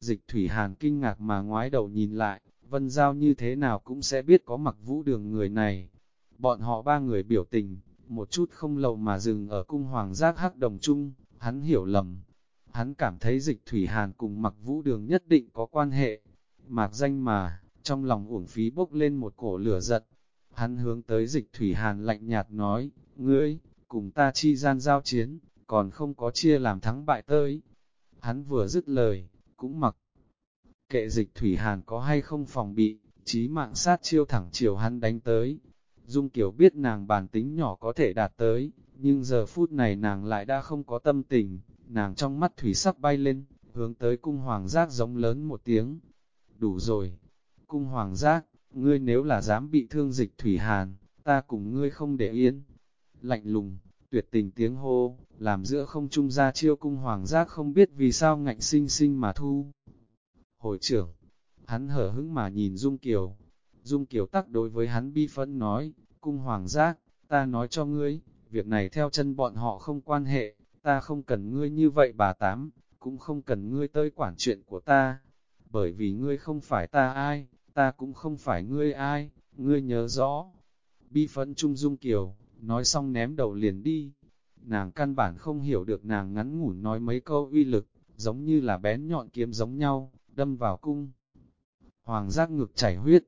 Dịch Thủy Hàn kinh ngạc mà ngoái đầu nhìn lại, Vân Giao như thế nào cũng sẽ biết có mặc vũ đường người này. Bọn họ ba người biểu tình, một chút không lâu mà dừng ở cung hoàng giác hắc đồng chung, hắn hiểu lầm. Hắn cảm thấy dịch Thủy Hàn cùng mặc vũ đường nhất định có quan hệ. Mạc danh mà, trong lòng uổng phí bốc lên một cổ lửa giận. Hắn hướng tới dịch Thủy Hàn lạnh nhạt nói, ngươi, cùng ta chi gian giao chiến, còn không có chia làm thắng bại tới. Hắn vừa dứt lời, cũng mặc. Kệ dịch Thủy Hàn có hay không phòng bị, chí mạng sát chiêu thẳng chiều hắn đánh tới. Dung Kiều biết nàng bản tính nhỏ có thể đạt tới, nhưng giờ phút này nàng lại đã không có tâm tình, nàng trong mắt thủy sắc bay lên, hướng tới cung hoàng giác giống lớn một tiếng. Đủ rồi, cung hoàng giác, ngươi nếu là dám bị thương dịch Thủy Hàn, ta cùng ngươi không để yên. Lạnh lùng, tuyệt tình tiếng hô, làm giữa không trung ra chiêu cung hoàng giác không biết vì sao ngạnh sinh sinh mà thu. hội trưởng, hắn hở hững mà nhìn Dung Kiều, Dung Kiều tắc đối với hắn bi phẫn nói, cung hoàng giác, ta nói cho ngươi, việc này theo chân bọn họ không quan hệ, ta không cần ngươi như vậy bà tám, cũng không cần ngươi tới quản chuyện của ta, bởi vì ngươi không phải ta ai, ta cũng không phải ngươi ai, ngươi nhớ rõ. Bi phẫn Trung Dung Kiều, nói xong ném đầu liền đi. Nàng căn bản không hiểu được nàng ngắn ngủn nói mấy câu uy lực, giống như là bén nhọn kiếm giống nhau, đâm vào cung. Hoàng giác ngực chảy huyết,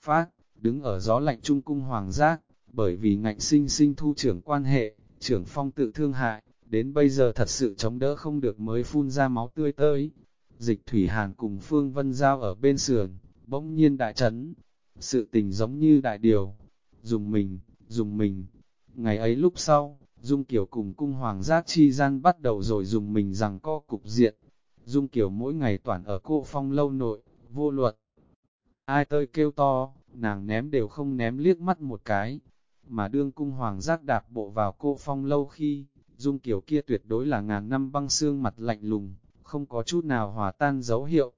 phát, đứng ở gió lạnh trung cung hoàng giác, bởi vì ngạnh sinh sinh thu trưởng quan hệ, trưởng phong tự thương hại, đến bây giờ thật sự chống đỡ không được mới phun ra máu tươi tới. Dịch Thủy Hàn cùng Phương Vân Giao ở bên sườn, bỗng nhiên đại chấn, sự tình giống như đại điều, dùng mình, dùng mình. Ngày ấy lúc sau, Dung Kiều cùng cung hoàng giác chi gian bắt đầu rồi dùng mình rằng co cục diện. Dung Kiều mỗi ngày toàn ở cô phong lâu nội, vô luật. Ai tơi kêu to, nàng ném đều không ném liếc mắt một cái. Mà đương cung hoàng giác đạp bộ vào cô phong lâu khi, Dung Kiều kia tuyệt đối là ngàn năm băng xương mặt lạnh lùng, không có chút nào hòa tan dấu hiệu.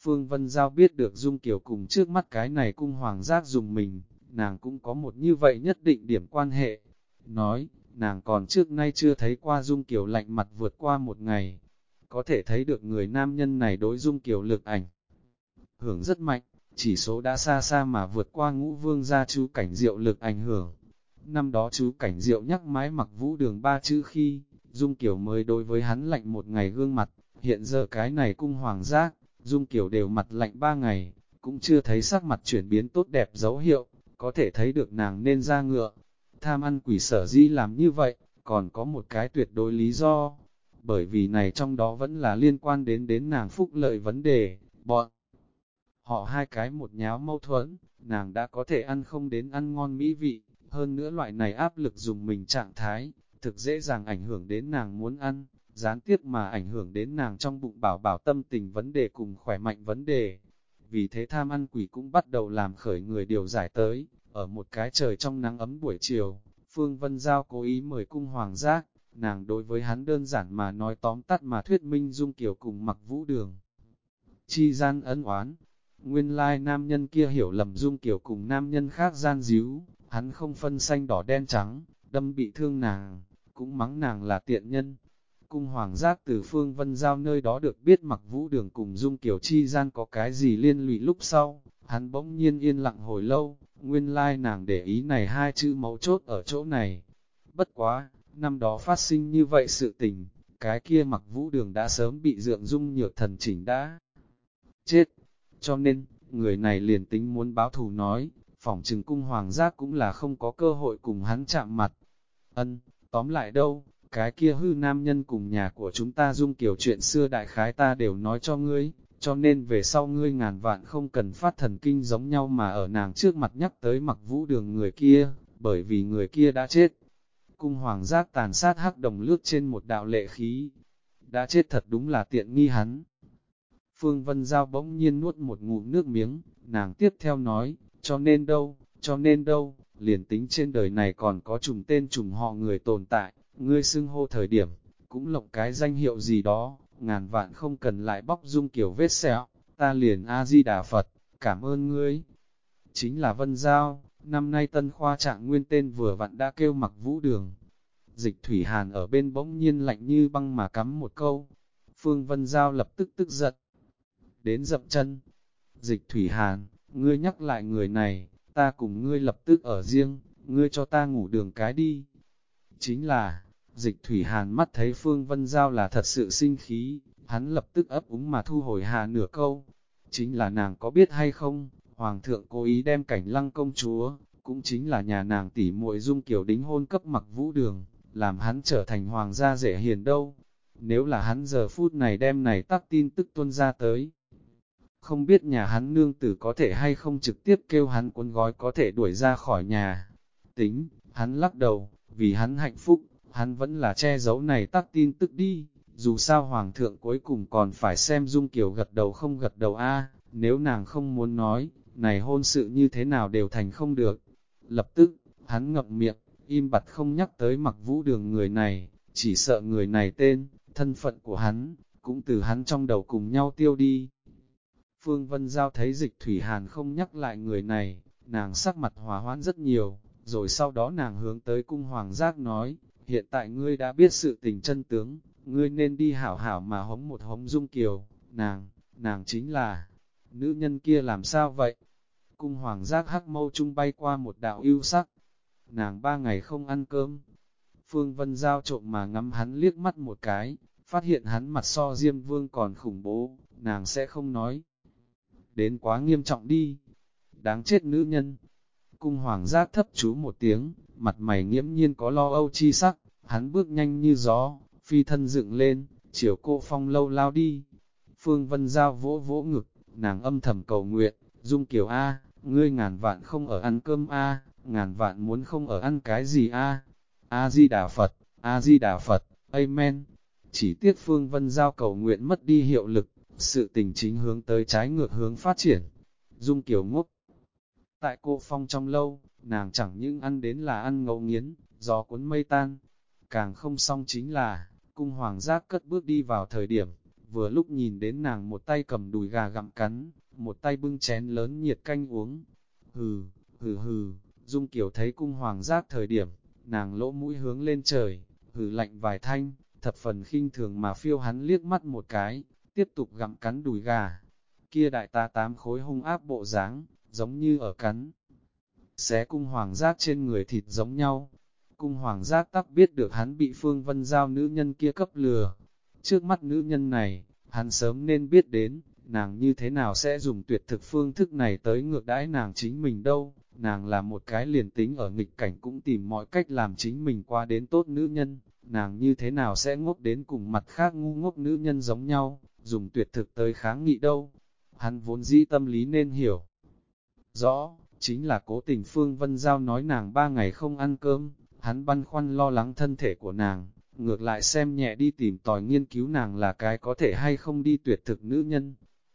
Phương Vân Giao biết được Dung Kiều cùng trước mắt cái này cung hoàng giác dùng mình, nàng cũng có một như vậy nhất định điểm quan hệ. Nói, nàng còn trước nay chưa thấy qua Dung Kiều lạnh mặt vượt qua một ngày. Có thể thấy được người nam nhân này đối Dung Kiều lực ảnh. Hưởng rất mạnh, chỉ số đã xa xa mà vượt qua ngũ vương gia chú cảnh diệu lực ảnh hưởng. Năm đó chú cảnh diệu nhắc mái mặc vũ đường ba chữ khi, Dung Kiều mới đối với hắn lạnh một ngày gương mặt, hiện giờ cái này cung hoàng giác, Dung Kiều đều mặt lạnh ba ngày, cũng chưa thấy sắc mặt chuyển biến tốt đẹp dấu hiệu, có thể thấy được nàng nên ra ngựa. Tham ăn quỷ sở di làm như vậy, còn có một cái tuyệt đối lý do, bởi vì này trong đó vẫn là liên quan đến đến nàng phúc lợi vấn đề, bọn. Họ hai cái một nháo mâu thuẫn, nàng đã có thể ăn không đến ăn ngon mỹ vị, hơn nữa loại này áp lực dùng mình trạng thái, thực dễ dàng ảnh hưởng đến nàng muốn ăn, gián tiếp mà ảnh hưởng đến nàng trong bụng bảo bảo tâm tình vấn đề cùng khỏe mạnh vấn đề. Vì thế tham ăn quỷ cũng bắt đầu làm khởi người điều giải tới, ở một cái trời trong nắng ấm buổi chiều, Phương Vân Giao cố ý mời cung hoàng giác, nàng đối với hắn đơn giản mà nói tóm tắt mà thuyết minh dung kiểu cùng mặc vũ đường. Chi gian ân oán, nguyên lai nam nhân kia hiểu lầm dung kiểu cùng nam nhân khác gian díu, hắn không phân xanh đỏ đen trắng, đâm bị thương nàng, cũng mắng nàng là tiện nhân. Cung hoàng giác từ phương vân giao nơi đó được biết mặc vũ đường cùng dung kiểu chi gian có cái gì liên lụy lúc sau, hắn bỗng nhiên yên lặng hồi lâu, nguyên lai nàng để ý này hai chữ mấu chốt ở chỗ này. Bất quá, năm đó phát sinh như vậy sự tình, cái kia mặc vũ đường đã sớm bị dượng dung nhược thần chỉnh đã chết. Cho nên, người này liền tính muốn báo thù nói, phòng trừng cung hoàng giác cũng là không có cơ hội cùng hắn chạm mặt. Ân, tóm lại đâu, cái kia hư nam nhân cùng nhà của chúng ta dung kiểu chuyện xưa đại khái ta đều nói cho ngươi, cho nên về sau ngươi ngàn vạn không cần phát thần kinh giống nhau mà ở nàng trước mặt nhắc tới mặc vũ đường người kia, bởi vì người kia đã chết. Cung hoàng giác tàn sát hắc đồng lướt trên một đạo lệ khí, đã chết thật đúng là tiện nghi hắn. Phương Vân Giao bỗng nhiên nuốt một ngụm nước miếng, nàng tiếp theo nói, cho nên đâu, cho nên đâu, liền tính trên đời này còn có trùng tên trùng họ người tồn tại, ngươi xưng hô thời điểm, cũng lộng cái danh hiệu gì đó, ngàn vạn không cần lại bóc dung kiểu vết sẹo, ta liền A-di-đà Phật, cảm ơn ngươi. Chính là Vân Giao, năm nay tân khoa trạng nguyên tên vừa vặn đã kêu mặc vũ đường. Dịch Thủy Hàn ở bên bỗng nhiên lạnh như băng mà cắm một câu. Phương Vân Giao lập tức tức giận. đến dậm chân. Dịch thủy hàn, ngươi nhắc lại người này, ta cùng ngươi lập tức ở riêng, ngươi cho ta ngủ đường cái đi. Chính là, dịch thủy hàn mắt thấy Phương Vân Giao là thật sự sinh khí, hắn lập tức ấp úng mà thu hồi hà nửa câu. Chính là nàng có biết hay không, Hoàng thượng cố ý đem cảnh lăng công chúa, cũng chính là nhà nàng tỷ muội dung kiểu đính hôn cấp mặc vũ đường, làm hắn trở thành hoàng gia dễ hiền đâu. Nếu là hắn giờ phút này đem này tắc tin tức tuân ra tới, không biết nhà hắn nương tử có thể hay không trực tiếp kêu hắn cuốn gói có thể đuổi ra khỏi nhà. Tính, hắn lắc đầu, vì hắn hạnh phúc, hắn vẫn là che giấu này tắc tin tức đi, dù sao hoàng thượng cuối cùng còn phải xem dung kiểu gật đầu không gật đầu a nếu nàng không muốn nói, này hôn sự như thế nào đều thành không được. Lập tức, hắn ngậm miệng, im bặt không nhắc tới mặc vũ đường người này, chỉ sợ người này tên, thân phận của hắn, cũng từ hắn trong đầu cùng nhau tiêu đi. Phương Vân Giao thấy dịch thủy hàn không nhắc lại người này, nàng sắc mặt hòa hoãn rất nhiều, rồi sau đó nàng hướng tới cung hoàng giác nói, hiện tại ngươi đã biết sự tình chân tướng, ngươi nên đi hảo hảo mà hống một hống dung kiều, nàng, nàng chính là, nữ nhân kia làm sao vậy? Cung hoàng giác hắc mâu trung bay qua một đạo yêu sắc, nàng ba ngày không ăn cơm. Phương Vân Giao trộm mà ngắm hắn liếc mắt một cái, phát hiện hắn mặt so Diêm Vương còn khủng bố, nàng sẽ không nói. Đến quá nghiêm trọng đi, đáng chết nữ nhân. Cung hoàng giác thấp chú một tiếng, mặt mày nghiễm nhiên có lo âu chi sắc, hắn bước nhanh như gió, phi thân dựng lên, chiều cô phong lâu lao đi. Phương Vân Giao vỗ vỗ ngực, nàng âm thầm cầu nguyện, Dung Kiều A, ngươi ngàn vạn không ở ăn cơm A, ngàn vạn muốn không ở ăn cái gì A. A-di-đà Phật, A-di-đà Phật, Amen. Chỉ tiếc Phương Vân Giao cầu nguyện mất đi hiệu lực, sự tình chính hướng tới trái ngược hướng phát triển. Dung Kiều ngốc. Tại cô phong trong lâu, nàng chẳng những ăn đến là ăn ngấu nghiến, gió cuốn mây tan. Càng không xong chính là, cung hoàng giác cất bước đi vào thời điểm, vừa lúc nhìn đến nàng một tay cầm đùi gà gặm cắn, một tay bưng chén lớn nhiệt canh uống. Hừ, hừ hừ, Dung Kiều thấy cung hoàng giác thời điểm, nàng lỗ mũi hướng lên trời, hừ lạnh vài thanh, thập phần khinh thường mà phiêu hắn liếc mắt một cái, tiếp tục gặm cắn đùi gà. Kia đại ta tám khối hung áp bộ dáng, giống như ở cắn. Xé cung hoàng giác trên người thịt giống nhau. Cung hoàng giác tắc biết được hắn bị phương vân giao nữ nhân kia cấp lừa, Trước mắt nữ nhân này, hắn sớm nên biết đến, nàng như thế nào sẽ dùng tuyệt thực phương thức này tới ngược đãi nàng chính mình đâu. Nàng là một cái liền tính ở nghịch cảnh cũng tìm mọi cách làm chính mình qua đến tốt nữ nhân, nàng như thế nào sẽ ngốc đến cùng mặt khác ngu ngốc nữ nhân giống nhau, dùng tuyệt thực tới kháng nghị đâu. Hắn vốn dĩ tâm lý nên hiểu. Rõ, chính là cố tình Phương Vân Giao nói nàng ba ngày không ăn cơm, hắn băn khoăn lo lắng thân thể của nàng, ngược lại xem nhẹ đi tìm tòi nghiên cứu nàng là cái có thể hay không đi tuyệt thực nữ nhân.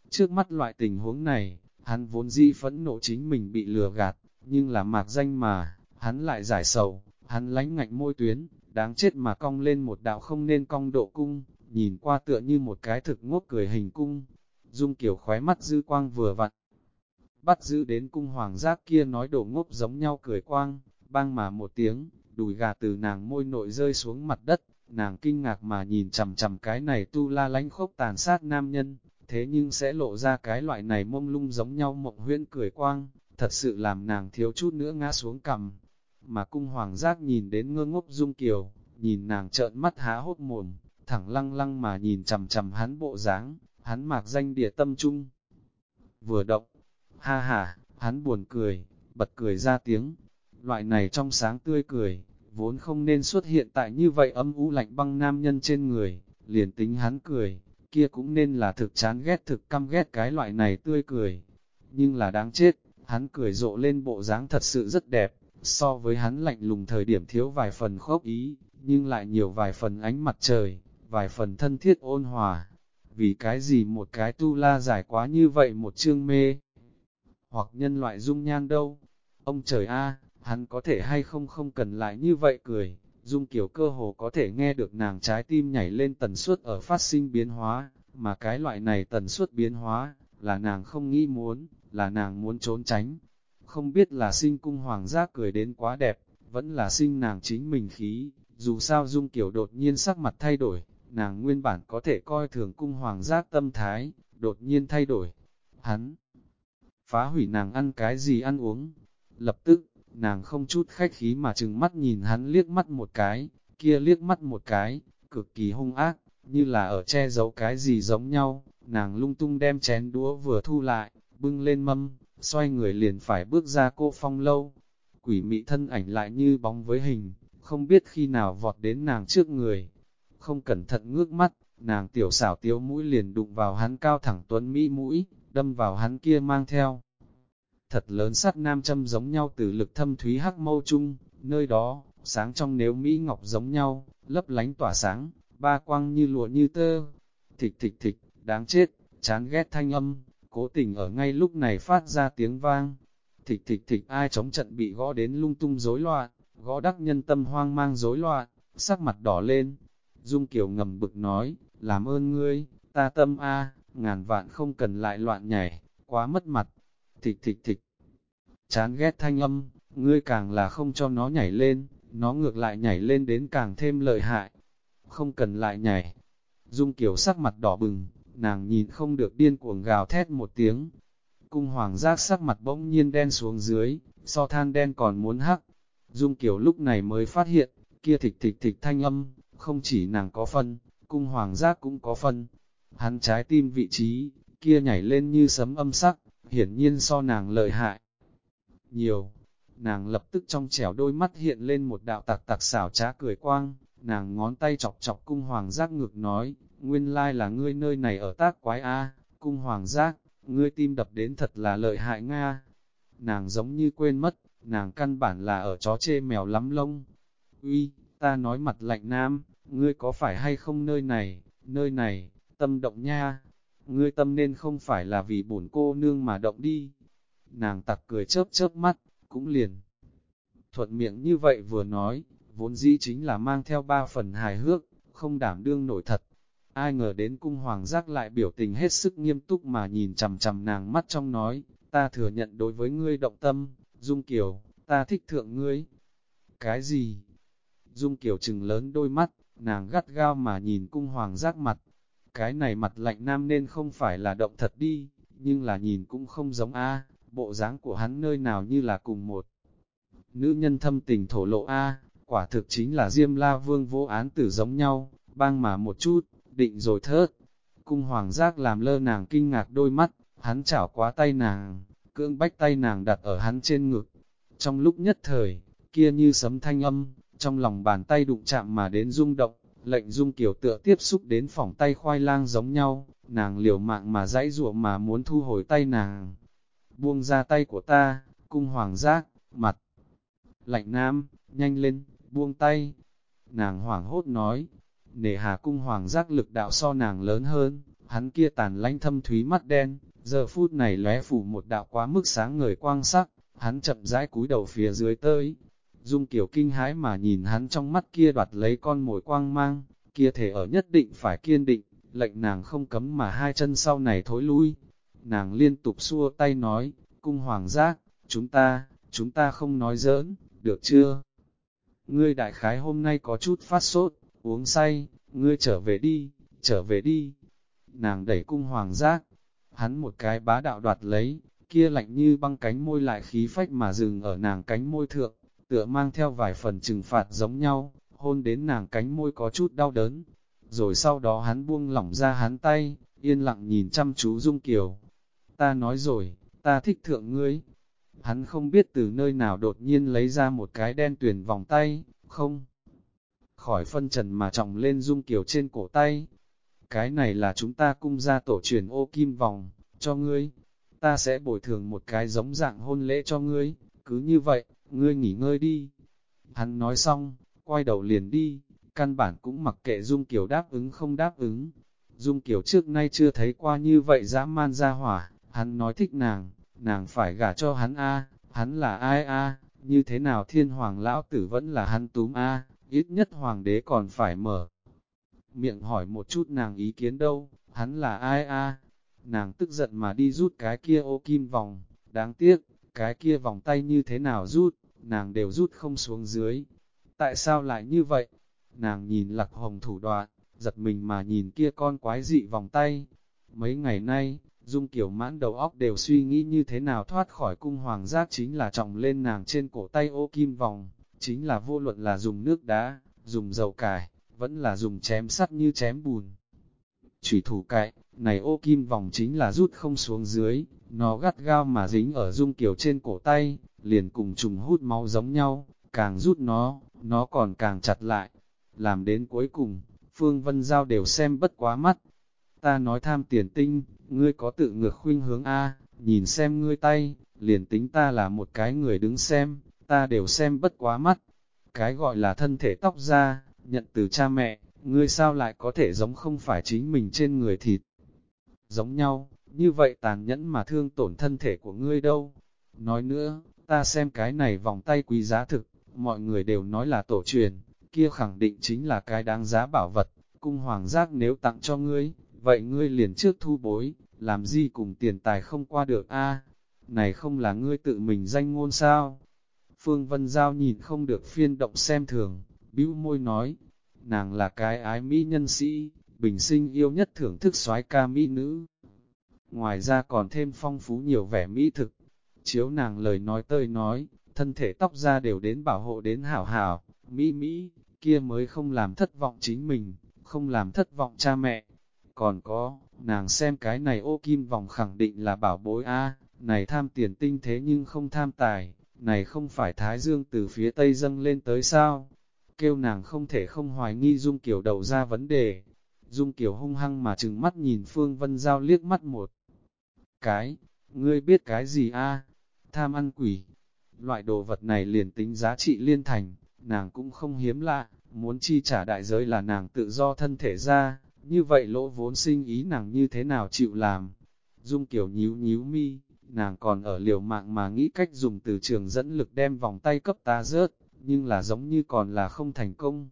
Trước mắt loại tình huống này, hắn vốn dĩ phẫn nộ chính mình bị lừa gạt, nhưng là mạc danh mà, hắn lại giải sầu, hắn lánh ngạnh môi tuyến, đáng chết mà cong lên một đạo không nên cong độ cung, nhìn qua tựa như một cái thực ngốc cười hình cung. Dung kiểu khóe mắt dư quang vừa vặn, bắt giữ đến cung hoàng giác kia nói đồ ngốc giống nhau cười quang, bang mà một tiếng, đùi gà từ nàng môi nội rơi xuống mặt đất, nàng kinh ngạc mà nhìn chầm chầm cái này tu la lánh khốc tàn sát nam nhân, thế nhưng sẽ lộ ra cái loại này mông lung giống nhau mộng huyễn cười quang, thật sự làm nàng thiếu chút nữa ngã xuống cầm. Mà cung hoàng giác nhìn đến ngơ ngốc dung kiều, nhìn nàng trợn mắt há hốt mồm, thẳng lăng lăng mà nhìn chầm chầm hắn bộ dáng, hắn mạc danh địa tâm trung. Vừa động, ha ha, hắn buồn cười, bật cười ra tiếng, loại này trong sáng tươi cười, vốn không nên xuất hiện tại như vậy âm u lạnh băng nam nhân trên người, liền tính hắn cười, kia cũng nên là thực chán ghét thực căm ghét cái loại này tươi cười. Nhưng là đáng chết, hắn cười rộ lên bộ dáng thật sự rất đẹp, so với hắn lạnh lùng thời điểm thiếu vài phần khốc ý, nhưng lại nhiều vài phần ánh mặt trời, vài phần thân thiết ôn hòa. Vì cái gì một cái tu la giải quá như vậy một chương mê, hoặc nhân loại dung nhan đâu? Ông trời a, hắn có thể hay không không cần lại như vậy cười, Dung Kiều cơ hồ có thể nghe được nàng trái tim nhảy lên tần suất ở phát sinh biến hóa, mà cái loại này tần suất biến hóa, là nàng không nghĩ muốn, là nàng muốn trốn tránh. Không biết là sinh cung hoàng giác cười đến quá đẹp, vẫn là sinh nàng chính mình khí, dù sao Dung Kiều đột nhiên sắc mặt thay đổi, nàng nguyên bản có thể coi thường cung hoàng giác tâm thái, đột nhiên thay đổi. Hắn phá hủy nàng ăn cái gì ăn uống. Lập tức, nàng không chút khách khí mà chừng mắt nhìn hắn liếc mắt một cái, kia liếc mắt một cái, cực kỳ hung ác, như là ở che giấu cái gì giống nhau, nàng lung tung đem chén đũa vừa thu lại, bưng lên mâm, xoay người liền phải bước ra cô phong lâu. Quỷ mị thân ảnh lại như bóng với hình, không biết khi nào vọt đến nàng trước người. Không cẩn thận ngước mắt, nàng tiểu xảo tiếu mũi liền đụng vào hắn cao thẳng tuấn mỹ mũi, đâm vào hắn kia mang theo. Thật lớn sắt nam châm giống nhau từ lực thâm thúy hắc mâu chung, nơi đó, sáng trong nếu Mỹ ngọc giống nhau, lấp lánh tỏa sáng, ba quang như lụa như tơ. Thịch thịch thịch, đáng chết, chán ghét thanh âm, cố tình ở ngay lúc này phát ra tiếng vang. Thịch thịch thịch ai chống trận bị gõ đến lung tung rối loạn, gõ đắc nhân tâm hoang mang rối loạn, sắc mặt đỏ lên. Dung Kiều ngầm bực nói, làm ơn ngươi, ta tâm a, ngàn vạn không cần lại loạn nhảy, quá mất mặt. Thịch thịch thịch, chán ghét thanh âm, ngươi càng là không cho nó nhảy lên, nó ngược lại nhảy lên đến càng thêm lợi hại. Không cần lại nhảy. Dung Kiều sắc mặt đỏ bừng, nàng nhìn không được điên cuồng gào thét một tiếng. Cung hoàng giác sắc mặt bỗng nhiên đen xuống dưới, so than đen còn muốn hắc. Dung Kiều lúc này mới phát hiện, kia thịch thịch thịch thanh âm, không chỉ nàng có phân, cung hoàng giác cũng có phân. Hắn trái tim vị trí, kia nhảy lên như sấm âm sắc, hiển nhiên so nàng lợi hại. Nhiều, nàng lập tức trong trẻo đôi mắt hiện lên một đạo tạc tạc xảo trá cười quang, nàng ngón tay chọc chọc cung hoàng giác ngược nói, nguyên lai là ngươi nơi này ở tác quái A, cung hoàng giác, ngươi tim đập đến thật là lợi hại Nga. Nàng giống như quên mất, nàng căn bản là ở chó chê mèo lắm lông. Uy, ta nói mặt lạnh nam, ngươi có phải hay không nơi này, nơi này, tâm động nha. Ngươi tâm nên không phải là vì bổn cô nương mà động đi. Nàng tặc cười chớp chớp mắt, cũng liền. Thuận miệng như vậy vừa nói, vốn dĩ chính là mang theo ba phần hài hước, không đảm đương nổi thật. Ai ngờ đến cung hoàng giác lại biểu tình hết sức nghiêm túc mà nhìn chầm chầm nàng mắt trong nói, ta thừa nhận đối với ngươi động tâm, Dung Kiều, ta thích thượng ngươi. Cái gì? Dung Kiều trừng lớn đôi mắt, nàng gắt gao mà nhìn cung hoàng giác mặt. Cái này mặt lạnh nam nên không phải là động thật đi, nhưng là nhìn cũng không giống a bộ dáng của hắn nơi nào như là cùng một. Nữ nhân thâm tình thổ lộ A, quả thực chính là Diêm La Vương vô án tử giống nhau, bang mà một chút, định rồi thớt. Cung hoàng giác làm lơ nàng kinh ngạc đôi mắt, hắn chảo quá tay nàng, cưỡng bách tay nàng đặt ở hắn trên ngực. Trong lúc nhất thời, kia như sấm thanh âm, trong lòng bàn tay đụng chạm mà đến rung động, lệnh dung kiểu tựa tiếp xúc đến phỏng tay khoai lang giống nhau, nàng liều mạng mà dãy ruộng mà muốn thu hồi tay nàng, buông ra tay của ta, cung hoàng giác, mặt. Lạnh nam, nhanh lên, buông tay. Nàng hoảng hốt nói, nể hà cung hoàng giác lực đạo so nàng lớn hơn, hắn kia tàn lanh thâm thúy mắt đen, giờ phút này lóe phủ một đạo quá mức sáng ngời quang sắc, hắn chậm rãi cúi đầu phía dưới tới. Dung kiểu kinh hãi mà nhìn hắn trong mắt kia đoạt lấy con mồi quang mang, kia thể ở nhất định phải kiên định, lệnh nàng không cấm mà hai chân sau này thối lui, nàng liên tục xua tay nói, cung hoàng giác, chúng ta, chúng ta không nói giỡn, được chưa? Ngươi đại khái hôm nay có chút phát sốt, uống say, ngươi trở về đi, trở về đi. Nàng đẩy cung hoàng giác, hắn một cái bá đạo đoạt lấy, kia lạnh như băng cánh môi lại khí phách mà dừng ở nàng cánh môi thượng, tựa mang theo vài phần trừng phạt giống nhau, hôn đến nàng cánh môi có chút đau đớn. Rồi sau đó hắn buông lỏng ra hắn tay, yên lặng nhìn chăm chú Dung Kiều, ta nói rồi, ta thích thượng ngươi. Hắn không biết từ nơi nào đột nhiên lấy ra một cái đen tuyển vòng tay, không. Khỏi phân trần mà trọng lên dung kiều trên cổ tay. Cái này là chúng ta cung ra tổ truyền ô kim vòng, cho ngươi. Ta sẽ bồi thường một cái giống dạng hôn lễ cho ngươi, cứ như vậy, ngươi nghỉ ngơi đi. Hắn nói xong, quay đầu liền đi, căn bản cũng mặc kệ Dung Kiều đáp ứng không đáp ứng. Dung Kiều trước nay chưa thấy qua như vậy dã man ra hỏa, Hắn nói thích nàng, nàng phải gả cho hắn a, hắn là ai a, như thế nào thiên hoàng lão tử vẫn là hắn túm a, ít nhất hoàng đế còn phải mở. Miệng hỏi một chút nàng ý kiến đâu, hắn là ai a? Nàng tức giận mà đi rút cái kia ô kim vòng, đáng tiếc, cái kia vòng tay như thế nào rút, nàng đều rút không xuống dưới. Tại sao lại như vậy? Nàng nhìn lạc hồng thủ đoạn, giật mình mà nhìn kia con quái dị vòng tay, Mấy ngày nay, Dung Kiều mãn đầu óc đều suy nghĩ như thế nào thoát khỏi cung hoàng giác chính là trọng lên nàng trên cổ tay ô kim vòng, chính là vô luận là dùng nước đá, dùng dầu cải, vẫn là dùng chém sắt như chém bùn. Chủy thủ cậy này ô kim vòng chính là rút không xuống dưới, nó gắt gao mà dính ở Dung Kiều trên cổ tay, liền cùng trùng hút máu giống nhau, càng rút nó, nó còn càng chặt lại. Làm đến cuối cùng, Phương Vân Giao đều xem bất quá mắt. Ta nói tham tiền tinh, ngươi có tự ngược khuynh hướng A, nhìn xem ngươi tay, liền tính ta là một cái người đứng xem, ta đều xem bất quá mắt. Cái gọi là thân thể tóc ra, nhận từ cha mẹ, ngươi sao lại có thể giống không phải chính mình trên người thịt. Giống nhau, như vậy tàn nhẫn mà thương tổn thân thể của ngươi đâu. Nói nữa, ta xem cái này vòng tay quý giá thực, mọi người đều nói là tổ truyền, kia khẳng định chính là cái đáng giá bảo vật, cung hoàng giác nếu tặng cho ngươi, vậy ngươi liền trước thu bối, làm gì cùng tiền tài không qua được a này không là ngươi tự mình danh ngôn sao? Phương Vân Giao nhìn không được phiên động xem thường, bĩu môi nói, nàng là cái ái mỹ nhân sĩ, bình sinh yêu nhất thưởng thức soái ca mỹ nữ. Ngoài ra còn thêm phong phú nhiều vẻ mỹ thực, chiếu nàng lời nói tơi nói, thân thể tóc ra đều đến bảo hộ đến hảo hảo, mỹ mỹ, kia mới không làm thất vọng chính mình, không làm thất vọng cha mẹ. Còn có, nàng xem cái này ô kim vòng khẳng định là bảo bối a này tham tiền tinh thế nhưng không tham tài, này không phải Thái Dương từ phía Tây dâng lên tới sao? Kêu nàng không thể không hoài nghi Dung Kiều đầu ra vấn đề. Dung Kiều hung hăng mà trừng mắt nhìn Phương Vân Giao liếc mắt một. Cái, ngươi biết cái gì a Tham ăn quỷ. Loại đồ vật này liền tính giá trị liên thành, nàng cũng không hiếm lạ, muốn chi trả đại giới là nàng tự do thân thể ra, như vậy lỗ vốn sinh ý nàng như thế nào chịu làm. Dung kiểu nhíu nhíu mi, nàng còn ở liều mạng mà nghĩ cách dùng từ trường dẫn lực đem vòng tay cấp ta rớt, nhưng là giống như còn là không thành công.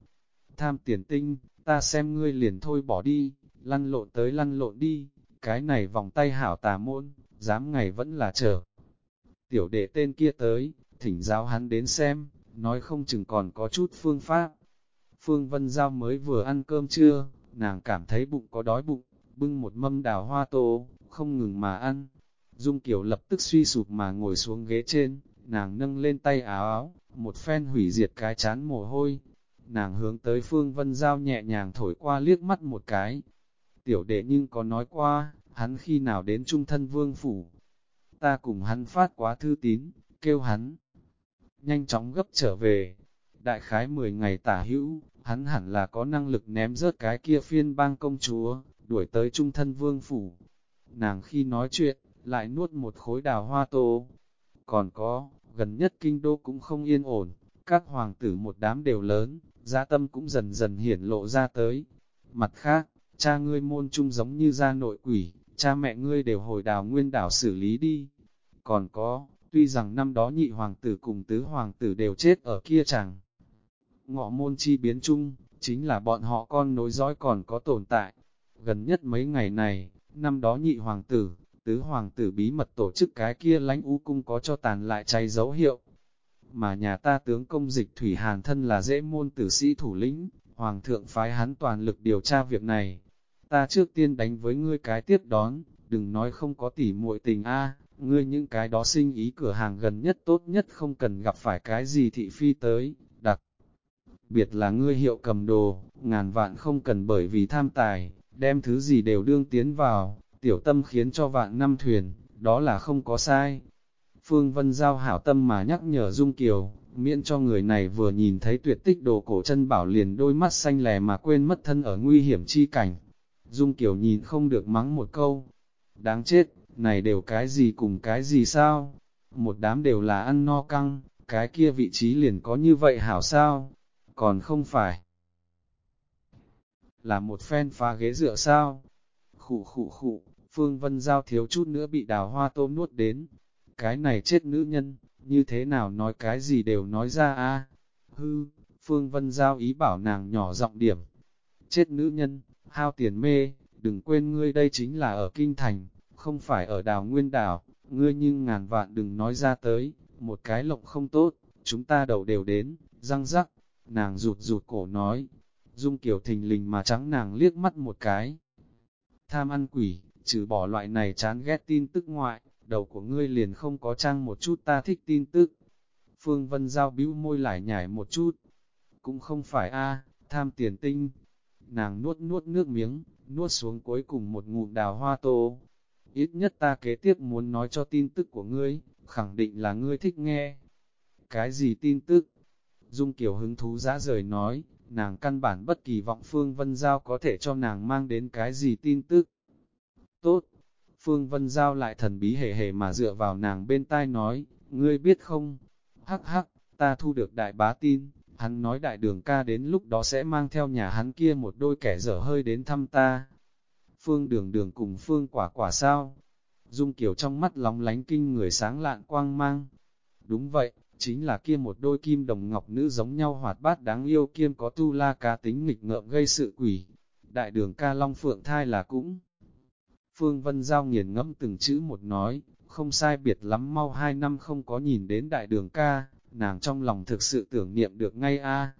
Tham tiền tinh, ta xem ngươi liền thôi bỏ đi, lăn lộn tới lăn lộn đi, cái này vòng tay hảo tà môn, dám ngày vẫn là chờ. Tiểu đệ tên kia tới, thỉnh giáo hắn đến xem, nói không chừng còn có chút phương pháp. Phương Vân Giao mới vừa ăn cơm trưa, nàng cảm thấy bụng có đói bụng, bưng một mâm đào hoa tô, không ngừng mà ăn. Dung Kiều lập tức suy sụp mà ngồi xuống ghế trên, nàng nâng lên tay áo áo, một phen hủy diệt cái chán mồ hôi. Nàng hướng tới Phương Vân Giao nhẹ nhàng thổi qua liếc mắt một cái. Tiểu đệ nhưng có nói qua, hắn khi nào đến trung thân vương phủ. Ta cùng hắn phát quá thư tín, kêu hắn. Nhanh chóng gấp trở về. Đại khái 10 ngày tả hữu, hắn hẳn là có năng lực ném rớt cái kia phiên bang công chúa, đuổi tới trung thân vương phủ. Nàng khi nói chuyện, lại nuốt một khối đào hoa tô. Còn có, gần nhất kinh đô cũng không yên ổn, các hoàng tử một đám đều lớn, gia tâm cũng dần dần hiển lộ ra tới. Mặt khác, cha ngươi môn trung giống như gia nội quỷ, cha mẹ ngươi đều hồi đào nguyên đảo xử lý đi. Còn có, tuy rằng năm đó nhị hoàng tử cùng tứ hoàng tử đều chết ở kia chẳng. Ngọ môn chi biến chung, chính là bọn họ con nối dõi còn có tồn tại. Gần nhất mấy ngày này, năm đó nhị hoàng tử, tứ hoàng tử bí mật tổ chức cái kia lánh u cung có cho tàn lại cháy dấu hiệu. Mà nhà ta tướng công dịch Thủy Hàn thân là dễ môn tử sĩ thủ lĩnh, hoàng thượng phái hắn toàn lực điều tra việc này. Ta trước tiên đánh với ngươi cái tiếp đón, đừng nói không có tỉ muội tình a ngươi những cái đó sinh ý cửa hàng gần nhất tốt nhất không cần gặp phải cái gì thị phi tới, đặc. Biệt là ngươi hiệu cầm đồ, ngàn vạn không cần bởi vì tham tài, đem thứ gì đều đương tiến vào, tiểu tâm khiến cho vạn năm thuyền, đó là không có sai. Phương Vân Giao hảo tâm mà nhắc nhở Dung Kiều, miễn cho người này vừa nhìn thấy tuyệt tích đồ cổ chân bảo liền đôi mắt xanh lè mà quên mất thân ở nguy hiểm chi cảnh. Dung Kiều nhìn không được mắng một câu. Đáng chết, này đều cái gì cùng cái gì sao? Một đám đều là ăn no căng, cái kia vị trí liền có như vậy hảo sao? Còn không phải. Là một phen phá ghế dựa sao? Khụ khụ khụ, Phương Vân Giao thiếu chút nữa bị đào hoa tôm nuốt đến. Cái này chết nữ nhân, như thế nào nói cái gì đều nói ra a Hư, Phương Vân Giao ý bảo nàng nhỏ giọng điểm. Chết nữ nhân, hao tiền mê, đừng quên ngươi đây chính là ở Kinh Thành, không phải ở đào nguyên đảo, ngươi nhưng ngàn vạn đừng nói ra tới, một cái lộng không tốt, chúng ta đầu đều đến, răng rắc, nàng rụt rụt cổ nói, Dung Kiều thình lình mà trắng nàng liếc mắt một cái. Tham ăn quỷ, trừ bỏ loại này chán ghét tin tức ngoại, đầu của ngươi liền không có trang một chút ta thích tin tức. Phương Vân Giao bĩu môi lại nhảy một chút. Cũng không phải a tham tiền tinh. Nàng nuốt nuốt nước miếng, nuốt xuống cuối cùng một ngụm đào hoa tô. Ít nhất ta kế tiếp muốn nói cho tin tức của ngươi, khẳng định là ngươi thích nghe. Cái gì tin tức? Dung Kiều hứng thú dã rời nói, nàng căn bản bất kỳ vọng Phương Vân Giao có thể cho nàng mang đến cái gì tin tức. Tốt! Phương Vân Giao lại thần bí hề hề mà dựa vào nàng bên tai nói, ngươi biết không? Hắc hắc, ta thu được đại bá tin, hắn nói đại đường ca đến lúc đó sẽ mang theo nhà hắn kia một đôi kẻ dở hơi đến thăm ta. Phương đường đường cùng Phương quả quả sao? Dung Kiều trong mắt lóng lánh kinh người sáng lạn quang mang. Đúng vậy, chính là kia một đôi kim đồng ngọc nữ giống nhau hoạt bát đáng yêu kiêm có tu la cá tính nghịch ngợm gây sự quỷ. Đại đường ca long phượng thai là cũng. Phương Vân Giao nghiền ngẫm từng chữ một nói, không sai biệt lắm mau hai năm không có nhìn đến đại đường ca, nàng trong lòng thực sự tưởng niệm được ngay a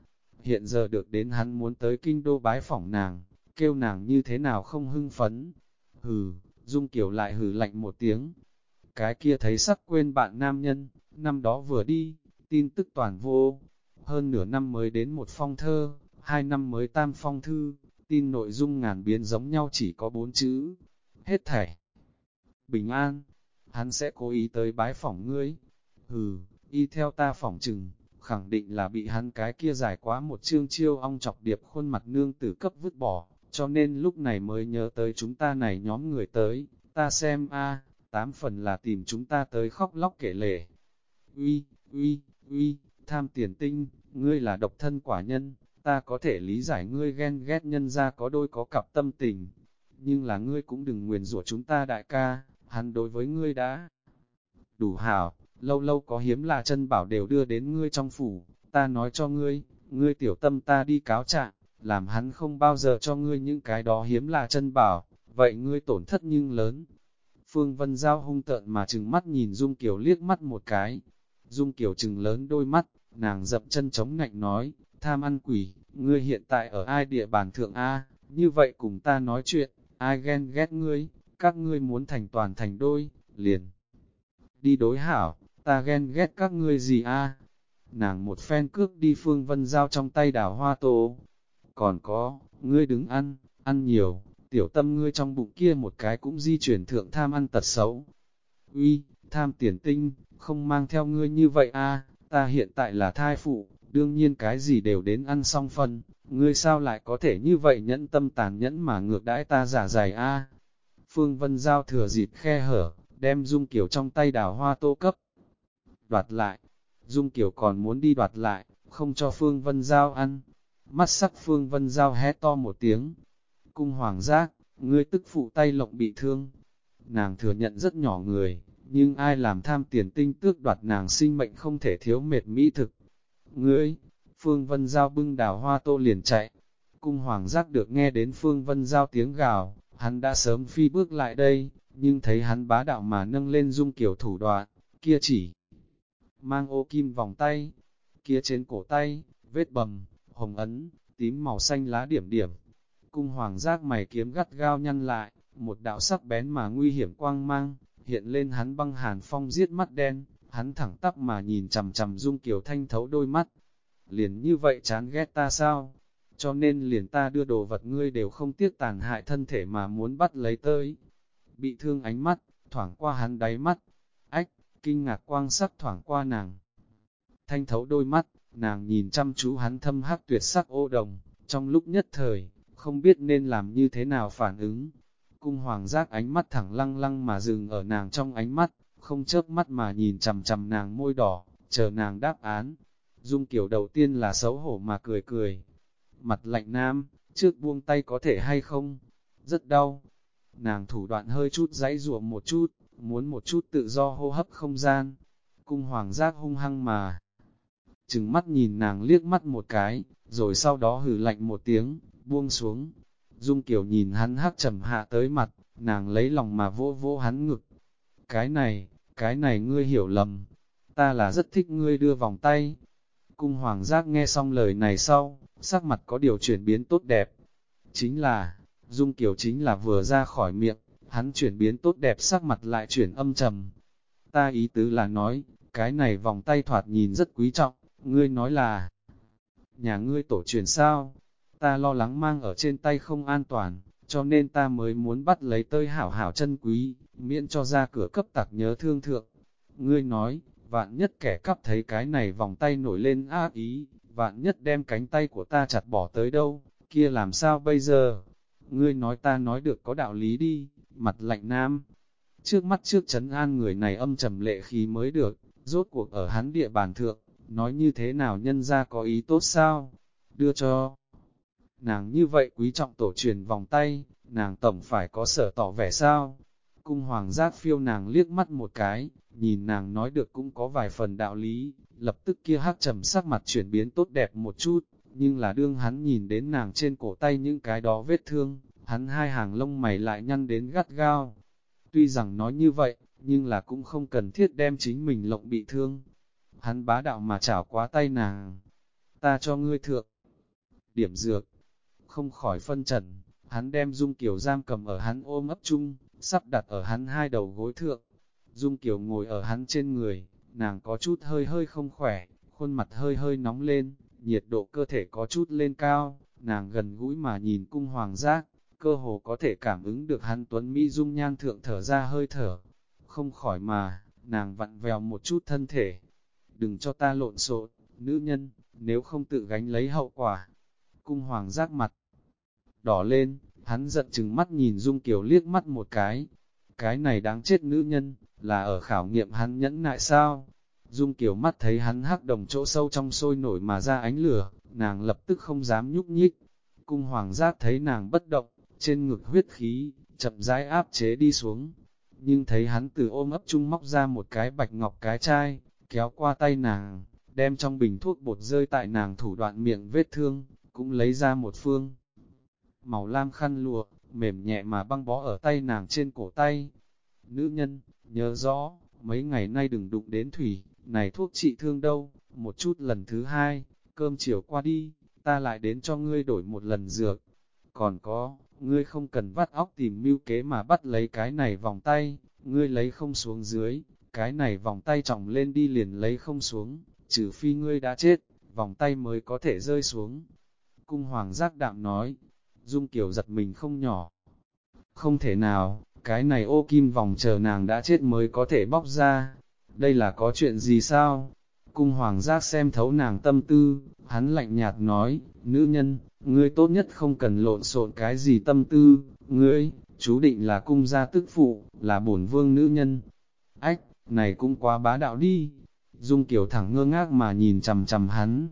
Hiện giờ được đến hắn muốn tới kinh đô bái phỏng nàng, kêu nàng như thế nào không hưng phấn. Hừ, Dung Kiều lại hừ lạnh một tiếng. Cái kia thấy sắc quên bạn nam nhân, năm đó vừa đi, tin tức toàn vô. Hơn nửa năm mới đến một phong thơ, hai năm mới tam phong thư, tin nội dung ngàn biến giống nhau chỉ có bốn chữ. Hết thảy. Bình an, hắn sẽ cố ý tới bái phỏng ngươi. Hừ, y theo ta phỏng chừng, khẳng định là bị hắn cái kia dài quá một chương chiêu ong chọc điệp khuôn mặt nương tử cấp vứt bỏ, cho nên lúc này mới nhớ tới chúng ta này nhóm người tới, ta xem a tám phần là tìm chúng ta tới khóc lóc kể lể. Uy, uy, uy, tham tiền tinh, ngươi là độc thân quả nhân, ta có thể lý giải ngươi ghen ghét nhân ra có đôi có cặp tâm tình, nhưng là ngươi cũng đừng nguyền rủa chúng ta đại ca, hắn đối với ngươi đã đủ hảo, lâu lâu có hiếm là chân bảo đều đưa đến ngươi trong phủ, ta nói cho ngươi, ngươi tiểu tâm ta đi cáo trạng, làm hắn không bao giờ cho ngươi những cái đó hiếm là chân bảo, vậy ngươi tổn thất nhưng lớn. Phương Vân Giao hung tợn mà trừng mắt nhìn Dung Kiều liếc mắt một cái. Dung Kiều trừng lớn đôi mắt, nàng dập chân chống ngạnh nói, tham ăn quỷ, ngươi hiện tại ở ai địa bàn thượng A, như vậy cùng ta nói chuyện, ai ghen ghét ngươi, các ngươi muốn thành toàn thành đôi, liền. Đi đối hảo, ta ghen ghét các ngươi gì a? Nàng một phen cước đi Phương Vân Giao trong tay đào hoa tổ. Còn có, ngươi đứng ăn, ăn nhiều, tiểu tâm ngươi trong bụng kia một cái cũng di chuyển thượng tham ăn tật xấu. Uy, tham tiền tinh, không mang theo ngươi như vậy a, ta hiện tại là thai phụ, đương nhiên cái gì đều đến ăn xong phân, ngươi sao lại có thể như vậy nhẫn tâm tàn nhẫn mà ngược đãi ta giả dày a. Phương Vân Giao thừa dịp khe hở, đem Dung kiểu trong tay đào hoa tô cấp. Đoạt lại, Dung Kiều còn muốn đi đoạt lại, không cho Phương Vân Giao ăn. Mắt sắc Phương Vân Giao hé to một tiếng. Cung hoàng giác, ngươi tức phụ tay lộng bị thương. Nàng thừa nhận rất nhỏ người, nhưng ai làm tham tiền tinh tước đoạt nàng sinh mệnh không thể thiếu mệt mỹ thực. Ngươi, Phương Vân Giao bưng đào hoa tô liền chạy. Cung hoàng giác được nghe đến Phương Vân Giao tiếng gào, hắn đã sớm phi bước lại đây, nhưng thấy hắn bá đạo mà nâng lên dung kiểu thủ đoạn, kia chỉ mang ô kim vòng tay, kia trên cổ tay, vết bầm, hồng ấn, tím màu xanh lá điểm điểm. Cung hoàng giác mày kiếm gắt gao nhăn lại, một đạo sắc bén mà nguy hiểm quang mang, hiện lên hắn băng hàn phong giết mắt đen, hắn thẳng tắp mà nhìn chầm chầm dung kiểu thanh thấu đôi mắt. Liền như vậy chán ghét ta sao? Cho nên liền ta đưa đồ vật ngươi đều không tiếc tàn hại thân thể mà muốn bắt lấy tới. Bị thương ánh mắt, thoảng qua hắn đáy mắt. Kinh ngạc quang sắc thoảng qua nàng. Thanh thấu đôi mắt, nàng nhìn chăm chú hắn thâm hắc tuyệt sắc ô đồng, trong lúc nhất thời, không biết nên làm như thế nào phản ứng. Cung hoàng giác ánh mắt thẳng lăng lăng mà dừng ở nàng trong ánh mắt, không chớp mắt mà nhìn chầm chầm nàng môi đỏ, chờ nàng đáp án. Dung kiểu đầu tiên là xấu hổ mà cười cười. Mặt lạnh nam, trước buông tay có thể hay không? Rất đau. Nàng thủ đoạn hơi chút giãy ruộng một chút, muốn một chút tự do hô hấp không gian. Cung hoàng giác hung hăng mà. Trừng mắt nhìn nàng liếc mắt một cái, rồi sau đó hử lạnh một tiếng, buông xuống. Dung kiểu nhìn hắn hắc trầm hạ tới mặt, nàng lấy lòng mà vô vô hắn ngực. Cái này, cái này ngươi hiểu lầm, ta là rất thích ngươi đưa vòng tay. Cung hoàng giác nghe xong lời này sau, sắc mặt có điều chuyển biến tốt đẹp. Chính là, Dung Kiều chính là vừa ra khỏi miệng, hắn chuyển biến tốt đẹp sắc mặt lại chuyển âm trầm. Ta ý tứ là nói, cái này vòng tay thoạt nhìn rất quý trọng, ngươi nói là, nhà ngươi tổ truyền sao, ta lo lắng mang ở trên tay không an toàn, cho nên ta mới muốn bắt lấy tơi hảo hảo chân quý, miễn cho ra cửa cấp tặc nhớ thương thượng. Ngươi nói, vạn nhất kẻ cắp thấy cái này vòng tay nổi lên ác ý, vạn nhất đem cánh tay của ta chặt bỏ tới đâu, kia làm sao bây giờ? Ngươi nói ta nói được có đạo lý đi, mặt lạnh nam. Trước mắt trước chấn an người này âm trầm lệ khí mới được, rốt cuộc ở hắn địa bàn thượng, nói như thế nào nhân ra có ý tốt sao? Đưa cho nàng như vậy quý trọng tổ truyền vòng tay, nàng tổng phải có sở tỏ vẻ sao? Cung hoàng giác phiêu nàng liếc mắt một cái, nhìn nàng nói được cũng có vài phần đạo lý, lập tức kia hắc trầm sắc mặt chuyển biến tốt đẹp một chút, nhưng là đương hắn nhìn đến nàng trên cổ tay những cái đó vết thương, hắn hai hàng lông mày lại nhăn đến gắt gao. Tuy rằng nói như vậy, nhưng là cũng không cần thiết đem chính mình lộng bị thương. Hắn bá đạo mà chảo quá tay nàng. Ta cho ngươi thượng. Điểm dược. Không khỏi phân trần, hắn đem Dung Kiều giam cầm ở hắn ôm ấp chung, sắp đặt ở hắn hai đầu gối thượng. Dung Kiều ngồi ở hắn trên người, nàng có chút hơi hơi không khỏe, khuôn mặt hơi hơi nóng lên, nhiệt độ cơ thể có chút lên cao, nàng gần gũi mà nhìn cung hoàng giác, cơ hồ có thể cảm ứng được hắn tuấn Mỹ dung nhan thượng thở ra hơi thở. Không khỏi mà, nàng vặn vèo một chút thân thể. Đừng cho ta lộn xộn, nữ nhân, nếu không tự gánh lấy hậu quả. Cung hoàng giác mặt, đỏ lên, hắn giận chừng mắt nhìn Dung Kiều liếc mắt một cái. Cái này đáng chết nữ nhân, là ở khảo nghiệm hắn nhẫn nại sao? Dung Kiều mắt thấy hắn hắc đồng chỗ sâu trong sôi nổi mà ra ánh lửa, nàng lập tức không dám nhúc nhích. Cung hoàng giác thấy nàng bất động, trên ngực huyết khí, chậm rãi áp chế đi xuống. Nhưng thấy hắn từ ôm ấp chung móc ra một cái bạch ngọc cái chai, kéo qua tay nàng, đem trong bình thuốc bột rơi tại nàng thủ đoạn miệng vết thương, cũng lấy ra một phương. Màu lam khăn lụa, mềm nhẹ mà băng bó ở tay nàng trên cổ tay. Nữ nhân, nhớ rõ, mấy ngày nay đừng đụng đến thủy, này thuốc trị thương đâu, một chút lần thứ hai, cơm chiều qua đi, ta lại đến cho ngươi đổi một lần dược. Còn có, ngươi không cần vắt óc tìm mưu kế mà bắt lấy cái này vòng tay, ngươi lấy không xuống dưới, cái này vòng tay trọng lên đi liền lấy không xuống, trừ phi ngươi đã chết, vòng tay mới có thể rơi xuống. Cung hoàng giác đạm nói, Dung Kiều giật mình không nhỏ. Không thể nào, cái này ô kim vòng chờ nàng đã chết mới có thể bóc ra. Đây là có chuyện gì sao? Cung hoàng giác xem thấu nàng tâm tư, hắn lạnh nhạt nói, nữ nhân, ngươi tốt nhất không cần lộn xộn cái gì tâm tư, ngươi, chú định là cung gia tức phụ, là bổn vương nữ nhân. Ách, này cũng quá bá đạo đi. Dung Kiều thẳng ngơ ngác mà nhìn chầm chầm hắn.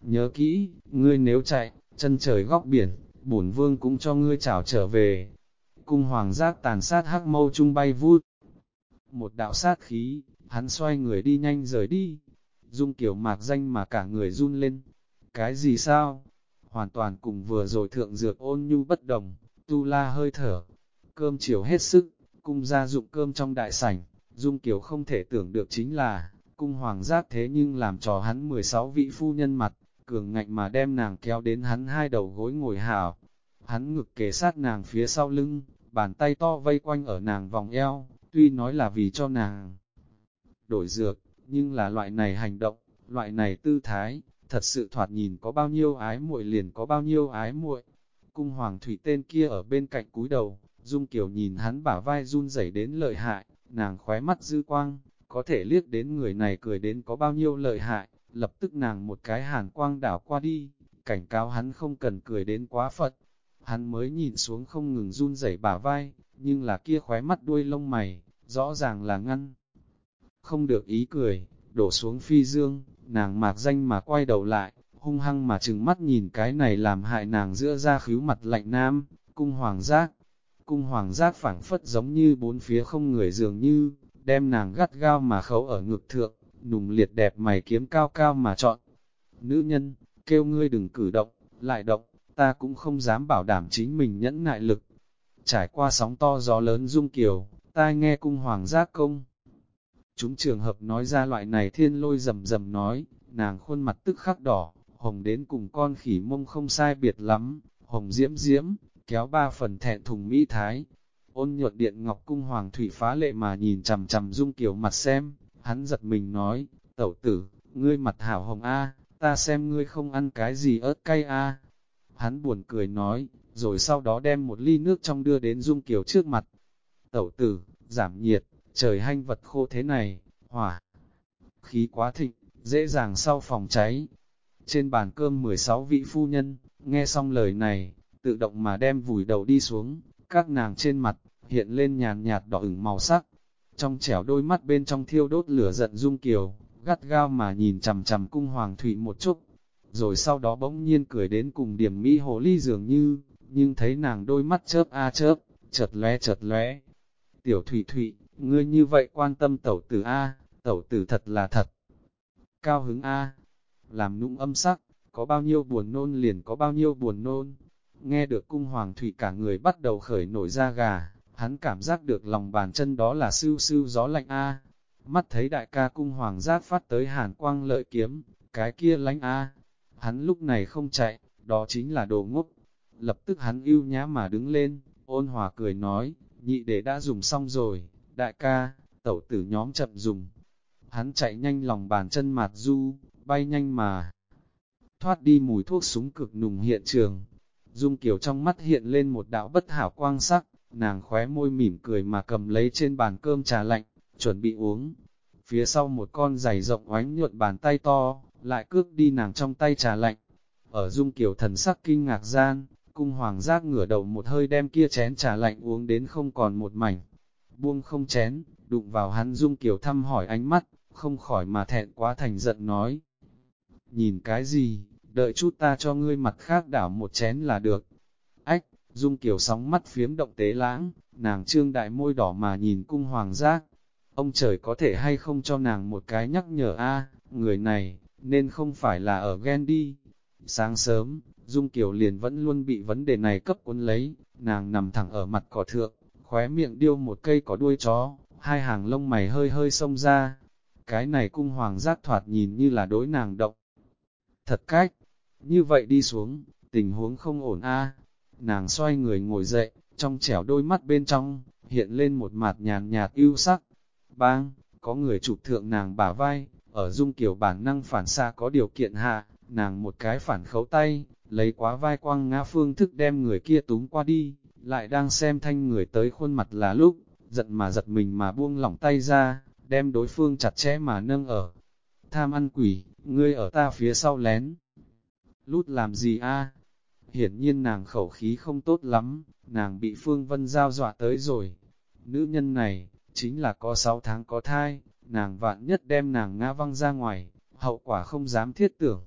Nhớ kỹ, ngươi nếu chạy, chân trời góc biển, bổn vương cũng cho ngươi trảo trở về. Cung hoàng giác tàn sát hắc mâu trung bay vút. Một đạo sát khí, hắn xoay người đi nhanh rời đi. Dung Kiều mạc danh mà cả người run lên. Cái gì sao? Hoàn toàn cùng vừa rồi thượng dược ôn nhu bất đồng, tu la hơi thở, cơm chiều hết sức, cung ra dụng cơm trong đại sảnh, Dung Kiều không thể tưởng được chính là, cung hoàng giác thế nhưng làm trò hắn 16 vị phu nhân mặt, cường ngạnh mà đem nàng kéo đến hắn hai đầu gối ngồi hào, hắn ngực kề sát nàng phía sau lưng, bàn tay to vây quanh ở nàng vòng eo, tuy nói là vì cho nàng đổi dược, nhưng là loại này hành động, loại này tư thái, thật sự thoạt nhìn có bao nhiêu ái muội liền có bao nhiêu ái muội. Cung hoàng thủy tên kia ở bên cạnh cúi đầu, Dung Kiều nhìn hắn bả vai run rẩy đến lợi hại, nàng khóe mắt dư quang, có thể liếc đến người này cười đến có bao nhiêu lợi hại, lập tức nàng một cái hàn quang đảo qua đi, cảnh cáo hắn không cần cười đến quá phật. Hắn mới nhìn xuống không ngừng run rẩy bả vai, nhưng là kia khóe mắt đuôi lông mày, rõ ràng là ngăn. Không được ý cười, đổ xuống phi dương, nàng mạc danh mà quay đầu lại, hung hăng mà trừng mắt nhìn cái này làm hại nàng giữa ra khíu mặt lạnh nam, cung hoàng giác. Cung hoàng giác phảng phất giống như bốn phía không người dường như, đem nàng gắt gao mà khấu ở ngực thượng, nùng liệt đẹp mày kiếm cao cao mà chọn. Nữ nhân, kêu ngươi đừng cử động, lại động, ta cũng không dám bảo đảm chính mình nhẫn nại lực. Trải qua sóng to gió lớn dung kiều, ta nghe cung hoàng giác công Chúng trường hợp nói ra loại này thiên lôi rầm rầm nói, nàng khuôn mặt tức khắc đỏ, hồng đến cùng con khỉ mông không sai biệt lắm, hồng diễm diễm, kéo ba phần thẹn thùng mỹ thái. ôn nhuận điện ngọc cung hoàng thủy phá lệ mà nhìn chằm chằm Dung Kiều mặt xem, hắn giật mình nói, tẩu tử, ngươi mặt hảo hồng A, ta xem ngươi không ăn cái gì ớt cay A. Hắn buồn cười nói, rồi sau đó đem một ly nước trong đưa đến Dung Kiều trước mặt. Tẩu tử, giảm nhiệt, trời hanh vật khô thế này, hỏa, khí quá thịnh, dễ dàng sau phòng cháy. Trên bàn cơm 16 vị phu nhân, nghe xong lời này, tự động mà đem vùi đầu đi xuống, các nàng trên mặt, hiện lên nhàn nhạt đỏ ửng màu sắc. Trong chẻo đôi mắt bên trong thiêu đốt lửa giận dung kiều, gắt gao mà nhìn chằm chằm cung hoàng thủy một chút, rồi sau đó bỗng nhiên cười đến cùng điểm mỹ hồ ly dường như, nhưng thấy nàng đôi mắt chớp a chớp, chợt lóe chợt lóe. Tiểu thủy thủy, ngươi như vậy quan tâm tẩu tử a, tẩu tử thật là thật. Cao hứng a, làm nũng âm sắc, có bao nhiêu buồn nôn liền có bao nhiêu buồn nôn. Nghe được cung hoàng thủy cả người bắt đầu khởi nổi da gà, hắn cảm giác được lòng bàn chân đó là sưu sưu gió lạnh a. Mắt thấy đại ca cung hoàng giác phát tới hàn quang lợi kiếm, cái kia lánh a. Hắn lúc này không chạy, đó chính là đồ ngốc. Lập tức hắn yêu nhá mà đứng lên, ôn hòa cười nói, nhị đệ đã dùng xong rồi, đại ca, tẩu tử nhóm chậm dùng. Hắn chạy nhanh lòng bàn chân mạt du, bay nhanh mà. Thoát đi mùi thuốc súng cực nùng hiện trường. Dung Kiều trong mắt hiện lên một đạo bất hảo quang sắc, nàng khóe môi mỉm cười mà cầm lấy trên bàn cơm trà lạnh, chuẩn bị uống. Phía sau một con giày rộng oánh nhuận bàn tay to, lại cước đi nàng trong tay trà lạnh. Ở Dung Kiều thần sắc kinh ngạc gian, cung hoàng giác ngửa đầu một hơi đem kia chén trà lạnh uống đến không còn một mảnh. Buông không chén, đụng vào hắn Dung Kiều thăm hỏi ánh mắt, không khỏi mà thẹn quá thành giận nói. Nhìn cái gì, đợi chút ta cho ngươi mặt khác đảo một chén là được. Ách, Dung Kiều sóng mắt phiếm động tế lãng, nàng trương đại môi đỏ mà nhìn cung hoàng giác. Ông trời có thể hay không cho nàng một cái nhắc nhở a người này, nên không phải là ở ghen đi. Sáng sớm, Dung Kiều liền vẫn luôn bị vấn đề này cấp cuốn lấy, nàng nằm thẳng ở mặt cỏ thượng, khóe miệng điêu một cây có đuôi chó, hai hàng lông mày hơi hơi xông ra. Cái này cung hoàng giác thoạt nhìn như là đối nàng động. Thật cách, như vậy đi xuống, tình huống không ổn a. Nàng xoay người ngồi dậy, trong trẻo đôi mắt bên trong, hiện lên một mặt nhàn nhạt ưu sắc. Bang, có người chụp thượng nàng bả vai, ở dung kiểu bản năng phản xa có điều kiện hạ, nàng một cái phản khấu tay, lấy quá vai quăng ngã phương thức đem người kia túm qua đi, lại đang xem thanh người tới khuôn mặt là lúc, giận mà giật mình mà buông lỏng tay ra, đem đối phương chặt chẽ mà nâng ở. Tham ăn quỷ, ngươi ở ta phía sau lén. Lút làm gì a? Hiển nhiên nàng khẩu khí không tốt lắm, nàng bị Phương Vân Giao dọa tới rồi. Nữ nhân này, chính là có 6 tháng có thai, nàng vạn nhất đem nàng ngã văng ra ngoài, hậu quả không dám thiết tưởng.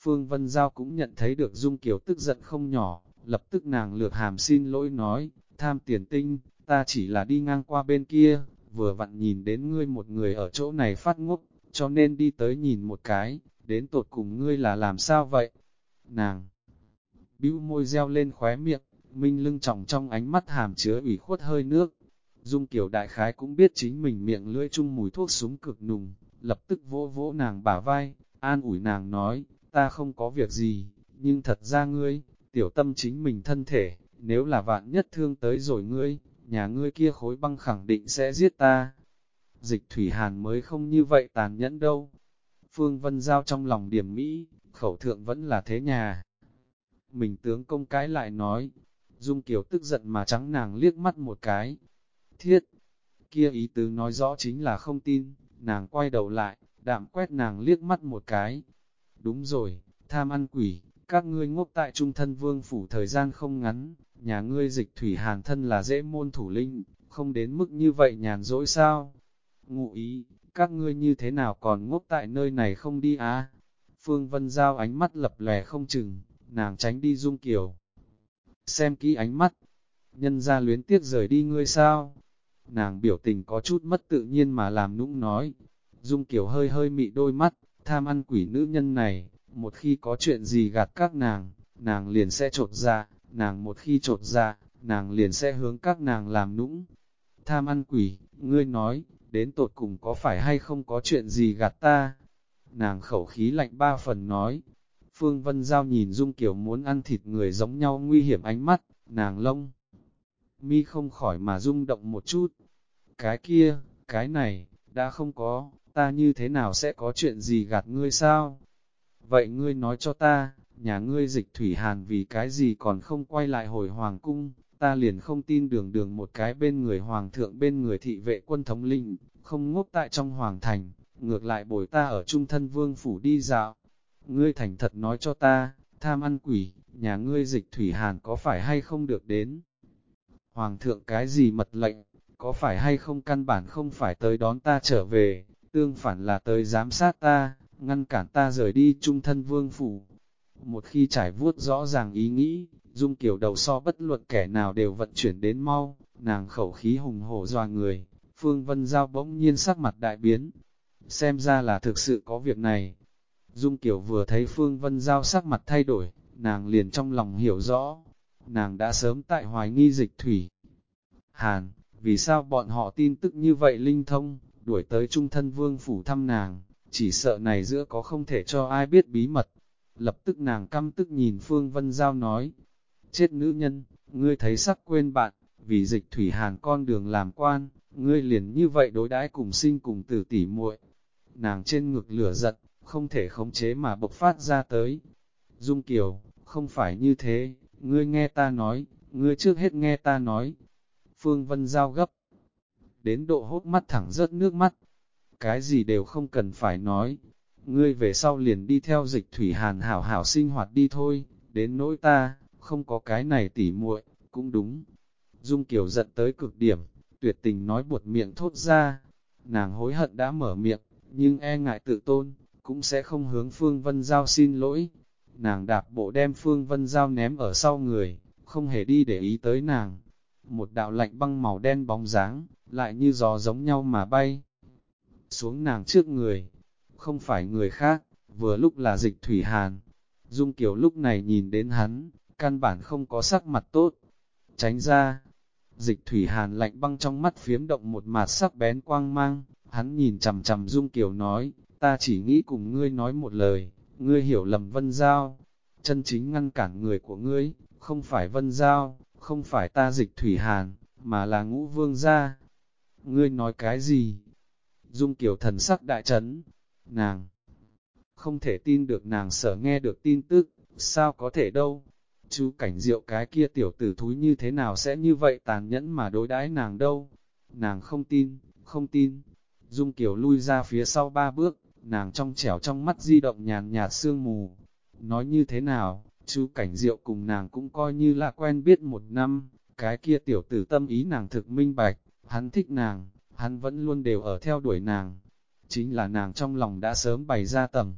Phương Vân Giao cũng nhận thấy được Dung Kiều tức giận không nhỏ, lập tức nàng lược hàm xin lỗi nói, tham tiền tinh, ta chỉ là đi ngang qua bên kia, vừa vặn nhìn đến ngươi một người ở chỗ này phát ngốc, cho nên đi tới nhìn một cái, đến tột cùng ngươi là làm sao vậy? Nàng bĩu môi reo lên khóe miệng, minh lưng trọng trong ánh mắt hàm chứa ủy khuất hơi nước. Dung Kiều đại khái cũng biết chính mình miệng lưỡi chung mùi thuốc súng cực nùng, lập tức vỗ vỗ nàng bả vai, an ủi nàng nói, ta không có việc gì, nhưng thật ra ngươi, tiểu tâm chính mình thân thể, nếu là vạn nhất thương tới rồi ngươi, nhà ngươi kia khối băng khẳng định sẽ giết ta. Dịch thủy hàn mới không như vậy tàn nhẫn đâu. Phương Vân Giao trong lòng điểm Mỹ, khẩu thượng vẫn là thế nhà. Mình tướng công cái lại nói, Dung Kiều tức giận mà trắng nàng liếc mắt một cái. Thiết, kia ý tứ nói rõ chính là không tin, nàng quay đầu lại, đạm quét nàng liếc mắt một cái. Đúng rồi, tham ăn quỷ, các ngươi ngốc tại trung thân vương phủ thời gian không ngắn, nhà ngươi dịch thủy hàn thân là dễ môn thủ linh, không đến mức như vậy nhàn dỗi sao? Ngụ ý, các ngươi như thế nào còn ngốc tại nơi này không đi á? Phương Vân Giao ánh mắt lập lè không chừng, nàng tránh đi dung kiều. Xem kỹ ánh mắt, nhân ra luyến tiếc rời đi ngươi sao? Nàng biểu tình có chút mất tự nhiên mà làm nũng nói. Dung kiều hơi hơi mị đôi mắt, tham ăn quỷ nữ nhân này, một khi có chuyện gì gạt các nàng, nàng liền sẽ trột ra, nàng một khi trột ra, nàng liền sẽ hướng các nàng làm nũng. Tham ăn quỷ, ngươi nói, đến tột cùng có phải hay không có chuyện gì gạt ta? Nàng khẩu khí lạnh ba phần nói. Phương Vân Giao nhìn Dung Kiều muốn ăn thịt người giống nhau nguy hiểm ánh mắt, nàng lông. mi không khỏi mà rung động một chút. Cái kia, cái này, đã không có, ta như thế nào sẽ có chuyện gì gạt ngươi sao? Vậy ngươi nói cho ta, nhà ngươi dịch thủy hàn vì cái gì còn không quay lại hồi hoàng cung, ta liền không tin đường đường một cái bên người hoàng thượng bên người thị vệ quân thống lĩnh, không ngốc tại trong hoàng thành, ngược lại bồi ta ở trung thân vương phủ đi dạo. Ngươi thành thật nói cho ta, tham ăn quỷ, nhà ngươi dịch thủy hàn có phải hay không được đến? Hoàng thượng cái gì mật lệnh, có phải hay không căn bản không phải tới đón ta trở về, tương phản là tới giám sát ta, ngăn cản ta rời đi trung thân vương phủ. Một khi trải vuốt rõ ràng ý nghĩ, dung kiểu đầu so bất luận kẻ nào đều vận chuyển đến mau, nàng khẩu khí hùng hổ doa người, Phương Vân Giao bỗng nhiên sắc mặt đại biến. Xem ra là thực sự có việc này. Dung Kiều vừa thấy Phương Vân Giao sắc mặt thay đổi, nàng liền trong lòng hiểu rõ. Nàng đã sớm tại hoài nghi dịch thủy. Hàn, vì sao bọn họ tin tức như vậy linh thông, đuổi tới trung thân vương phủ thăm nàng, chỉ sợ này giữa có không thể cho ai biết bí mật. Lập tức nàng căm tức nhìn Phương Vân Giao nói, chết nữ nhân, ngươi thấy sắc quên bạn, vì dịch thủy hàn con đường làm quan, ngươi liền như vậy đối đãi cùng sinh cùng tử tỉ muội. Nàng trên ngực lửa giận, không thể khống chế mà bộc phát ra tới. Dung Kiều, không phải như thế, ngươi nghe ta nói, ngươi trước hết nghe ta nói. Phương Vân Giao gấp, đến độ hốt mắt thẳng rớt nước mắt. Cái gì đều không cần phải nói, ngươi về sau liền đi theo dịch thủy hàn hảo hảo sinh hoạt đi thôi, đến nỗi ta, không có cái này tỉ muội cũng đúng. Dung Kiều giận tới cực điểm, tuyệt tình nói buột miệng thốt ra. Nàng hối hận đã mở miệng, nhưng e ngại tự tôn, cũng sẽ không hướng Phương Vân Giao xin lỗi. Nàng đạp bộ đem Phương Vân Giao ném ở sau người, không hề đi để ý tới nàng. Một đạo lạnh băng màu đen bóng dáng, lại như gió giống nhau mà bay. Xuống nàng trước người, không phải người khác, vừa lúc là dịch thủy hàn. Dung Kiều lúc này nhìn đến hắn, căn bản không có sắc mặt tốt. Tránh ra, dịch thủy hàn lạnh băng trong mắt phiếm động một mạt sắc bén quang mang, hắn nhìn chầm chầm Dung Kiều nói, ta chỉ nghĩ cùng ngươi nói một lời, ngươi hiểu lầm Vân Giao, chân chính ngăn cản người của ngươi, không phải Vân Giao, không phải ta dịch thủy hàn, mà là ngũ vương gia. Ngươi nói cái gì? Dung Kiều thần sắc đại chấn, nàng không thể tin được nàng sở nghe được tin tức, sao có thể đâu, chú cảnh diệu cái kia tiểu tử thúi như thế nào sẽ như vậy tàn nhẫn mà đối đãi nàng đâu. Nàng không tin, không tin. Dung Kiều lui ra phía sau ba bước, nàng trong trẻo trong mắt di động nhàn nhạt sương mù. Nói như thế nào, chú cảnh diệu cùng nàng cũng coi như là quen biết một năm, cái kia tiểu tử tâm ý nàng thực minh bạch, hắn thích nàng, hắn vẫn luôn đều ở theo đuổi nàng. Chính là nàng trong lòng đã sớm bày ra tầng.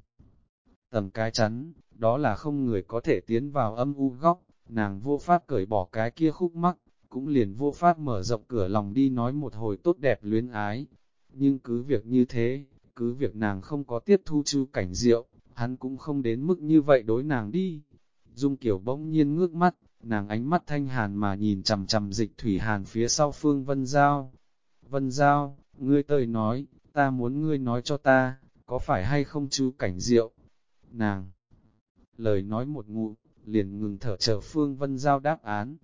Tầng cái chắn, đó là không người có thể tiến vào âm u góc, nàng vô pháp cởi bỏ cái kia khúc mắc, cũng liền vô pháp mở rộng cửa lòng đi nói một hồi tốt đẹp luyến ái. Nhưng cứ việc như thế, cứ việc nàng không có tiếp thu chu cảnh diệu, hắn cũng không đến mức như vậy đối nàng đi. Dung kiểu bỗng nhiên ngước mắt, nàng ánh mắt thanh hàn mà nhìn chầm chầm dịch thủy hàn phía sau phương Vân Giao. Vân Giao, ngươi tơi nói, ta muốn ngươi nói cho ta, có phải hay không chú cảnh diệu? Nàng, lời nói một ngụ, liền ngừng thở chờ Phương Vân Giao đáp án.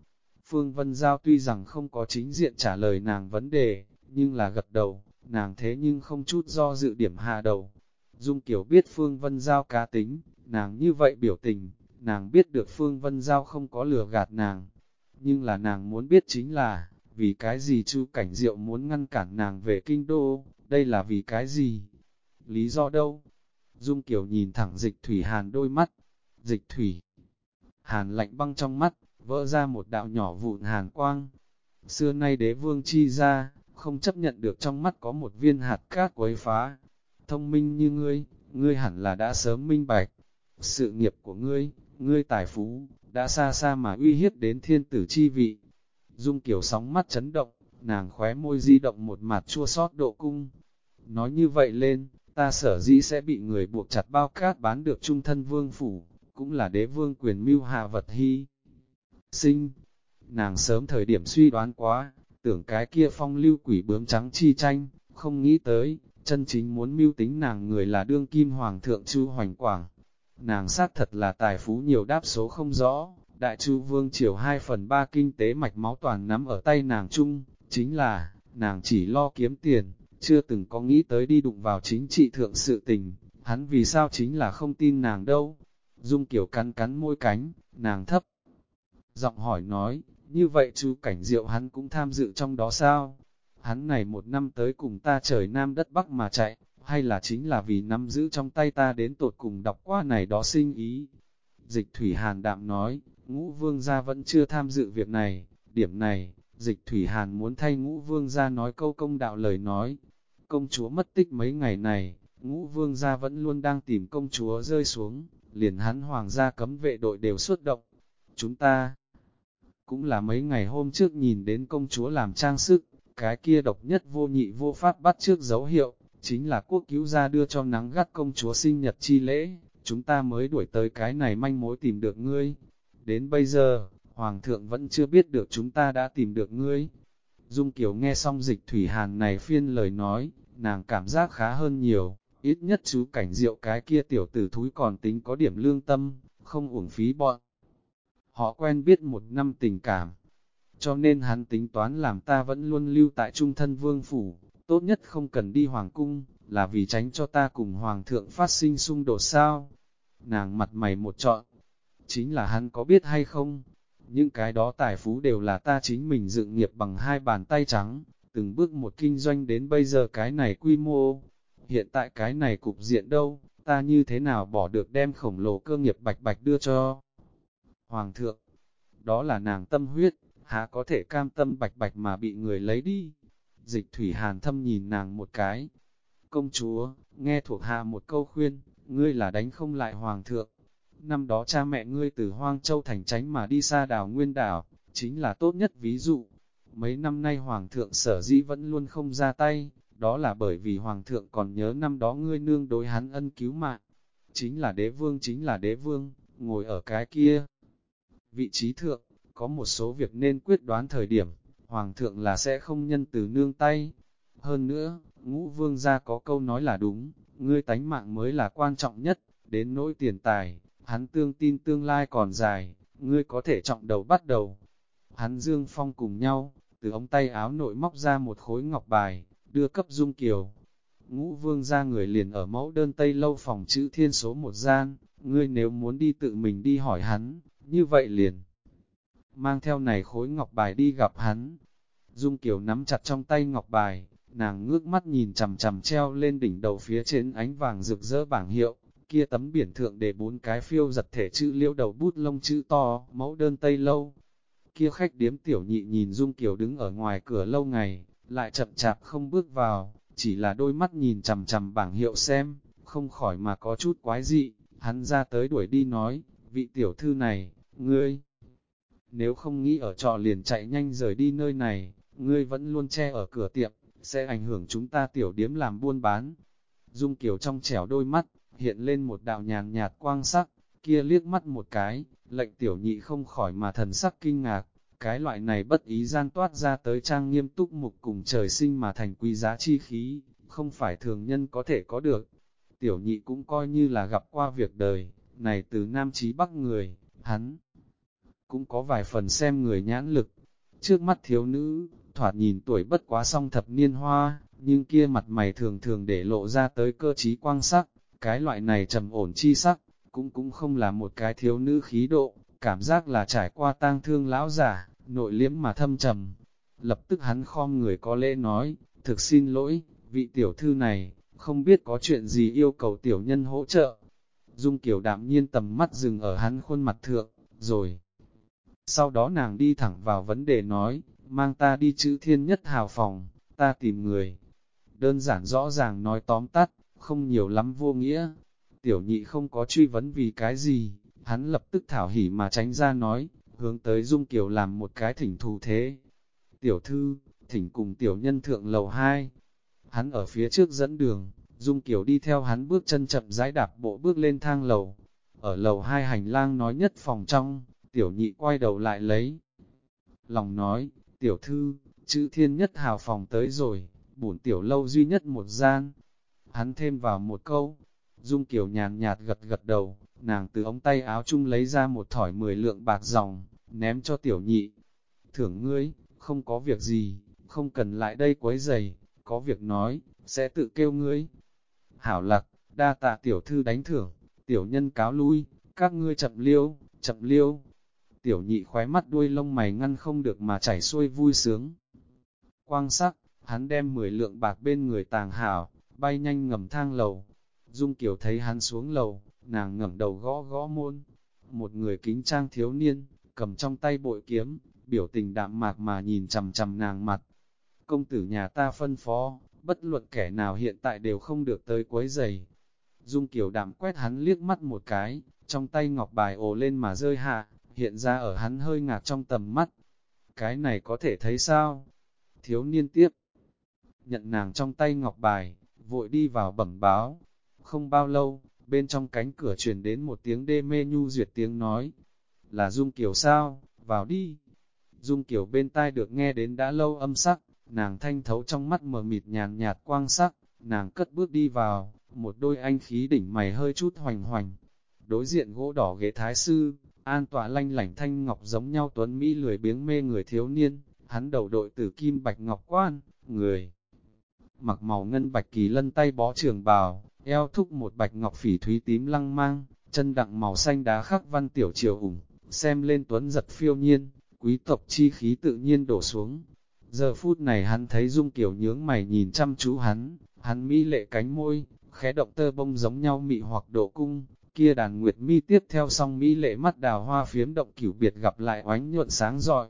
Phương Vân Giao tuy rằng không có chính diện trả lời nàng vấn đề, nhưng là gật đầu, nàng thế nhưng không chút do dự điểm hạ đầu. Dung Kiều biết Phương Vân Giao cá tính, nàng như vậy biểu tình, nàng biết được Phương Vân Giao không có lừa gạt nàng. Nhưng là nàng muốn biết chính là, vì cái gì Chu Cảnh Diệu muốn ngăn cản nàng về kinh đô, đây là vì cái gì? Lý do đâu? Dung Kiều nhìn thẳng dịch thủy hàn đôi mắt, dịch thủy. Hàn lạnh băng trong mắt, vỡ ra một đạo nhỏ vụn hàn quang. Xưa nay đế vương chi ra, không chấp nhận được trong mắt có một viên hạt cát quấy phá. Thông minh như ngươi, ngươi hẳn là đã sớm minh bạch. Sự nghiệp của ngươi, ngươi tài phú, đã xa xa mà uy hiếp đến thiên tử chi vị. Dung kiểu sóng mắt chấn động, nàng khóe môi di động một mặt chua sót độ cung. Nói như vậy lên, ta sở dĩ sẽ bị người buộc chặt bao cát bán được trung thân vương phủ, cũng là đế vương quyền mưu hạ vật hy. Sinh, nàng sớm thời điểm suy đoán quá, tưởng cái kia phong lưu quỷ bướm trắng chi tranh, không nghĩ tới, chân chính muốn mưu tính nàng người là đương kim hoàng thượng chu hoành quảng. Nàng sát thật là tài phú nhiều đáp số không rõ, đại chu vương triều 2 phần 3 kinh tế mạch máu toàn nắm ở tay nàng chung, chính là, nàng chỉ lo kiếm tiền, chưa từng có nghĩ tới đi đụng vào chính trị thượng sự tình, hắn vì sao chính là không tin nàng đâu. Dung kiểu cắn cắn môi cánh, nàng thấp. Giọng hỏi nói, như vậy chú cảnh diệu hắn cũng tham dự trong đó sao? Hắn này một năm tới cùng ta trời nam đất bắc mà chạy, hay là chính là vì nắm giữ trong tay ta đến tột cùng đọc qua này đó sinh ý. Dịch Thủy Hàn đạm nói, ngũ vương gia vẫn chưa tham dự việc này, điểm này, dịch Thủy Hàn muốn thay ngũ vương gia nói câu công đạo lời nói. Công chúa mất tích mấy ngày này, ngũ vương gia vẫn luôn đang tìm công chúa rơi xuống, liền hắn hoàng gia cấm vệ đội đều xuất động. Chúng ta cũng là mấy ngày hôm trước nhìn đến công chúa làm trang sức, cái kia độc nhất vô nhị vô pháp bắt trước dấu hiệu, chính là quốc cứu gia đưa cho nắng gắt công chúa sinh nhật chi lễ, chúng ta mới đuổi tới cái này manh mối tìm được ngươi. Đến bây giờ, Hoàng thượng vẫn chưa biết được chúng ta đã tìm được ngươi. Dung Kiều nghe xong dịch thủy hàn này phiên lời nói, nàng cảm giác khá hơn nhiều, ít nhất chú cảnh diệu cái kia tiểu tử thúi còn tính có điểm lương tâm, không uổng phí bọn. Họ quen biết một năm tình cảm, cho nên hắn tính toán làm ta vẫn luôn lưu tại trung thân vương phủ, tốt nhất không cần đi hoàng cung, là vì tránh cho ta cùng hoàng thượng phát sinh xung đột sao. Nàng mặt mày một trọn, chính là hắn có biết hay không, những cái đó tài phú đều là ta chính mình dựng nghiệp bằng hai bàn tay trắng, từng bước một kinh doanh đến bây giờ cái này quy mô. Hiện tại cái này cục diện đâu, ta như thế nào bỏ được đem khổng lồ cơ nghiệp bạch bạch đưa cho Hoàng thượng. Đó là nàng tâm huyết, há có thể cam tâm bạch bạch mà bị người lấy đi. Dịch thủy hàn thâm nhìn nàng một cái. Công chúa, nghe thuộc hạ một câu khuyên, ngươi là đánh không lại hoàng thượng. Năm đó cha mẹ ngươi từ Hoang Châu thành tránh mà đi xa đảo Nguyên đảo, chính là tốt nhất ví dụ. Mấy năm nay hoàng thượng sở dĩ vẫn luôn không ra tay, đó là bởi vì hoàng thượng còn nhớ năm đó ngươi nương đối hắn ân cứu mạng. Chính là đế vương chính là đế vương, ngồi ở cái kia. Vị trí thượng, có một số việc nên quyết đoán thời điểm, Hoàng thượng là sẽ không nhân từ nương tay. Hơn nữa, ngũ vương gia có câu nói là đúng, ngươi tánh mạng mới là quan trọng nhất, đến nỗi tiền tài, hắn tương tin tương lai còn dài, ngươi có thể trọng đầu bắt đầu. Hắn Dương Phong cùng nhau, từ ống tay áo nội móc ra một khối ngọc bài, đưa cấp Dung Kiều. Ngũ vương ra người liền ở mẫu đơn tây lâu phòng chữ thiên số một gian, ngươi nếu muốn đi tự mình đi hỏi hắn, như vậy liền mang theo này khối ngọc bài đi gặp hắn. Dung Kiều nắm chặt trong tay ngọc bài, nàng ngước mắt nhìn chằm chằm treo lên đỉnh đầu phía trên ánh vàng rực rỡ bảng hiệu, kia tấm biển thượng để bốn cái phiêu giật thể chữ liễu đầu bút lông chữ to, mẫu đơn tây lâu. Kia khách điếm tiểu nhị nhìn Dung Kiều đứng ở ngoài cửa lâu ngày, lại chậm chạp không bước vào, chỉ là đôi mắt nhìn chằm chằm bảng hiệu xem, không khỏi mà có chút quái dị, hắn ra tới đuổi đi nói, vị tiểu thư này, ngươi nếu không nghĩ ở trọ liền chạy nhanh rời đi nơi này, ngươi vẫn luôn che ở cửa tiệm, sẽ ảnh hưởng chúng ta tiểu điếm làm buôn bán. Dung Kiều trong trẻo đôi mắt, hiện lên một đạo nhàn nhạt quang sắc, kia liếc mắt một cái, lệnh tiểu nhị không khỏi mà thần sắc kinh ngạc, cái loại này bất ý gian toát ra tới trang nghiêm túc mục cùng trời sinh mà thành quý giá chi khí, không phải thường nhân có thể có được. Tiểu nhị cũng coi như là gặp qua việc đời, này từ Nam Chí Bắc người, hắn cũng có vài phần xem người nhãn lực. Trước mắt thiếu nữ, thoạt nhìn tuổi bất quá song thập niên hoa, nhưng kia mặt mày thường thường để lộ ra tới cơ trí quang sắc, cái loại này trầm ổn chi sắc, cũng cũng không là một cái thiếu nữ khí độ, cảm giác là trải qua tang thương lão giả, nội liếm mà thâm trầm. Lập tức hắn khom người có lễ nói, thực xin lỗi, vị tiểu thư này, không biết có chuyện gì yêu cầu tiểu nhân hỗ trợ. Dung kiểu đạm nhiên tầm mắt dừng ở hắn khuôn mặt thượng, rồi. Sau đó nàng đi thẳng vào vấn đề nói, mang ta đi chữ thiên nhất hào phòng, ta tìm người. Đơn giản rõ ràng nói tóm tắt, không nhiều lắm vô nghĩa. Tiểu nhị không có truy vấn vì cái gì, hắn lập tức thảo hỉ mà tránh ra nói, hướng tới Dung Kiều làm một cái thỉnh thù thế. Tiểu thư, thỉnh cùng tiểu nhân thượng lầu 2. Hắn ở phía trước dẫn đường, Dung Kiều đi theo hắn bước chân chậm rãi đạp bộ bước lên thang lầu. Ở lầu hai hành lang nói nhất phòng trong, Tiểu nhị quay đầu lại lấy. Lòng nói, tiểu thư, chữ thiên nhất hào phòng tới rồi, bổn tiểu lâu duy nhất một gian. Hắn thêm vào một câu, Dung Kiều nhàn nhạt gật gật đầu, nàng từ ống tay áo chung lấy ra một thỏi mười lượng bạc dòng, ném cho tiểu nhị. Thưởng ngươi, không có việc gì, không cần lại đây quấy giày, có việc nói, sẽ tự kêu ngươi. Hảo lạc, đa tạ tiểu thư đánh thưởng, tiểu nhân cáo lui, các ngươi chậm liêu, chậm liêu. Tiểu nhị khóe mắt đuôi lông mày ngăn không được mà chảy xuôi vui sướng. Quang sắc, hắn đem 10 lượng bạc bên người tàng hảo, bay nhanh ngầm thang lầu. Dung Kiều thấy hắn xuống lầu, nàng ngẩng đầu gõ gõ môn. Một người kính trang thiếu niên, cầm trong tay bội kiếm, biểu tình đạm mạc mà nhìn chầm chầm nàng mặt. Công tử nhà ta phân phó, bất luận kẻ nào hiện tại đều không được tới quấy giày. Dung Kiều đạm quét hắn liếc mắt một cái, trong tay ngọc bài ồ lên mà rơi hạ, hiện ra ở hắn hơi ngạc trong tầm mắt. Cái này có thể thấy sao? Thiếu niên tiếp. Nhận nàng trong tay ngọc bài, vội đi vào bẩm báo. Không bao lâu, bên trong cánh cửa truyền đến một tiếng đê mê nhu duyệt tiếng nói. Là Dung Kiều sao? Vào đi. Dung Kiều bên tai được nghe đến đã lâu âm sắc, nàng thanh thấu trong mắt mờ mịt nhàn nhạt quang sắc, nàng cất bước đi vào, một đôi anh khí đỉnh mày hơi chút hoành hoành. Đối diện gỗ đỏ ghế thái sư, an tọa lanh lảnh thanh ngọc giống nhau tuấn Mỹ lười biếng mê người thiếu niên, hắn đầu đội tử kim bạch ngọc quan, người. Mặc màu ngân bạch kỳ lân tay bó trường bào, eo thúc một bạch ngọc phỉ thúy tím lăng mang, chân đặng màu xanh đá khắc văn tiểu triều ủng, xem lên tuấn giật phiêu nhiên, quý tộc chi khí tự nhiên đổ xuống. Giờ phút này hắn thấy Dung Kiều nhướng mày nhìn chăm chú hắn, hắn mỹ lệ cánh môi, khẽ động tơ bông giống nhau mị hoặc độ cung, kia đàn nguyệt mi tiếp theo song mỹ lệ mắt đào hoa phiếm động cửu biệt gặp lại oánh nhuận sáng rọi.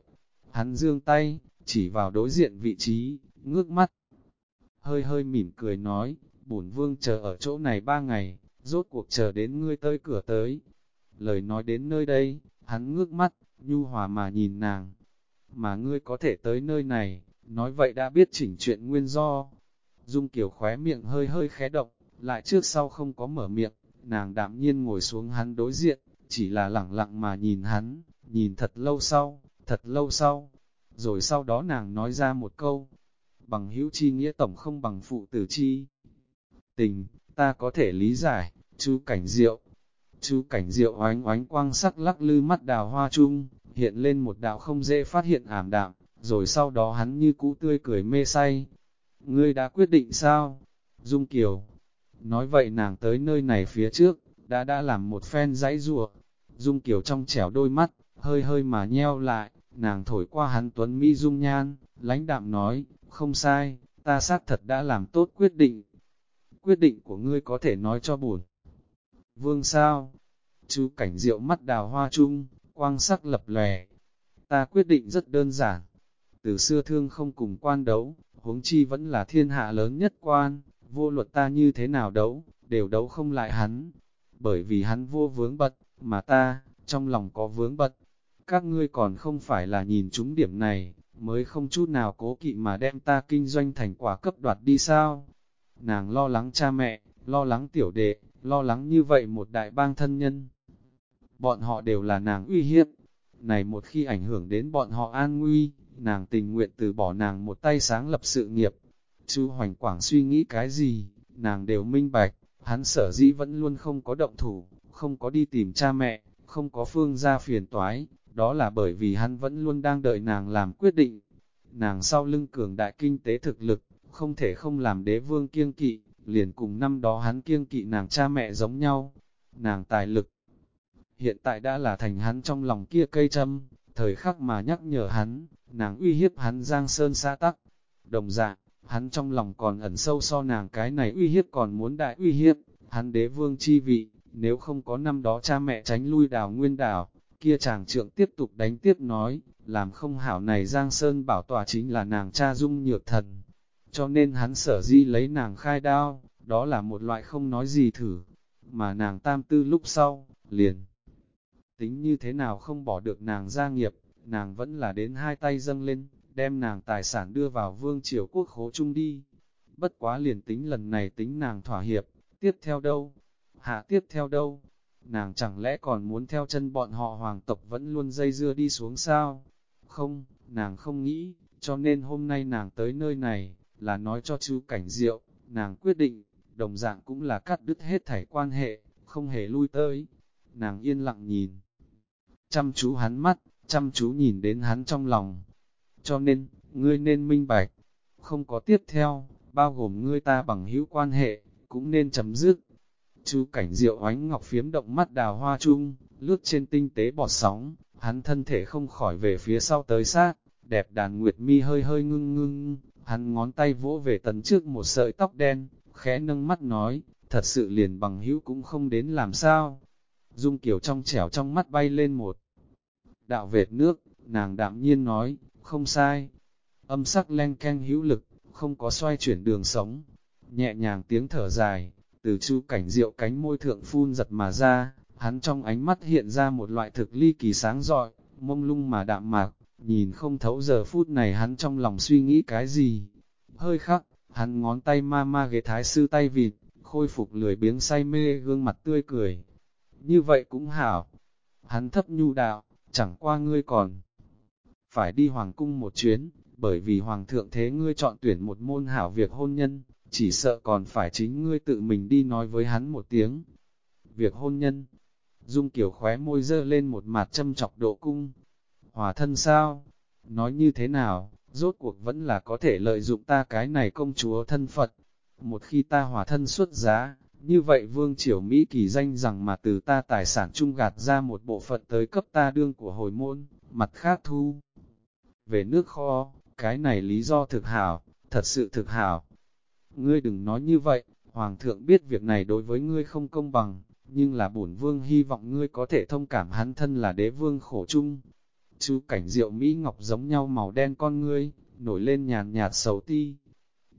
Hắn dương tay, chỉ vào đối diện vị trí, ngước mắt. Hơi hơi mỉm cười nói, bổn vương chờ ở chỗ này ba ngày, rốt cuộc chờ đến ngươi tới cửa tới. Lời nói đến nơi đây, hắn ngước mắt, nhu hòa mà nhìn nàng. Mà ngươi có thể tới nơi này, nói vậy đã biết chỉnh chuyện nguyên do. Dung Kiều khóe miệng hơi hơi khé động, lại trước sau không có mở miệng, nàng đạm nhiên ngồi xuống hắn đối diện, chỉ là lẳng lặng mà nhìn hắn, nhìn thật lâu sau, thật lâu sau. Rồi sau đó nàng nói ra một câu, bằng hữu chi nghĩa tổng không bằng phụ tử chi. Tình, ta có thể lý giải, chú cảnh diệu. Chú cảnh diệu oánh oánh quang sắc lắc lư mắt đào hoa chung, hiện lên một đạo không dễ phát hiện ảm đạm, rồi sau đó hắn như cũ tươi cười mê say. Ngươi đã quyết định sao? Dung Kiều. Nói vậy nàng tới nơi này phía trước, đã đã làm một phen dãy rùa. Dung Kiều trong trẻo đôi mắt, hơi hơi mà nheo lại, nàng thổi qua hắn tuấn mỹ dung nhan, lãnh đạm nói, không sai, ta xác thật đã làm tốt quyết định. Quyết định của ngươi có thể nói cho buồn. Vương sao? Chú cảnh diệu mắt đào hoa chung, quang sắc lập lè. Ta quyết định rất đơn giản. Từ xưa thương không cùng quan đấu, huống chi vẫn là thiên hạ lớn nhất quan, vô luật ta như thế nào đấu, đều đấu không lại hắn. Bởi vì hắn vô vướng bật, mà ta, trong lòng có vướng bật. Các ngươi còn không phải là nhìn chúng điểm này, mới không chút nào cố kỵ mà đem ta kinh doanh thành quả cấp đoạt đi sao. Nàng lo lắng cha mẹ, lo lắng tiểu đệ, lo lắng như vậy một đại bang thân nhân. Bọn họ đều là nàng uy hiếp. Này một khi ảnh hưởng đến bọn họ an nguy, nàng tình nguyện từ bỏ nàng một tay sáng lập sự nghiệp. Chu Hoành Quảng suy nghĩ cái gì, nàng đều minh bạch, hắn sở dĩ vẫn luôn không có động thủ, không có đi tìm cha mẹ, không có phương ra phiền toái, đó là bởi vì hắn vẫn luôn đang đợi nàng làm quyết định. Nàng sau lưng cường đại kinh tế thực lực, không thể không làm đế vương kiêng kỵ, liền cùng năm đó hắn kiêng kỵ nàng cha mẹ giống nhau. Nàng tài lực, hiện tại đã là thành hắn trong lòng kia cây châm, thời khắc mà nhắc nhở hắn, nàng uy hiếp hắn giang sơn xa tắc. Đồng dạng, hắn trong lòng còn ẩn sâu so nàng cái này uy hiếp còn muốn đại uy hiếp, hắn đế vương chi vị, nếu không có năm đó cha mẹ tránh lui đảo nguyên đảo, kia chàng trượng tiếp tục đánh tiếp nói, làm không hảo này Giang Sơn bảo tòa chính là nàng cha dung nhược thần. Cho nên hắn sở di lấy nàng khai đao, đó là một loại không nói gì thử, mà nàng tam tư lúc sau, liền. Tính như thế nào không bỏ được nàng gia nghiệp, nàng vẫn là đến hai tay dâng lên, đem nàng tài sản đưa vào vương triều quốc khố chung đi. Bất quá liền tính lần này tính nàng thỏa hiệp, tiếp theo đâu? Hạ tiếp theo đâu? Nàng chẳng lẽ còn muốn theo chân bọn họ hoàng tộc vẫn luôn dây dưa đi xuống sao? Không, nàng không nghĩ, cho nên hôm nay nàng tới nơi này, là nói cho chú cảnh diệu, nàng quyết định, đồng dạng cũng là cắt đứt hết thảy quan hệ, không hề lui tới. nàng yên lặng nhìn. Chăm chú hắn mắt, chăm chú nhìn đến hắn trong lòng. Cho nên, ngươi nên minh bạch, không có tiếp theo, bao gồm ngươi ta bằng hữu quan hệ, cũng nên chấm dứt. Chú cảnh diệu oánh ngọc phiếm động mắt đào hoa chung, lướt trên tinh tế bọt sóng, hắn thân thể không khỏi về phía sau tới sát, đẹp đàn nguyệt mi hơi hơi ngưng ngưng, hắn ngón tay vỗ về tấn trước một sợi tóc đen, khẽ nâng mắt nói, thật sự liền bằng hữu cũng không đến làm sao. Dung kiểu trong trẻo trong mắt bay lên một đạo vệt nước, nàng đạm nhiên nói, không sai. Âm sắc len keng hữu lực, không có xoay chuyển đường sống. Nhẹ nhàng tiếng thở dài, từ chu cảnh rượu cánh môi thượng phun giật mà ra, hắn trong ánh mắt hiện ra một loại thực ly kỳ sáng rọi, mông lung mà đạm mạc, nhìn không thấu giờ phút này hắn trong lòng suy nghĩ cái gì. Hơi khắc, hắn ngón tay ma ma ghế thái sư tay vịt, khôi phục lười biếng say mê gương mặt tươi cười. Như vậy cũng hảo. Hắn thấp nhu đạo, chẳng qua ngươi còn phải đi hoàng cung một chuyến, bởi vì hoàng thượng thế ngươi chọn tuyển một môn hảo việc hôn nhân, chỉ sợ còn phải chính ngươi tự mình đi nói với hắn một tiếng. Việc hôn nhân, Dung Kiều khóe môi dơ lên một mặt châm chọc độ cung. Hòa thân sao? Nói như thế nào? Rốt cuộc vẫn là có thể lợi dụng ta cái này công chúa thân Phật. Một khi ta hòa thân xuất giá, như vậy vương triều Mỹ kỳ danh rằng mà từ ta tài sản chung gạt ra một bộ phận tới cấp ta đương của hồi môn, mặt khác thu. Về nước kho, cái này lý do thực hảo, thật sự thực hảo. Ngươi đừng nói như vậy, Hoàng thượng biết việc này đối với ngươi không công bằng, nhưng là bổn vương hy vọng ngươi có thể thông cảm hắn thân là đế vương khổ chung. Chú cảnh diệu Mỹ Ngọc giống nhau màu đen con ngươi, nổi lên nhàn nhạt sầu ti.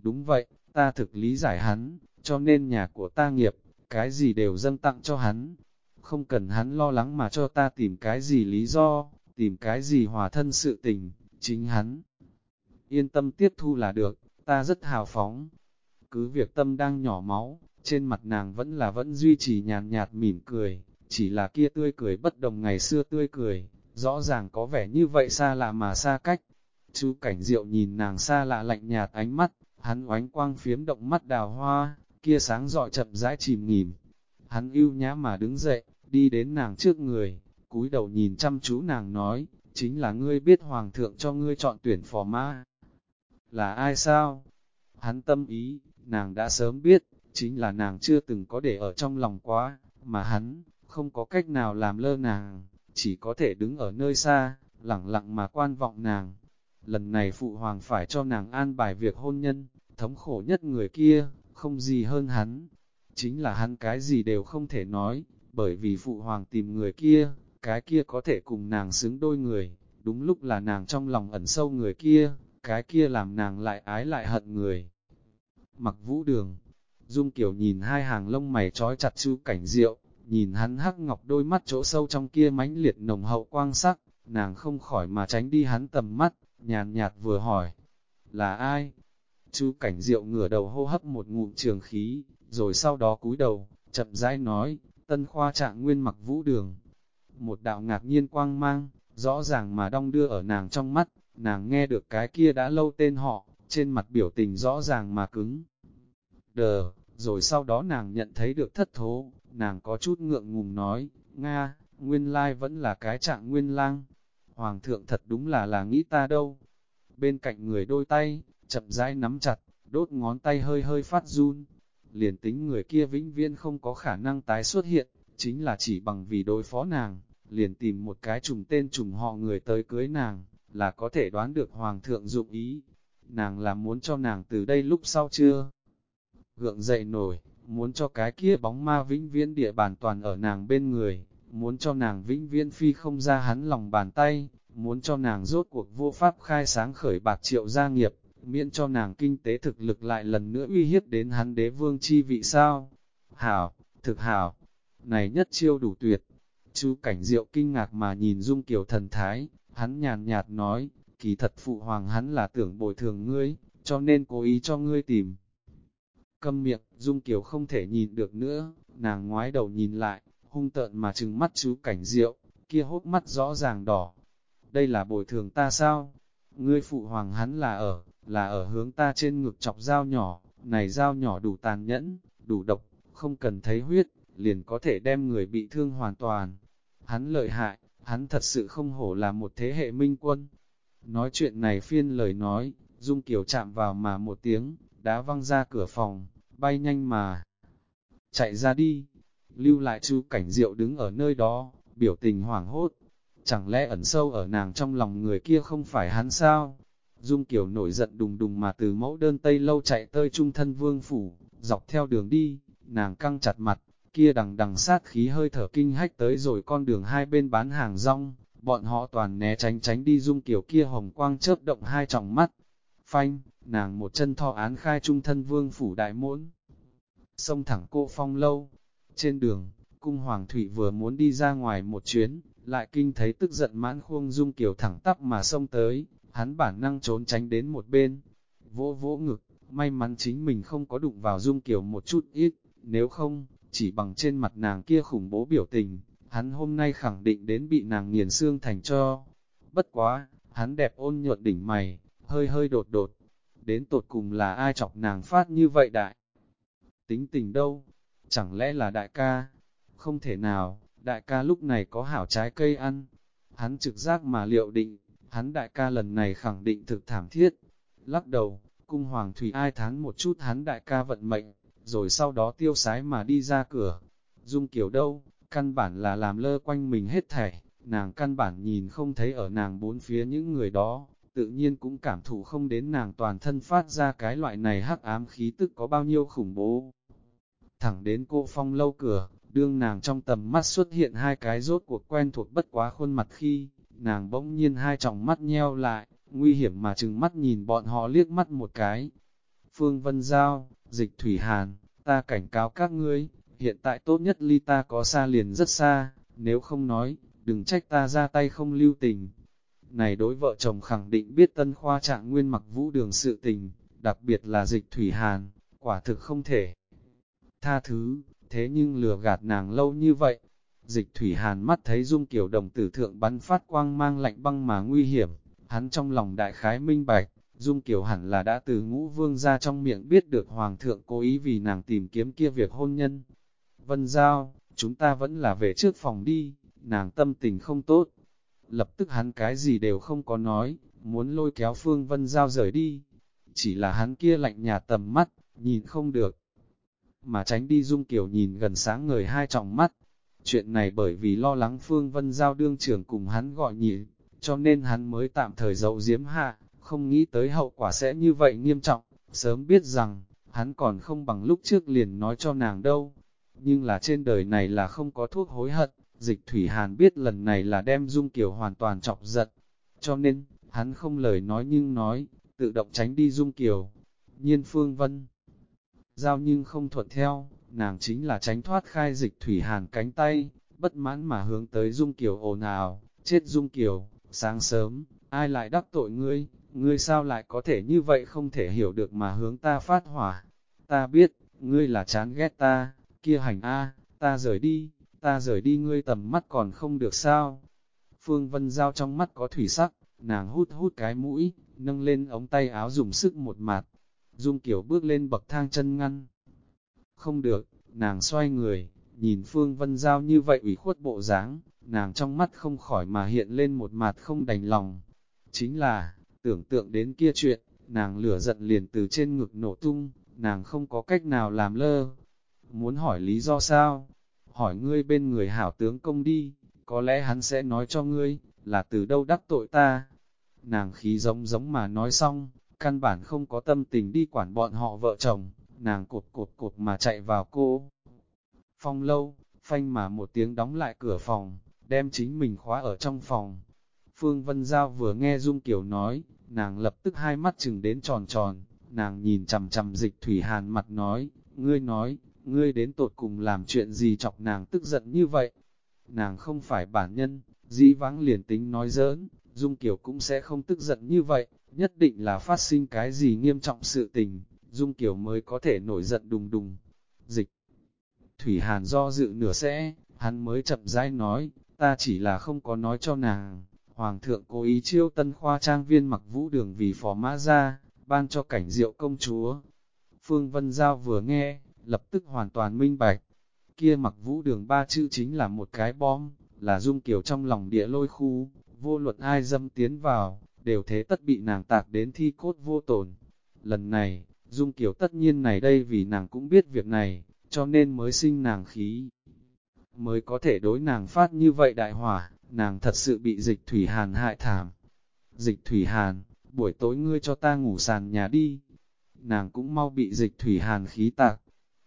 Đúng vậy, ta thực lý giải hắn, cho nên nhà của ta nghiệp, cái gì đều dâng tặng cho hắn. Không cần hắn lo lắng mà cho ta tìm cái gì lý do, tìm cái gì hòa thân sự tình, chính hắn. Yên tâm tiếp thu là được, ta rất hào phóng. Cứ việc tâm đang nhỏ máu, trên mặt nàng vẫn là vẫn duy trì nhàn nhạt mỉm cười, chỉ là kia tươi cười bất đồng ngày xưa tươi cười, rõ ràng có vẻ như vậy xa lạ mà xa cách. Chú cảnh diệu nhìn nàng xa lạ lạnh nhạt ánh mắt, hắn oánh quang phiếm động mắt đào hoa, kia sáng dọi chậm rãi chìm nghỉm. Hắn ưu nhã mà đứng dậy, đi đến nàng trước người, cúi đầu nhìn chăm chú nàng nói, chính là ngươi biết hoàng thượng cho ngươi chọn tuyển phò ma. Là ai sao? Hắn tâm ý, nàng đã sớm biết, chính là nàng chưa từng có để ở trong lòng quá, mà hắn, không có cách nào làm lơ nàng, chỉ có thể đứng ở nơi xa, lặng lặng mà quan vọng nàng. Lần này phụ hoàng phải cho nàng an bài việc hôn nhân, thống khổ nhất người kia, không gì hơn hắn. Chính là hắn cái gì đều không thể nói, bởi vì phụ hoàng tìm người kia, cái kia có thể cùng nàng xứng đôi người, đúng lúc là nàng trong lòng ẩn sâu người kia, cái kia làm nàng lại ái lại hận người. Mặc vũ đường, Dung Kiều nhìn hai hàng lông mày trói chặt chu cảnh rượu, nhìn hắn hắc ngọc đôi mắt chỗ sâu trong kia mãnh liệt nồng hậu quang sắc, nàng không khỏi mà tránh đi hắn tầm mắt, nhàn nhạt vừa hỏi, là ai? Chu cảnh rượu ngửa đầu hô hấp một ngụm trường khí, rồi sau đó cúi đầu, chậm rãi nói, tân khoa trạng nguyên mặc vũ đường. Một đạo ngạc nhiên quang mang, rõ ràng mà đong đưa ở nàng trong mắt, nàng nghe được cái kia đã lâu tên họ, trên mặt biểu tình rõ ràng mà cứng. Đờ, rồi sau đó nàng nhận thấy được thất thố, nàng có chút ngượng ngùng nói, Nga, nguyên lai vẫn là cái trạng nguyên lang. Hoàng thượng thật đúng là là nghĩ ta đâu. Bên cạnh người đôi tay, chậm rãi nắm chặt, đốt ngón tay hơi hơi phát run. Liền tính người kia vĩnh viễn không có khả năng tái xuất hiện, chính là chỉ bằng vì đối phó nàng, liền tìm một cái trùng tên trùng họ người tới cưới nàng, là có thể đoán được Hoàng thượng dụng ý. Nàng là muốn cho nàng từ đây lúc sau chưa? Gượng dậy nổi, muốn cho cái kia bóng ma vĩnh viễn địa bàn toàn ở nàng bên người, muốn cho nàng vĩnh viễn phi không ra hắn lòng bàn tay, muốn cho nàng rốt cuộc vô pháp khai sáng khởi bạc triệu gia nghiệp, miễn cho nàng kinh tế thực lực lại lần nữa uy hiếp đến hắn đế vương chi vị sao. Hảo, thực hảo, này nhất chiêu đủ tuyệt. Chú cảnh diệu kinh ngạc mà nhìn dung kiều thần thái, hắn nhàn nhạt nói, kỳ thật phụ hoàng hắn là tưởng bồi thường ngươi, cho nên cố ý cho ngươi tìm. Câm miệng, dung kiều không thể nhìn được nữa, nàng ngoái đầu nhìn lại, hung tợn mà trừng mắt chú cảnh diệu, kia hốt mắt rõ ràng đỏ. Đây là bồi thường ta sao? Ngươi phụ hoàng hắn là ở, là ở hướng ta trên ngực chọc dao nhỏ, này dao nhỏ đủ tàn nhẫn, đủ độc, không cần thấy huyết, liền có thể đem người bị thương hoàn toàn. Hắn lợi hại, hắn thật sự không hổ là một thế hệ minh quân. Nói chuyện này phiên lời nói, Dung Kiều chạm vào mà một tiếng, đá văng ra cửa phòng, bay nhanh mà. Chạy ra đi, lưu lại chu cảnh diệu đứng ở nơi đó, biểu tình hoảng hốt. Chẳng lẽ ẩn sâu ở nàng trong lòng người kia không phải hắn sao? Dung Kiều nổi giận đùng đùng mà từ mẫu đơn tây lâu chạy tới trung thân vương phủ, dọc theo đường đi, nàng căng chặt mặt, kia đằng đằng sát khí hơi thở kinh hách tới rồi con đường hai bên bán hàng rong, bọn họ toàn né tránh tránh đi Dung kiểu kia hồng quang chớp động hai tròng mắt. Phanh, nàng một chân thọ án khai trung thân vương phủ đại mỗn. Sông thẳng cô phong lâu, trên đường, cung hoàng thủy vừa muốn đi ra ngoài một chuyến, lại kinh thấy tức giận mãn khuông Dung kiểu thẳng tắp mà xông tới, hắn bản năng trốn tránh đến một bên, vỗ vỗ ngực, may mắn chính mình không có đụng vào Dung kiểu một chút ít, nếu không, chỉ bằng trên mặt nàng kia khủng bố biểu tình, hắn hôm nay khẳng định đến bị nàng nghiền xương thành cho. Bất quá, hắn đẹp ôn nhuận đỉnh mày, hơi hơi đột đột, đến tột cùng là ai chọc nàng phát như vậy đại? Tính tình đâu? Chẳng lẽ là đại ca? Không thể nào, đại ca lúc này có hảo trái cây ăn. Hắn trực giác mà liệu định, hắn đại ca lần này khẳng định thực thảm thiết. Lắc đầu, cung hoàng thủy ai thán một chút hắn đại ca vận mệnh, rồi sau đó tiêu sái mà đi ra cửa. Dung kiểu đâu, căn bản là làm lơ quanh mình hết thảy, nàng căn bản nhìn không thấy ở nàng bốn phía những người đó, tự nhiên cũng cảm thụ không đến nàng toàn thân phát ra cái loại này hắc ám khí tức có bao nhiêu khủng bố. Thẳng đến cô phong lâu cửa, đương nàng trong tầm mắt xuất hiện hai cái rốt cuộc quen thuộc bất quá khuôn mặt khi, nàng bỗng nhiên hai tròng mắt nheo lại, nguy hiểm mà chừng mắt nhìn bọn họ liếc mắt một cái. Phương Vân Giao, Dịch Thủy Hàn, ta cảnh cáo các ngươi, hiện tại tốt nhất ly ta có xa liền rất xa, nếu không nói, đừng trách ta ra tay không lưu tình. Này đối vợ chồng khẳng định biết tân khoa trạng nguyên mặc vũ đường sự tình, đặc biệt là dịch thủy hàn, quả thực không thể. Tha thứ, thế nhưng lừa gạt nàng lâu như vậy. Dịch thủy hàn mắt thấy dung kiểu đồng tử thượng bắn phát quang mang lạnh băng mà nguy hiểm, hắn trong lòng đại khái minh bạch, dung kiểu hẳn là đã từ ngũ vương ra trong miệng biết được hoàng thượng cố ý vì nàng tìm kiếm kia việc hôn nhân. Vân Giao, chúng ta vẫn là về trước phòng đi, nàng tâm tình không tốt. Lập tức hắn cái gì đều không có nói, muốn lôi kéo Phương Vân Giao rời đi. Chỉ là hắn kia lạnh nhà tầm mắt, nhìn không được. Mà tránh đi Dung Kiều nhìn gần sáng người hai trọng mắt. Chuyện này bởi vì lo lắng Phương Vân Giao đương trưởng cùng hắn gọi nhị, cho nên hắn mới tạm thời dậu diếm hạ, không nghĩ tới hậu quả sẽ như vậy nghiêm trọng, sớm biết rằng, hắn còn không bằng lúc trước liền nói cho nàng đâu nhưng là trên đời này là không có thuốc hối hận, dịch thủy hàn biết lần này là đem Dung Kiều hoàn toàn chọc giận, cho nên, hắn không lời nói nhưng nói, tự động tránh đi Dung Kiều. Nhiên Phương Vân Giao nhưng không thuận theo, nàng chính là tránh thoát khai dịch thủy hàn cánh tay, bất mãn mà hướng tới Dung Kiều ồn ào, chết Dung Kiều, sáng sớm, ai lại đắc tội ngươi, ngươi sao lại có thể như vậy không thể hiểu được mà hướng ta phát hỏa. Ta biết, ngươi là chán ghét ta, kia hành A, ta rời đi, ta rời đi ngươi tầm mắt còn không được sao. Phương Vân Giao trong mắt có thủy sắc, nàng hút hút cái mũi, nâng lên ống tay áo dùng sức một mặt. Dung Kiều bước lên bậc thang chân ngăn. Không được, nàng xoay người, nhìn Phương Vân Giao như vậy ủy khuất bộ dáng, nàng trong mắt không khỏi mà hiện lên một mặt không đành lòng. Chính là, tưởng tượng đến kia chuyện, nàng lửa giận liền từ trên ngực nổ tung, nàng không có cách nào làm lơ, muốn hỏi lý do sao? Hỏi ngươi bên người hảo tướng công đi, có lẽ hắn sẽ nói cho ngươi, là từ đâu đắc tội ta. Nàng khí giống giống mà nói xong, căn bản không có tâm tình đi quản bọn họ vợ chồng, nàng cột cột cột mà chạy vào cô. Phong lâu, phanh mà một tiếng đóng lại cửa phòng, đem chính mình khóa ở trong phòng. Phương Vân Giao vừa nghe Dung Kiều nói, nàng lập tức hai mắt chừng đến tròn tròn, nàng nhìn chầm chầm dịch thủy hàn mặt nói, ngươi nói, ngươi đến tột cùng làm chuyện gì chọc nàng tức giận như vậy. Nàng không phải bản nhân, dĩ vãng liền tính nói giỡn, Dung Kiều cũng sẽ không tức giận như vậy, nhất định là phát sinh cái gì nghiêm trọng sự tình, Dung Kiều mới có thể nổi giận đùng đùng. Dịch Thủy Hàn do dự nửa sẽ, hắn mới chậm rãi nói, ta chỉ là không có nói cho nàng. Hoàng thượng cố ý chiêu tân khoa trang viên mặc vũ đường vì phó mã ra, ban cho cảnh diệu công chúa. Phương Vân Giao vừa nghe, lập tức hoàn toàn minh bạch. Kia mặc vũ đường ba chữ chính là một cái bom, là dung kiểu trong lòng địa lôi khu, vô luận ai dâm tiến vào, đều thế tất bị nàng tạc đến thi cốt vô tổn. Lần này, dung kiểu tất nhiên này đây vì nàng cũng biết việc này, cho nên mới sinh nàng khí. Mới có thể đối nàng phát như vậy đại hỏa, nàng thật sự bị dịch thủy hàn hại thảm. Dịch thủy hàn, buổi tối ngươi cho ta ngủ sàn nhà đi. Nàng cũng mau bị dịch thủy hàn khí tạc.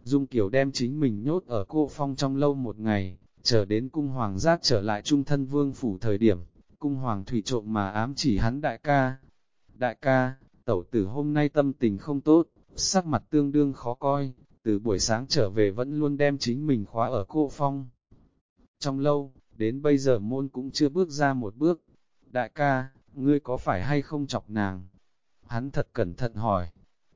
Dung Kiều đem chính mình nhốt ở cô phong trong lâu một ngày, chờ đến cung hoàng giác trở lại trung thân vương phủ thời điểm, cung hoàng thủy trộm mà ám chỉ hắn đại ca. Đại ca, tẩu tử hôm nay tâm tình không tốt, sắc mặt tương đương khó coi, từ buổi sáng trở về vẫn luôn đem chính mình khóa ở cô phong. Trong lâu, đến bây giờ môn cũng chưa bước ra một bước. Đại ca, ngươi có phải hay không chọc nàng? Hắn thật cẩn thận hỏi.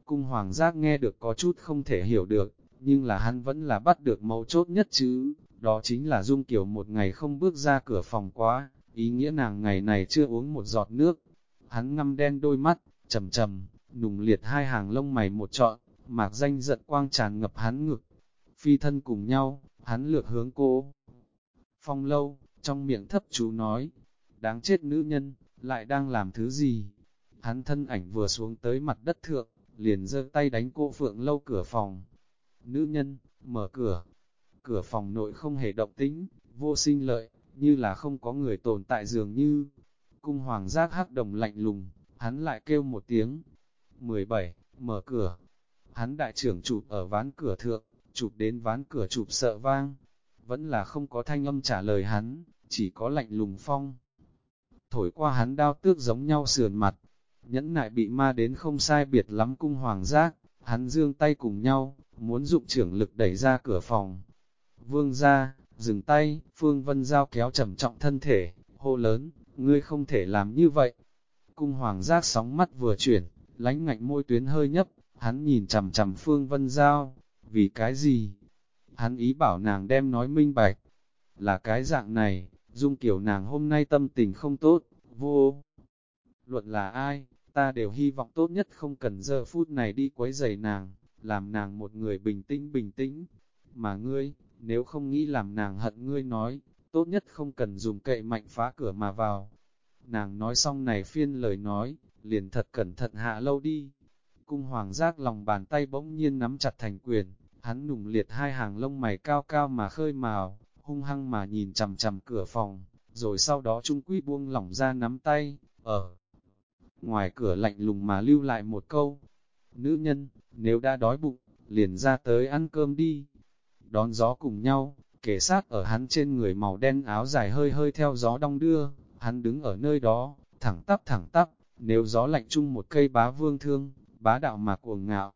Cung hoàng giác nghe được có chút không thể hiểu được, nhưng là hắn vẫn là bắt được mấu chốt nhất chứ, đó chính là Dung Kiều một ngày không bước ra cửa phòng quá, ý nghĩa nàng ngày này chưa uống một giọt nước. Hắn ngăm đen đôi mắt, trầm trầm, nùng liệt hai hàng lông mày một trọn, mạc danh giận quang tràn ngập hắn ngực. Phi thân cùng nhau, hắn lược hướng cô. Phong lâu, trong miệng thấp chú nói, đáng chết nữ nhân, lại đang làm thứ gì? Hắn thân ảnh vừa xuống tới mặt đất thượng, liền giơ tay đánh cô phượng lâu cửa phòng. Nữ nhân, mở cửa. Cửa phòng nội không hề động tĩnh, vô sinh lợi, như là không có người tồn tại dường như. Cung hoàng giác hắc đồng lạnh lùng, hắn lại kêu một tiếng. 17. Mở cửa. Hắn đại trưởng chụp ở ván cửa thượng, chụp đến ván cửa chụp sợ vang. Vẫn là không có thanh âm trả lời hắn, chỉ có lạnh lùng phong. Thổi qua hắn đao tước giống nhau sườn mặt, nhẫn nại bị ma đến không sai biệt lắm cung hoàng giác, hắn dương tay cùng nhau, muốn dụng trưởng lực đẩy ra cửa phòng. Vương ra, dừng tay, Phương Vân Giao kéo trầm trọng thân thể, hô lớn, ngươi không thể làm như vậy. Cung hoàng giác sóng mắt vừa chuyển, lánh ngạnh môi tuyến hơi nhấp, hắn nhìn chầm chầm Phương Vân Giao, vì cái gì? Hắn ý bảo nàng đem nói minh bạch, là cái dạng này, dung kiểu nàng hôm nay tâm tình không tốt, vô. Luận là ai, ta đều hy vọng tốt nhất không cần giờ phút này đi quấy rầy nàng, làm nàng một người bình tĩnh bình tĩnh. Mà ngươi, nếu không nghĩ làm nàng hận ngươi nói, tốt nhất không cần dùng cậy mạnh phá cửa mà vào. Nàng nói xong này phiên lời nói, liền thật cẩn thận hạ lâu đi. Cung hoàng giác lòng bàn tay bỗng nhiên nắm chặt thành quyền, hắn nùng liệt hai hàng lông mày cao cao mà khơi màu, hung hăng mà nhìn chầm chầm cửa phòng, rồi sau đó trung quy buông lỏng ra nắm tay, ở ngoài cửa lạnh lùng mà lưu lại một câu. Nữ nhân, nếu đã đói bụng, liền ra tới ăn cơm đi. Đón gió cùng nhau, kể sát ở hắn trên người màu đen áo dài hơi hơi theo gió đong đưa, hắn đứng ở nơi đó, thẳng tắp thẳng tắp, nếu gió lạnh chung một cây bá vương thương, bá đạo mà cuồng ngạo,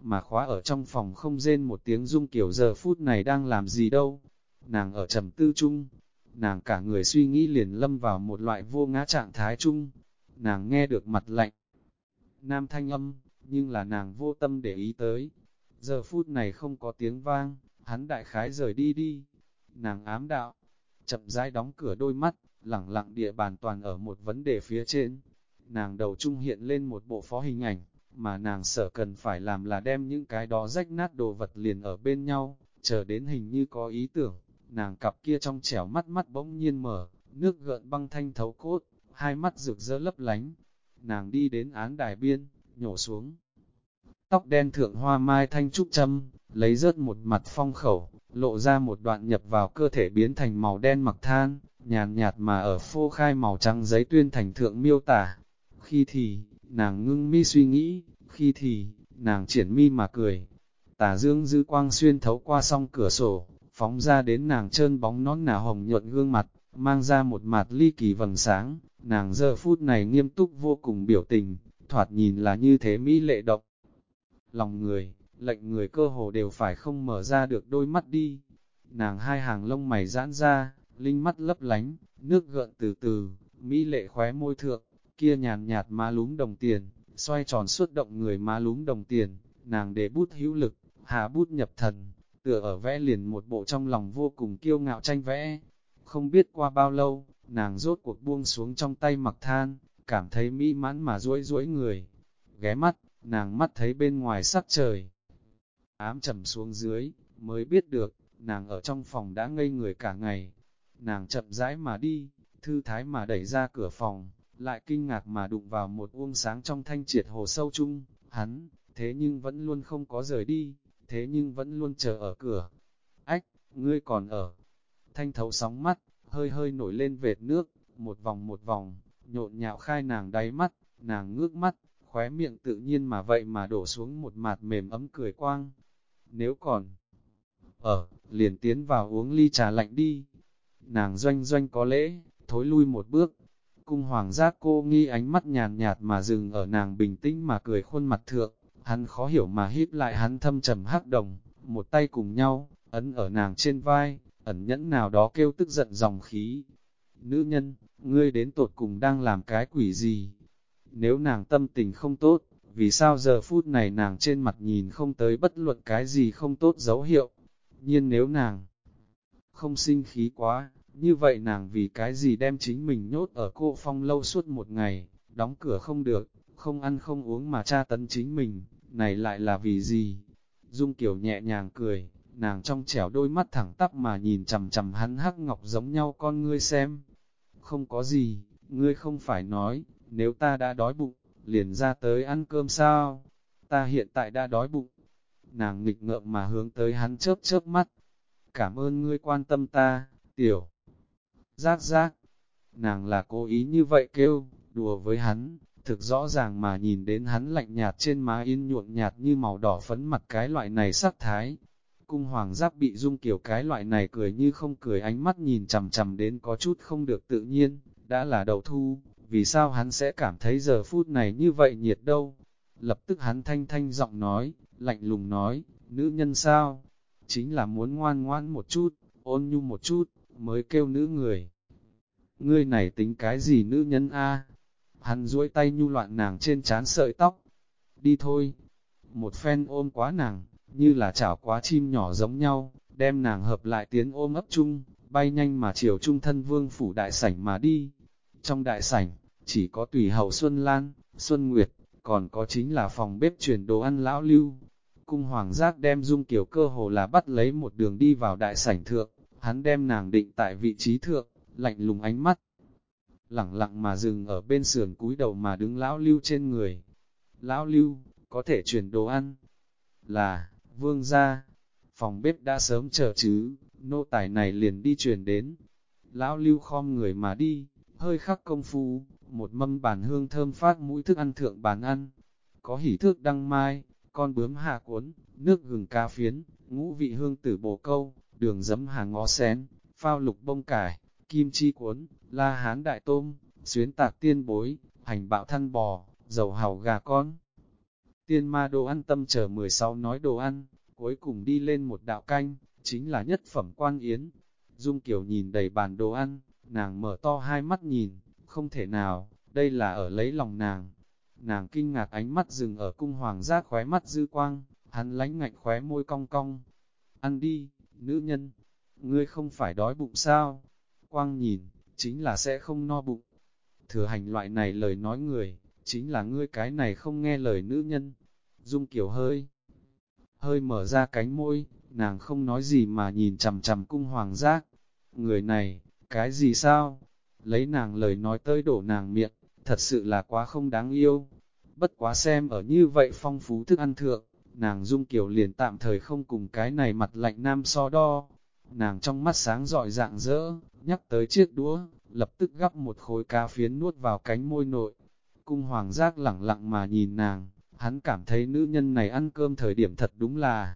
mà khóa ở trong phòng không rên một tiếng rung kiểu giờ phút này đang làm gì đâu. Nàng ở trầm tư chung, nàng cả người suy nghĩ liền lâm vào một loại vô ngã trạng thái chung, nàng nghe được mặt lạnh. Nam thanh âm, nhưng là nàng vô tâm để ý tới. Giờ phút này không có tiếng vang, hắn đại khái rời đi đi. Nàng ám đạo, chậm rãi đóng cửa đôi mắt, lẳng lặng địa bàn toàn ở một vấn đề phía trên. Nàng đầu trung hiện lên một bộ phó hình ảnh, mà nàng sợ cần phải làm là đem những cái đó rách nát đồ vật liền ở bên nhau, chờ đến hình như có ý tưởng, nàng cặp kia trong trẻo mắt mắt bỗng nhiên mở, nước gợn băng thanh thấu cốt, hai mắt rực rỡ lấp lánh. Nàng đi đến án đài biên, nhổ xuống. Tóc đen thượng hoa mai thanh trúc châm, lấy rớt một mặt phong khẩu, lộ ra một đoạn nhập vào cơ thể biến thành màu đen mặc than, nhàn nhạt mà ở phô khai màu trắng giấy tuyên thành thượng miêu tả. Khi thì, nàng ngưng mi suy nghĩ, khi thì, nàng triển mi mà cười. Tà dương dư quang xuyên thấu qua song cửa sổ, phóng ra đến nàng trơn bóng nón nà hồng nhuận gương mặt, mang ra một mặt ly kỳ vầng sáng, nàng giờ phút này nghiêm túc vô cùng biểu tình, thoạt nhìn là như thế mỹ lệ động. Lòng người, lệnh người cơ hồ đều phải không mở ra được đôi mắt đi. Nàng hai hàng lông mày giãn ra, linh mắt lấp lánh, nước gợn từ từ, mỹ lệ khóe môi thượng, kia nhàn nhạt má lúm đồng tiền, xoay tròn suốt động người má lúm đồng tiền, nàng để bút hữu lực, hạ bút nhập thần, tựa ở vẽ liền một bộ trong lòng vô cùng kiêu ngạo tranh vẽ. Không biết qua bao lâu, nàng rốt cuộc buông xuống trong tay mặc than, cảm thấy mỹ mãn mà duỗi duỗi người. Ghé mắt, nàng mắt thấy bên ngoài sắc trời. Ám trầm xuống dưới, mới biết được, nàng ở trong phòng đã ngây người cả ngày. Nàng chậm rãi mà đi, thư thái mà đẩy ra cửa phòng, lại kinh ngạc mà đụng vào một uông sáng trong thanh triệt hồ sâu chung, hắn, thế nhưng vẫn luôn không có rời đi, thế nhưng vẫn luôn chờ ở cửa. Ách, ngươi còn ở. Thanh thấu sóng mắt, hơi hơi nổi lên vệt nước, một vòng một vòng, nhộn nhạo khai nàng đáy mắt, nàng ngước mắt, khóe miệng tự nhiên mà vậy mà đổ xuống một mạt mềm ấm cười quang. Nếu còn ở, liền tiến vào uống ly trà lạnh đi. Nàng doanh doanh có lễ, thối lui một bước. Cung hoàng giác cô nghi ánh mắt nhàn nhạt mà dừng ở nàng bình tĩnh mà cười khuôn mặt thượng. Hắn khó hiểu mà híp lại hắn thâm trầm hắc đồng, một tay cùng nhau, ấn ở nàng trên vai, ẩn nhẫn nào đó kêu tức giận dòng khí. Nữ nhân, ngươi đến tột cùng đang làm cái quỷ gì? Nếu nàng tâm tình không tốt, vì sao giờ phút này nàng trên mặt nhìn không tới bất luận cái gì không tốt dấu hiệu? nhiên nếu nàng không sinh khí quá, như vậy nàng vì cái gì đem chính mình nhốt ở cô phong lâu suốt một ngày, đóng cửa không được, không ăn không uống mà tra tấn chính mình, này lại là vì gì? Dung Kiều nhẹ nhàng cười, nàng trong trẻo đôi mắt thẳng tắp mà nhìn chầm chầm hắn hắc ngọc giống nhau con ngươi xem. Không có gì, ngươi không phải nói, nếu ta đã đói bụng, liền ra tới ăn cơm sao? Ta hiện tại đã đói bụng, nàng nghịch ngợm mà hướng tới hắn chớp chớp mắt. Cảm ơn ngươi quan tâm ta, tiểu. Giác giác, nàng là cố ý như vậy kêu, đùa với hắn, thực rõ ràng mà nhìn đến hắn lạnh nhạt trên má yên nhuộn nhạt như màu đỏ phấn mặt cái loại này sắc thái. Cung hoàng giáp bị dung kiểu cái loại này cười như không cười ánh mắt nhìn chầm chầm đến có chút không được tự nhiên, đã là đầu thu, vì sao hắn sẽ cảm thấy giờ phút này như vậy nhiệt đâu. Lập tức hắn thanh thanh giọng nói, lạnh lùng nói, nữ nhân sao? Chính là muốn ngoan ngoan một chút, ôn nhu một chút, mới kêu nữ người. Ngươi này tính cái gì nữ nhân a? Hắn duỗi tay nhu loạn nàng trên chán sợi tóc. Đi thôi. Một phen ôm quá nàng, như là chảo quá chim nhỏ giống nhau, đem nàng hợp lại tiến ôm ấp chung, bay nhanh mà chiều trung thân vương phủ đại sảnh mà đi. Trong đại sảnh, chỉ có tùy hậu Xuân Lan, Xuân Nguyệt, còn có chính là phòng bếp truyền đồ ăn lão lưu. Cung hoàng giác đem dung kiểu cơ hồ là bắt lấy một đường đi vào đại sảnh thượng, hắn đem nàng định tại vị trí thượng, lạnh lùng ánh mắt. Lặng lặng mà dừng ở bên sườn cúi đầu mà đứng lão lưu trên người. Lão lưu, có thể truyền đồ ăn. Là, vương gia, phòng bếp đã sớm chờ chứ, nô tài này liền đi chuyển đến. Lão lưu khom người mà đi, hơi khắc công phu, một mâm bàn hương thơm phát mũi thức ăn thượng bàn ăn. Có hỉ thước đăng mai, con bướm hạ cuốn, nước gừng cá phiến, ngũ vị hương tử bồ câu, đường giấm hàng ngó xén, phao lục bông cải, kim chi cuốn, la hán đại tôm, xuyến tạc tiên bối, hành bạo thăn bò, dầu hào gà con. Tiên ma đồ ăn tâm chờ 16 nói đồ ăn, cuối cùng đi lên một đạo canh, chính là nhất phẩm quan yến. Dung Kiều nhìn đầy bàn đồ ăn, nàng mở to hai mắt nhìn, không thể nào, đây là ở lấy lòng nàng. Nàng kinh ngạc ánh mắt dừng ở cung hoàng giác khóe mắt dư quang, hắn lánh ngạnh khóe môi cong cong. Ăn đi, nữ nhân, ngươi không phải đói bụng sao? Quang nhìn, chính là sẽ không no bụng. Thừa hành loại này lời nói người, chính là ngươi cái này không nghe lời nữ nhân. Dung kiểu hơi, hơi mở ra cánh môi, nàng không nói gì mà nhìn chầm chầm cung hoàng giác. Người này, cái gì sao? lấy nàng lời nói tới đổ nàng miệng, thật sự là quá không đáng yêu. Bất quá xem ở như vậy phong phú thức ăn thượng, nàng dung kiểu liền tạm thời không cùng cái này mặt lạnh nam so đo. Nàng trong mắt sáng rọi dạng dỡ, nhắc tới chiếc đũa, lập tức gắp một khối cá phiến nuốt vào cánh môi nội. Cung hoàng giác lẳng lặng mà nhìn nàng, hắn cảm thấy nữ nhân này ăn cơm thời điểm thật đúng là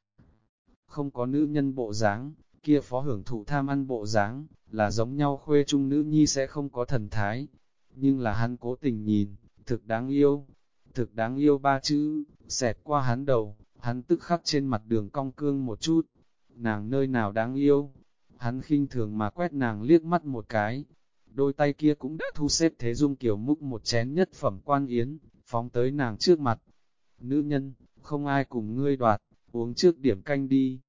không có nữ nhân bộ dáng, kia phó hưởng thụ tham ăn bộ dáng, là giống nhau khuê trung nữ nhi sẽ không có thần thái. Nhưng là hắn cố tình nhìn, thực đáng yêu, thực đáng yêu ba chữ, xẹt qua hắn đầu, hắn tức khắc trên mặt đường cong cương một chút. Nàng nơi nào đáng yêu, hắn khinh thường mà quét nàng liếc mắt một cái. Đôi tay kia cũng đã thu xếp thế dung kiểu múc một chén nhất phẩm quan yến, phóng tới nàng trước mặt. Nữ nhân, không ai cùng ngươi đoạt, uống trước điểm canh đi.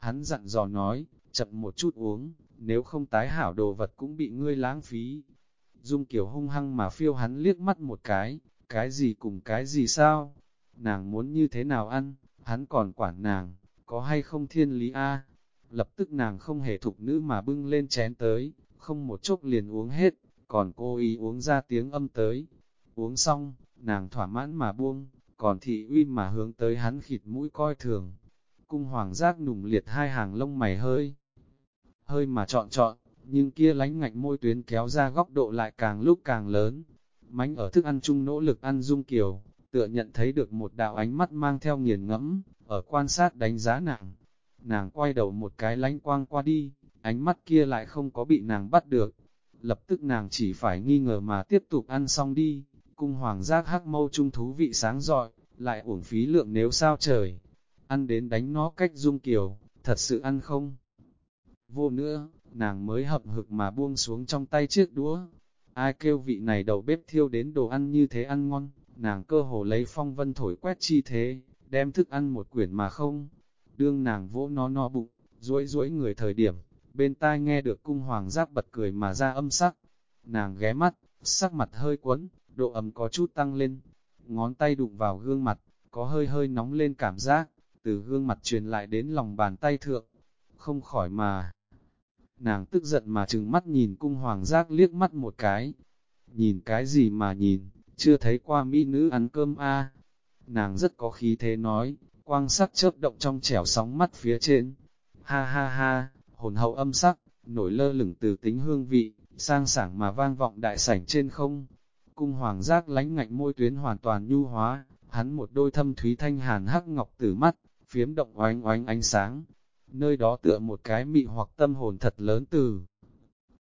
Hắn dặn dò nói, chậm một chút uống, nếu không tái hảo đồ vật cũng bị ngươi lãng phí. Dung kiểu hung hăng mà phiêu hắn liếc mắt một cái, cái gì cùng cái gì sao? Nàng muốn như thế nào ăn, hắn còn quản nàng, có hay không thiên lý a lập tức nàng không hề thục nữ mà bưng lên chén tới, không một chốc liền uống hết, còn cô ý uống ra tiếng âm tới. Uống xong, nàng thỏa mãn mà buông, còn thị uy mà hướng tới hắn khịt mũi coi thường. Cung hoàng giác nùng liệt hai hàng lông mày hơi, hơi mà chọn chọn, nhưng kia lánh ngạnh môi tuyến kéo ra góc độ lại càng lúc càng lớn. Mánh ở thức ăn chung nỗ lực ăn dung kiều, tựa nhận thấy được một đạo ánh mắt mang theo nghiền ngẫm, ở quan sát đánh giá nàng. Nàng quay đầu một cái lánh quang qua đi, ánh mắt kia lại không có bị nàng bắt được. Lập tức nàng chỉ phải nghi ngờ mà tiếp tục ăn xong đi, cung hoàng giác hắc mâu trung thú vị sáng rọi, lại uổng phí lượng nếu sao trời. Ăn đến đánh nó cách dung kiều, thật sự ăn không? Vô nữa, nàng mới hậm hực mà buông xuống trong tay chiếc đũa. Ai kêu vị này đầu bếp thiêu đến đồ ăn như thế ăn ngon, nàng cơ hồ lấy phong vân thổi quét chi thế, đem thức ăn một quyển mà không. Đương nàng vỗ nó no bụng, duỗi duỗi người thời điểm, bên tai nghe được cung hoàng giác bật cười mà ra âm sắc. Nàng ghé mắt, sắc mặt hơi quấn, độ ấm có chút tăng lên. Ngón tay đụng vào gương mặt, có hơi hơi nóng lên cảm giác, từ gương mặt truyền lại đến lòng bàn tay thượng. Không khỏi mà. Nàng tức giận mà trừng mắt nhìn cung hoàng giác liếc mắt một cái. Nhìn cái gì mà nhìn, chưa thấy qua mỹ nữ ăn cơm a Nàng rất có khí thế nói, quang sắc chớp động trong trẻo sóng mắt phía trên. Ha ha ha, hồn hậu âm sắc, nổi lơ lửng từ tính hương vị, sang sảng mà vang vọng đại sảnh trên không. Cung hoàng giác lánh ngạnh môi tuyến hoàn toàn nhu hóa, hắn một đôi thâm thúy thanh hàn hắc ngọc tử mắt, phiếm động oánh oánh ánh sáng. Nơi đó tựa một cái mị hoặc tâm hồn thật lớn từ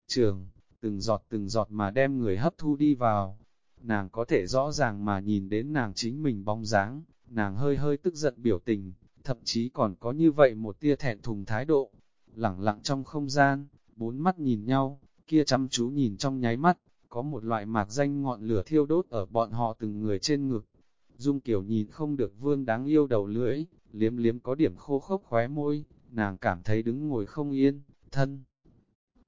trường, từng giọt từng giọt mà đem người hấp thu đi vào. Nàng có thể rõ ràng mà nhìn đến nàng chính mình bóng dáng, nàng hơi hơi tức giận biểu tình, thậm chí còn có như vậy một tia thẹn thùng thái độ. Lặng lặng trong không gian, bốn mắt nhìn nhau, kia chăm chú nhìn trong nháy mắt, có một loại mạc danh ngọn lửa thiêu đốt ở bọn họ từng người trên ngực. Dung Kiều nhìn không được vương đáng yêu đầu lưỡi, liếm liếm có điểm khô khốc khóe môi, nàng cảm thấy đứng ngồi không yên, thân.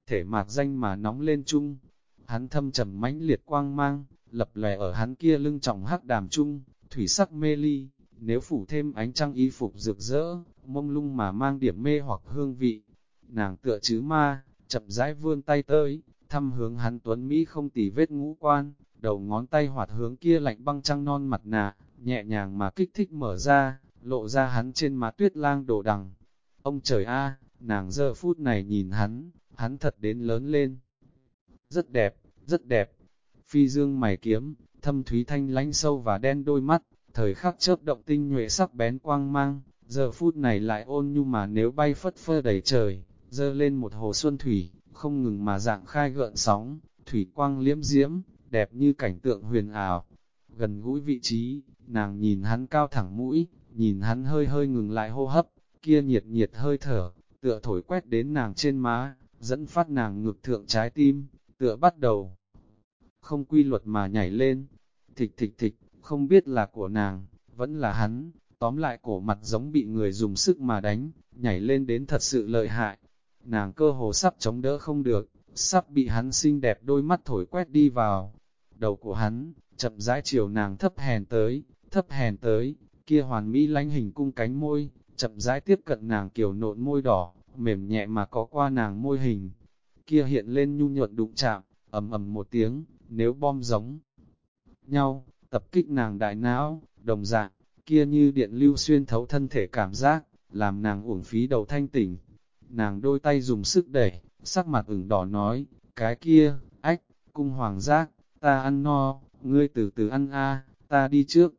Thể mạc danh mà nóng lên chung, hắn thâm trầm mãnh liệt quang mang, lập lè ở hắn kia lưng trọng hắc đàm chung, thủy sắc mê ly, nếu phủ thêm ánh trăng y phục rực rỡ, mông lung mà mang điểm mê hoặc hương vị. Nàng tựa chứ ma, chậm rãi vươn tay tới, thăm hướng hắn tuấn Mỹ không tỉ vết ngũ quan, đầu ngón tay hoạt hướng kia lạnh băng trăng non mặt nạ, nhẹ nhàng mà kích thích mở ra, lộ ra hắn trên má tuyết lang đổ đằng. Ông trời a, nàng giờ phút này nhìn hắn, hắn thật đến lớn lên. Rất đẹp, rất đẹp. Phi dương mày kiếm, thâm thúy thanh lánh sâu và đen đôi mắt, thời khắc chớp động tinh nhuệ sắc bén quang mang, giờ phút này lại ôn nhu mà nếu bay phất phơ đầy trời, dơ lên một hồ xuân thủy, không ngừng mà dạng khai gợn sóng, thủy quang liễm diễm, đẹp như cảnh tượng huyền ảo. Gần gũi vị trí, nàng nhìn hắn cao thẳng mũi, nhìn hắn hơi hơi ngừng lại hô hấp, kia nhiệt nhiệt hơi thở, tựa thổi quét đến nàng trên má, dẫn phát nàng ngực thượng trái tim, tựa bắt đầu. Không quy luật mà nhảy lên, thịch thịch thịch, không biết là của nàng, vẫn là hắn, tóm lại cổ mặt giống bị người dùng sức mà đánh, nhảy lên đến thật sự lợi hại. Nàng cơ hồ sắp chống đỡ không được, sắp bị hắn xinh đẹp đôi mắt thổi quét đi vào. Đầu của hắn, chậm rãi chiều nàng thấp hèn tới, thấp hèn tới, kia hoàn mỹ lánh hình cung cánh môi, chậm rãi tiếp cận nàng kiểu nộn môi đỏ, mềm nhẹ mà có qua nàng môi hình. Kia hiện lên nhu nhuận đụng chạm, ầm ầm một tiếng, nếu bom giống nhau, tập kích nàng đại não, đồng dạng, kia như điện lưu xuyên thấu thân thể cảm giác, làm nàng uổng phí đầu thanh tỉnh. Nàng đôi tay dùng sức đẩy, sắc mặt ửng đỏ nói, cái kia, ách, cung hoàng giác, ta ăn no, ngươi từ từ ăn a, ta đi trước.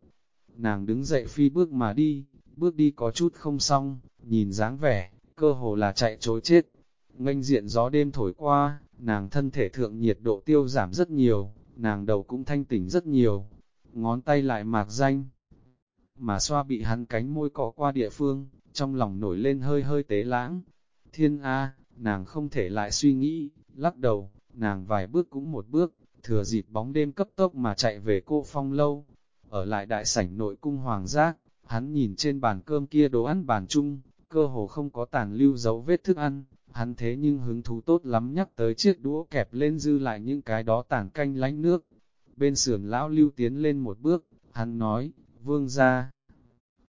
Nàng đứng dậy phi bước mà đi, bước đi có chút không xong, nhìn dáng vẻ, cơ hồ là chạy trối chết. Nganh diện gió đêm thổi qua, nàng thân thể thượng nhiệt độ tiêu giảm rất nhiều, nàng đầu cũng thanh tỉnh rất nhiều, ngón tay lại mạc danh. Mà xoa bị hắn cánh môi cọ qua địa phương, trong lòng nổi lên hơi hơi tế lãng. Thiên A, nàng không thể lại suy nghĩ, lắc đầu, nàng vài bước cũng một bước, thừa dịp bóng đêm cấp tốc mà chạy về cô phong lâu. Ở lại đại sảnh nội cung hoàng giác, hắn nhìn trên bàn cơm kia đồ ăn bàn chung, cơ hồ không có tàn lưu dấu vết thức ăn, hắn thế nhưng hứng thú tốt lắm nhắc tới chiếc đũa kẹp lên dư lại những cái đó tàn canh lánh nước, Bên sườn lão lưu tiến lên một bước, hắn nói, vương ra,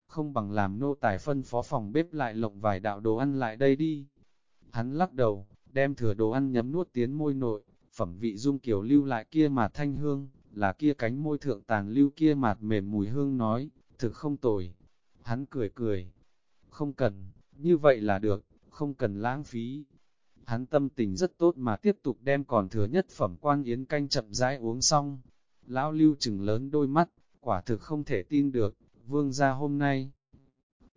không bằng làm nô tài phân phó phòng bếp lại lộng vài đạo đồ ăn lại đây đi. Hắn lắc đầu, đem thừa đồ ăn nhấm nuốt tiến môi nội, phẩm vị dung kiểu lưu lại kia mà thanh hương, là kia cánh môi thượng tàn lưu kia mạt mềm mùi hương nói, thực không tồi. Hắn cười cười, không cần, như vậy là được, không cần lãng phí. Hắn tâm tình rất tốt mà tiếp tục đem còn thừa nhất phẩm quan yến canh chậm rãi uống xong. Lão lưu chừng lớn đôi mắt, quả thực không thể tin được, vương gia hôm nay.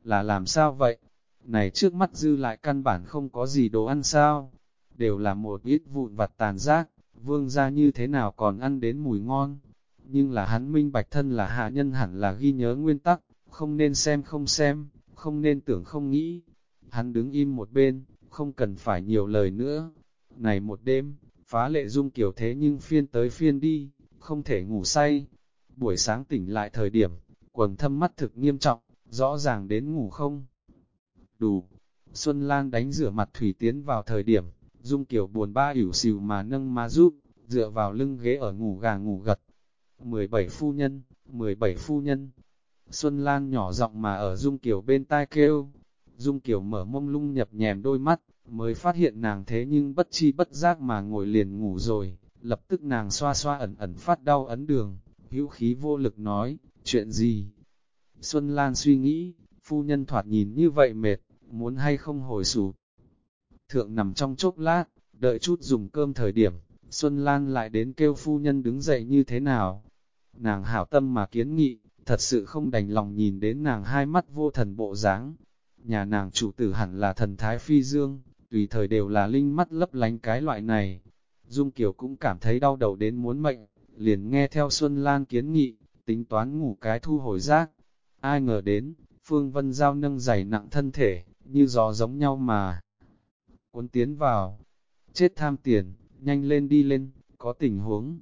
Là làm sao vậy? Này trước mắt dư lại căn bản không có gì đồ ăn sao? Đều là một ít vụn vặt tàn giác, vương ra như thế nào còn ăn đến mùi ngon? Nhưng là hắn minh bạch thân là hạ nhân hẳn là ghi nhớ nguyên tắc, không nên xem không xem, không nên tưởng không nghĩ. Hắn đứng im một bên, không cần phải nhiều lời nữa. Này một đêm, phá lệ dung kiểu thế nhưng phiên tới phiên đi, không thể ngủ say. Buổi sáng tỉnh lại thời điểm, quần thâm mắt thực nghiêm trọng, rõ ràng đến ngủ không. Đủ, Xuân Lan đánh rửa mặt thủy tiến vào thời điểm, Dung Kiều buồn ba ỉu xìu mà nâng má giúp, dựa vào lưng ghế ở ngủ gà ngủ gật. 17 phu nhân, 17 phu nhân. Xuân Lan nhỏ giọng mà ở Dung Kiều bên tai kêu. Dung Kiều mở mông lung nhập nhèm đôi mắt, mới phát hiện nàng thế nhưng bất chi bất giác mà ngồi liền ngủ rồi. Lập tức nàng xoa xoa ẩn ẩn phát đau ấn đường, hữu khí vô lực nói, chuyện gì? Xuân Lan suy nghĩ, phu nhân thoạt nhìn như vậy mệt, muốn hay không hồi sụp. Thượng nằm trong chốc lát, đợi chút dùng cơm thời điểm, Xuân Lan lại đến kêu phu nhân đứng dậy như thế nào. Nàng hảo tâm mà kiến nghị, thật sự không đành lòng nhìn đến nàng hai mắt vô thần bộ dáng. Nhà nàng chủ tử hẳn là thần thái phi dương, tùy thời đều là linh mắt lấp lánh cái loại này. Dung Kiều cũng cảm thấy đau đầu đến muốn mệnh, liền nghe theo Xuân Lan kiến nghị, tính toán ngủ cái thu hồi rác. Ai ngờ đến, Phương Vân Giao nâng giày nặng thân thể, như gió giống nhau mà. Cuốn tiến vào, chết tham tiền, nhanh lên đi lên, có tình huống.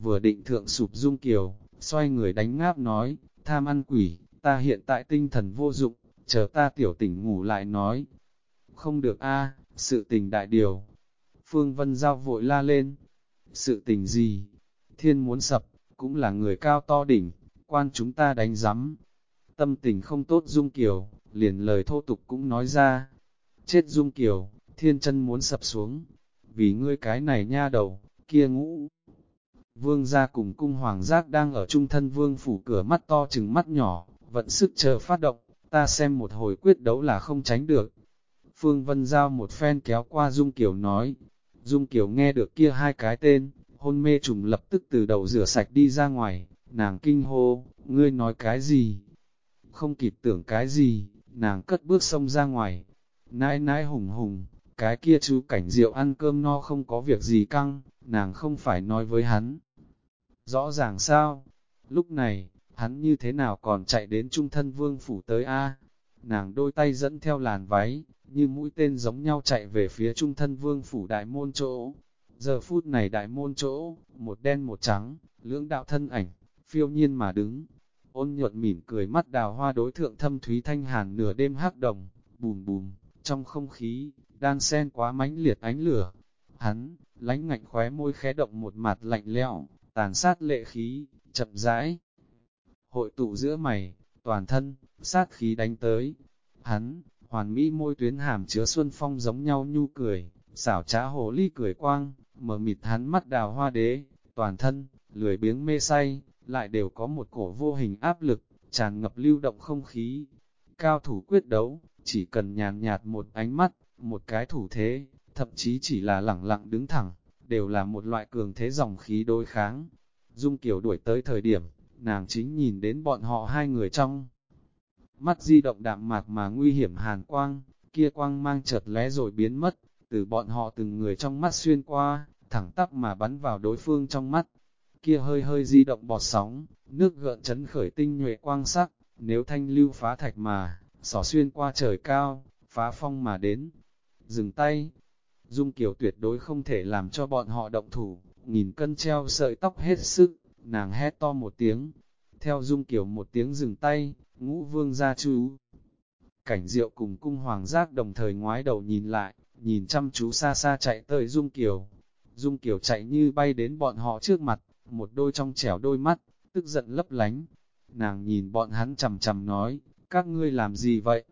Vừa định thượng sụp Dung Kiều, xoay người đánh ngáp nói, tham ăn quỷ, ta hiện tại tinh thần vô dụng, chờ ta tiểu tỉnh ngủ lại nói. Không được a sự tình đại điều. Phương Vân Giao vội la lên. Sự tình gì? Thiên muốn sập, cũng là người cao to đỉnh, quan chúng ta đánh rắm. Tâm tình không tốt Dung Kiều, liền lời thô tục cũng nói ra. Chết Dung Kiều, thiên chân muốn sập xuống. Vì ngươi cái này nha đầu, kia ngũ. Vương gia cùng cung hoàng giác đang ở trung thân vương phủ cửa mắt to chừng mắt nhỏ, vận sức chờ phát động, ta xem một hồi quyết đấu là không tránh được. Phương Vân Giao một phen kéo qua Dung Kiều nói, Dung Kiều nghe được kia hai cái tên, hôn mê trùng lập tức từ đầu rửa sạch đi ra ngoài, nàng kinh hô, ngươi nói cái gì? Không kịp tưởng cái gì, nàng cất bước sông ra ngoài, nãi nãi hùng hùng, cái kia chú cảnh rượu ăn cơm no không có việc gì căng, nàng không phải nói với hắn. Rõ ràng sao? Lúc này, hắn như thế nào còn chạy đến trung thân vương phủ tới A? Nàng đôi tay dẫn theo làn váy, như mũi tên giống nhau chạy về phía trung thân vương phủ đại môn chỗ. Giờ phút này đại môn chỗ, một đen một trắng, lưỡng đạo thân ảnh, phiêu nhiên mà đứng. Ôn nhuận mỉm cười mắt đào hoa đối thượng thâm thúy thanh hàn nửa đêm hắc đồng, bùm bùm, trong không khí, đan sen quá mãnh liệt ánh lửa. Hắn, lánh ngạnh khóe môi khẽ động một mặt lạnh lẽo, tàn sát lệ khí, chậm rãi. Hội tụ giữa mày, toàn thân, sát khí đánh tới. Hắn, hoàn mỹ môi tuyến hàm chứa xuân phong giống nhau nhu cười, xảo trá hồ ly cười quang, mở mịt hắn mắt đào hoa đế, toàn thân, lười biếng mê say, lại đều có một cổ vô hình áp lực, tràn ngập lưu động không khí. Cao thủ quyết đấu, chỉ cần nhàn nhạt một ánh mắt, một cái thủ thế, thậm chí chỉ là lẳng lặng đứng thẳng, đều là một loại cường thế dòng khí đối kháng. Dung Kiều đuổi tới thời điểm, nàng chính nhìn đến bọn họ hai người trong. Mắt di động đạm mạc mà nguy hiểm hàn quang, kia quang mang chợt lé rồi biến mất, từ bọn họ từng người trong mắt xuyên qua, thẳng tắp mà bắn vào đối phương trong mắt. Kia hơi hơi di động bọt sóng, nước gợn chấn khởi tinh nhuệ quang sắc, nếu thanh lưu phá thạch mà, xỏ xuyên qua trời cao, phá phong mà đến. Dừng tay, Dung Kiều tuyệt đối không thể làm cho bọn họ động thủ, nghìn cân treo sợi tóc hết sức, nàng hét to một tiếng. Theo Dung Kiều một tiếng dừng tay, ngũ vương ra chú. Cảnh diệu cùng cung hoàng giác đồng thời ngoái đầu nhìn lại, nhìn chăm chú xa xa chạy tới Dung Kiều. Dung Kiều chạy như bay đến bọn họ trước mặt, một đôi trong trẻo đôi mắt, tức giận lấp lánh. Nàng nhìn bọn hắn chầm chầm nói, các ngươi làm gì vậy?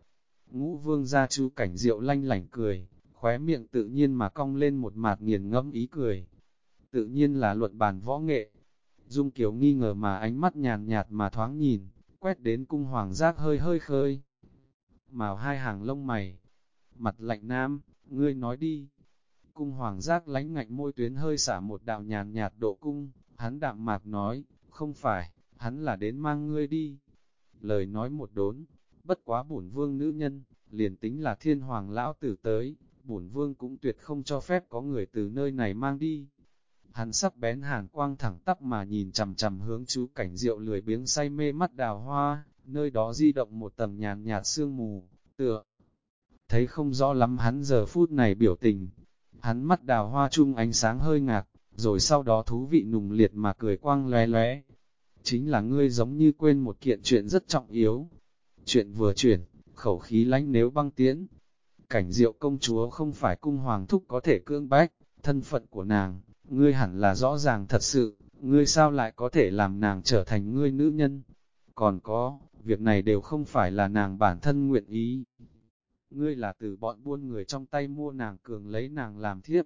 Ngũ vương gia chú cảnh diệu lanh lảnh cười, khóe miệng tự nhiên mà cong lên một mạt nghiền ngẫm ý cười. Tự nhiên là luận bàn võ nghệ. Dung Kiều nghi ngờ mà ánh mắt nhàn nhạt mà thoáng nhìn, quét đến cung hoàng giác hơi hơi khơi. Màu hai hàng lông mày, mặt lạnh nam, ngươi nói đi. Cung hoàng giác lánh ngạnh môi tuyến hơi xả một đạo nhàn nhạt độ cung, hắn đạm mạc nói, không phải, hắn là đến mang ngươi đi. Lời nói một đốn, bất quá bổn vương nữ nhân, liền tính là thiên hoàng lão tử tới, bổn vương cũng tuyệt không cho phép có người từ nơi này mang đi. Hắn sắc bén hàn quang thẳng tắp mà nhìn chầm chầm hướng chú cảnh rượu lười biếng say mê mắt đào hoa, nơi đó di động một tầng nhàn nhạt sương mù, tựa. Thấy không rõ lắm hắn giờ phút này biểu tình, hắn mắt đào hoa chung ánh sáng hơi ngạc, rồi sau đó thú vị nùng liệt mà cười quang lóe lóe. Chính là ngươi giống như quên một kiện chuyện rất trọng yếu. Chuyện vừa chuyển, khẩu khí lánh nếu băng tiễn. Cảnh diệu công chúa không phải cung hoàng thúc có thể cương bách, thân phận của nàng, ngươi hẳn là rõ ràng thật sự, ngươi sao lại có thể làm nàng trở thành ngươi nữ nhân. Còn có, việc này đều không phải là nàng bản thân nguyện ý. Ngươi là từ bọn buôn người trong tay mua nàng cường lấy nàng làm thiếp.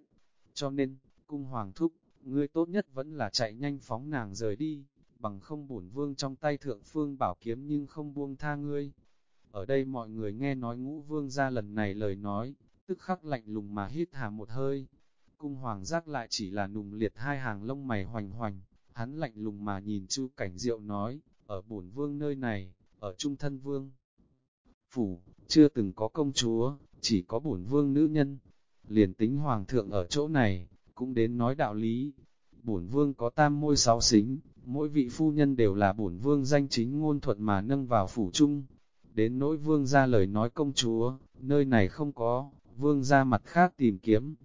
Cho nên, cung hoàng thúc, ngươi tốt nhất vẫn là chạy nhanh phóng nàng rời đi, bằng không bổn vương trong tay thượng phương bảo kiếm nhưng không buông tha ngươi. Ở đây mọi người nghe nói ngũ vương ra lần này lời nói, tức khắc lạnh lùng mà hít hà một hơi. Cung hoàng giác lại chỉ là nùng liệt hai hàng lông mày hoành hoành, hắn lạnh lùng mà nhìn chu cảnh diệu nói, ở bổn vương nơi này, ở trung thân vương. Phủ, chưa từng có công chúa, chỉ có bổn vương nữ nhân. Liền tính hoàng thượng ở chỗ này, cũng đến nói đạo lý. Bổn vương có tam môi sáu xính, mỗi vị phu nhân đều là bổn vương danh chính ngôn thuận mà nâng vào phủ chung. Đến nỗi vương ra lời nói công chúa, nơi này không có, vương ra mặt khác tìm kiếm.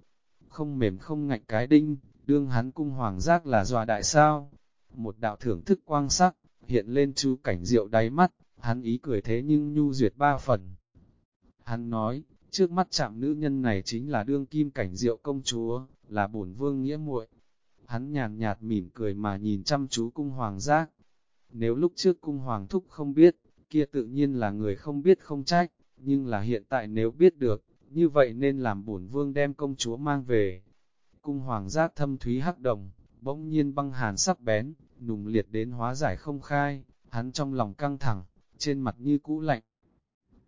Không mềm không ngạnh cái đinh, đương hắn cung hoàng giác là dọa đại sao. Một đạo thưởng thức quang sắc, hiện lên chú cảnh rượu đáy mắt, hắn ý cười thế nhưng nhu duyệt ba phần. Hắn nói, trước mắt chạm nữ nhân này chính là đương kim cảnh rượu công chúa, là bổn vương nghĩa muội. Hắn nhàn nhạt mỉm cười mà nhìn chăm chú cung hoàng giác. Nếu lúc trước cung hoàng thúc không biết, kia tự nhiên là người không biết không trách, nhưng là hiện tại nếu biết được, như vậy nên làm bổn vương đem công chúa mang về. Cung hoàng giác thâm thúy hắc đồng, bỗng nhiên băng hàn sắc bén, nùng liệt đến hóa giải không khai, hắn trong lòng căng thẳng, trên mặt như cũ lạnh.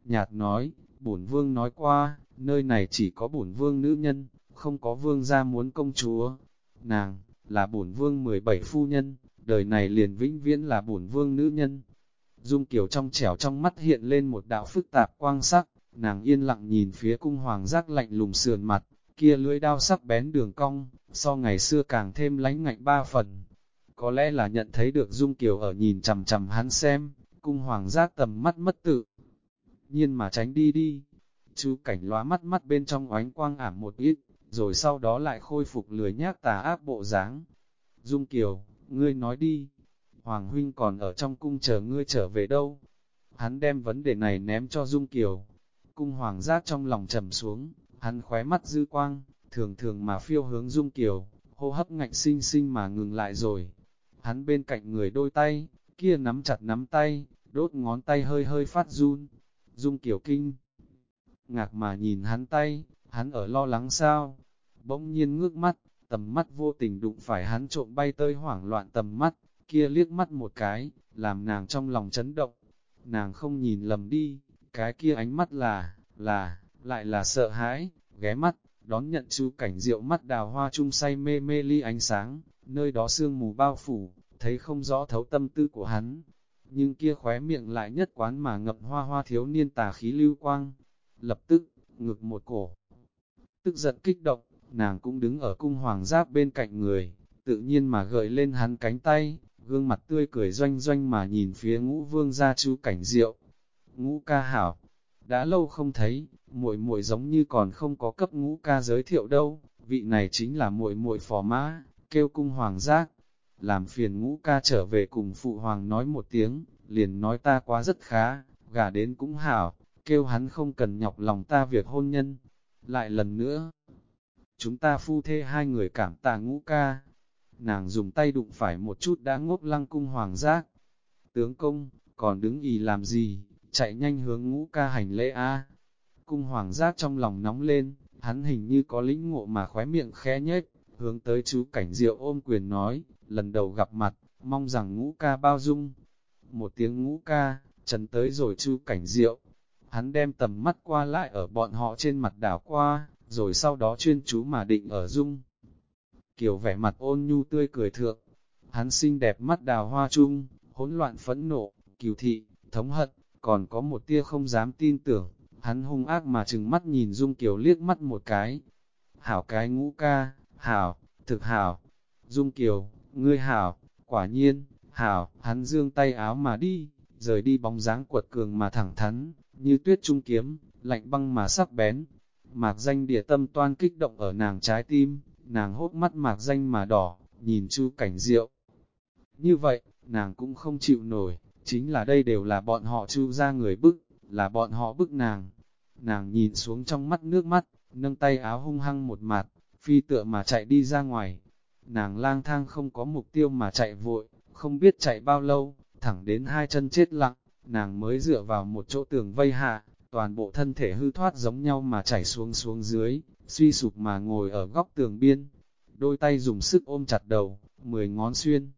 Nhạt nói, bổn vương nói qua, nơi này chỉ có bổn vương nữ nhân, không có vương gia muốn công chúa. Nàng, là bổn vương 17 phu nhân, đời này liền vĩnh viễn là bổn vương nữ nhân. Dung Kiều trong trẻo trong mắt hiện lên một đạo phức tạp quang sắc, nàng yên lặng nhìn phía cung hoàng giác lạnh lùng sườn mặt, kia lưỡi đao sắc bén đường cong, so ngày xưa càng thêm lánh ngạnh ba phần. Có lẽ là nhận thấy được Dung Kiều ở nhìn chầm chầm hắn xem, cung hoàng giác tầm mắt mất tự. Nhiên mà tránh đi đi, chú cảnh lóa mắt mắt bên trong oánh quang ảm một ít, rồi sau đó lại khôi phục lười nhác tà ác bộ dáng. Dung Kiều, ngươi nói đi, Hoàng Huynh còn ở trong cung chờ ngươi trở về đâu? Hắn đem vấn đề này ném cho Dung Kiều. Cung Hoàng giác trong lòng trầm xuống, hắn khóe mắt dư quang, thường thường mà phiêu hướng Dung Kiều, hô hấp ngạnh sinh sinh mà ngừng lại rồi. Hắn bên cạnh người đôi tay, kia nắm chặt nắm tay, đốt ngón tay hơi hơi phát run. Dung Kiều kinh, ngạc mà nhìn hắn tay, hắn ở lo lắng sao? Bỗng nhiên ngước mắt, tầm mắt vô tình đụng phải hắn trộm bay tơi hoảng loạn tầm mắt, kia liếc mắt một cái, làm nàng trong lòng chấn động. Nàng không nhìn lầm đi, cái kia ánh mắt là, là, lại là sợ hãi, ghé mắt, đón nhận chú cảnh rượu mắt đào hoa chung say mê mê ly ánh sáng, nơi đó sương mù bao phủ, thấy không rõ thấu tâm tư của hắn. Nhưng kia khóe miệng lại nhất quán mà ngập hoa hoa thiếu niên tà khí lưu quang. Lập tức, ngực một cổ. Tức giận kích động, nàng cũng đứng ở cung hoàng giáp bên cạnh người, tự nhiên mà gợi lên hắn cánh tay, gương mặt tươi cười doanh doanh mà nhìn phía ngũ vương gia chú cảnh diệu Ngũ ca hảo, đã lâu không thấy, muội muội giống như còn không có cấp ngũ ca giới thiệu đâu, vị này chính là muội muội phò mã, kêu cung hoàng giác. Làm phiền ngũ ca trở về cùng phụ hoàng nói một tiếng, liền nói ta quá rất khá, gả đến cũng hảo, kêu hắn không cần nhọc lòng ta việc hôn nhân. Lại lần nữa, chúng ta phu thê hai người cảm tạ ngũ ca. Nàng dùng tay đụng phải một chút đã ngốc lăng cung hoàng giác. Tướng công, còn đứng ý làm gì, chạy nhanh hướng ngũ ca hành lễ a Cung hoàng giác trong lòng nóng lên, hắn hình như có lĩnh ngộ mà khóe miệng khẽ nhếch, hướng tới chú cảnh diệu ôm quyền nói, lần đầu gặp mặt, mong rằng ngũ ca bao dung. Một tiếng ngũ ca, trần tới rồi chú cảnh diệu, hắn đem tầm mắt qua lại ở bọn họ trên mặt đảo qua, rồi sau đó chuyên chú mà định ở dung. kiều vẻ mặt ôn nhu tươi cười thượng, hắn xinh đẹp mắt đào hoa chung, hỗn loạn phẫn nộ, kiều thị, thống hận, còn có một tia không dám tin tưởng, hắn hung ác mà chừng mắt nhìn Dung Kiều liếc mắt một cái. Hảo cái ngũ ca, hảo, thực hảo, Dung Kiều, ngươi hảo, quả nhiên, hảo, hắn dương tay áo mà đi, rời đi bóng dáng quật cường mà thẳng thắn, như tuyết trung kiếm, lạnh băng mà sắc bén. Mạc danh địa tâm toan kích động ở nàng trái tim, nàng hốt mắt mạc danh mà đỏ, nhìn chu cảnh rượu. Như vậy, nàng cũng không chịu nổi, chính là đây đều là bọn họ chu ra người bức, là bọn họ bức nàng. Nàng nhìn xuống trong mắt nước mắt, nâng tay áo hung hăng một mặt, phi tựa mà chạy đi ra ngoài. Nàng lang thang không có mục tiêu mà chạy vội, không biết chạy bao lâu, thẳng đến hai chân chết lặng, nàng mới dựa vào một chỗ tường vây hạ, toàn bộ thân thể hư thoát giống nhau mà chảy xuống xuống dưới, suy sụp mà ngồi ở góc tường biên. Đôi tay dùng sức ôm chặt đầu, mười ngón xuyên.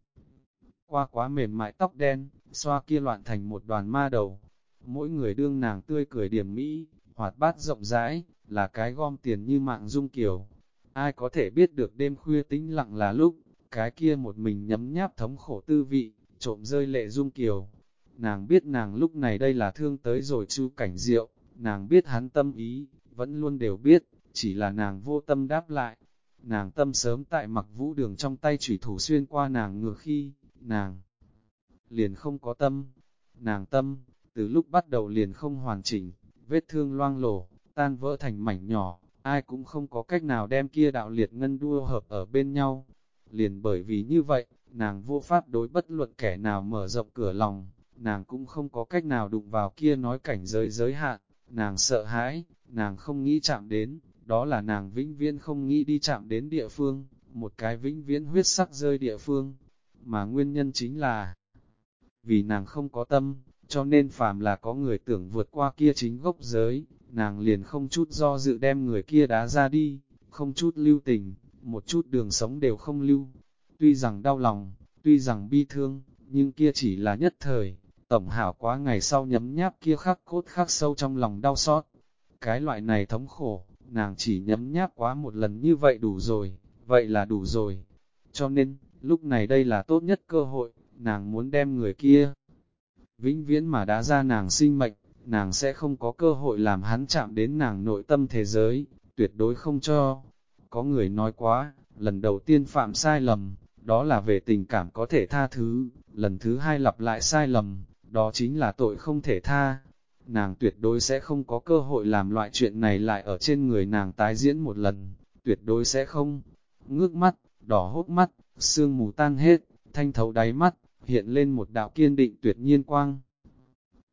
Qua quá mềm mại tóc đen, xoa kia loạn thành một đoàn ma đầu. Mỗi người đương nàng tươi cười điểm mỹ, hoạt bát rộng rãi, là cái gom tiền như mạng dung kiều. Ai có thể biết được đêm khuya tĩnh lặng là lúc, cái kia một mình nhấm nháp thống khổ tư vị, trộm rơi lệ dung kiều. Nàng biết nàng lúc này đây là thương tới rồi chu cảnh diệu nàng biết hắn tâm ý, vẫn luôn đều biết, chỉ là nàng vô tâm đáp lại. Nàng tâm sớm tại mặc vũ đường trong tay chủy thủ xuyên qua nàng ngược khi, nàng liền không có tâm. Nàng tâm, từ lúc bắt đầu liền không hoàn chỉnh, vết thương loang lổ, tan vỡ thành mảnh nhỏ, ai cũng không có cách nào đem kia đạo liệt ngân đua hợp ở bên nhau. Liền bởi vì như vậy, nàng vô pháp đối bất luận kẻ nào mở rộng cửa lòng, nàng cũng không có cách nào đụng vào kia nói cảnh giới giới hạn, nàng sợ hãi, nàng không nghĩ chạm đến, đó là nàng vĩnh viễn không nghĩ đi chạm đến địa phương, một cái vĩnh viễn huyết sắc rơi địa phương, mà nguyên nhân chính là vì nàng không có tâm, cho nên phàm là có người tưởng vượt qua kia chính gốc giới, nàng liền không chút do dự đem người kia đá ra đi, không chút lưu tình, một chút đường sống đều không lưu. Tuy rằng đau lòng, tuy rằng bi thương, nhưng kia chỉ là nhất thời, tổng hảo quá ngày sau nhấm nháp kia khắc cốt khắc sâu trong lòng đau xót. Cái loại này thống khổ, nàng chỉ nhấm nháp quá một lần như vậy đủ rồi, vậy là đủ rồi. Cho nên, lúc này đây là tốt nhất cơ hội, nàng muốn đem người kia. Vĩnh viễn mà đã ra nàng sinh mệnh, nàng sẽ không có cơ hội làm hắn chạm đến nàng nội tâm thế giới, tuyệt đối không cho. Có người nói quá, lần đầu tiên phạm sai lầm, đó là về tình cảm có thể tha thứ, lần thứ hai lặp lại sai lầm, đó chính là tội không thể tha. Nàng tuyệt đối sẽ không có cơ hội làm loại chuyện này lại ở trên người nàng tái diễn một lần, tuyệt đối sẽ không. Ngước mắt, đỏ hốt mắt, sương mù tan hết, thanh thấu đáy mắt, hiện lên một đạo kiên định tuyệt nhiên quang.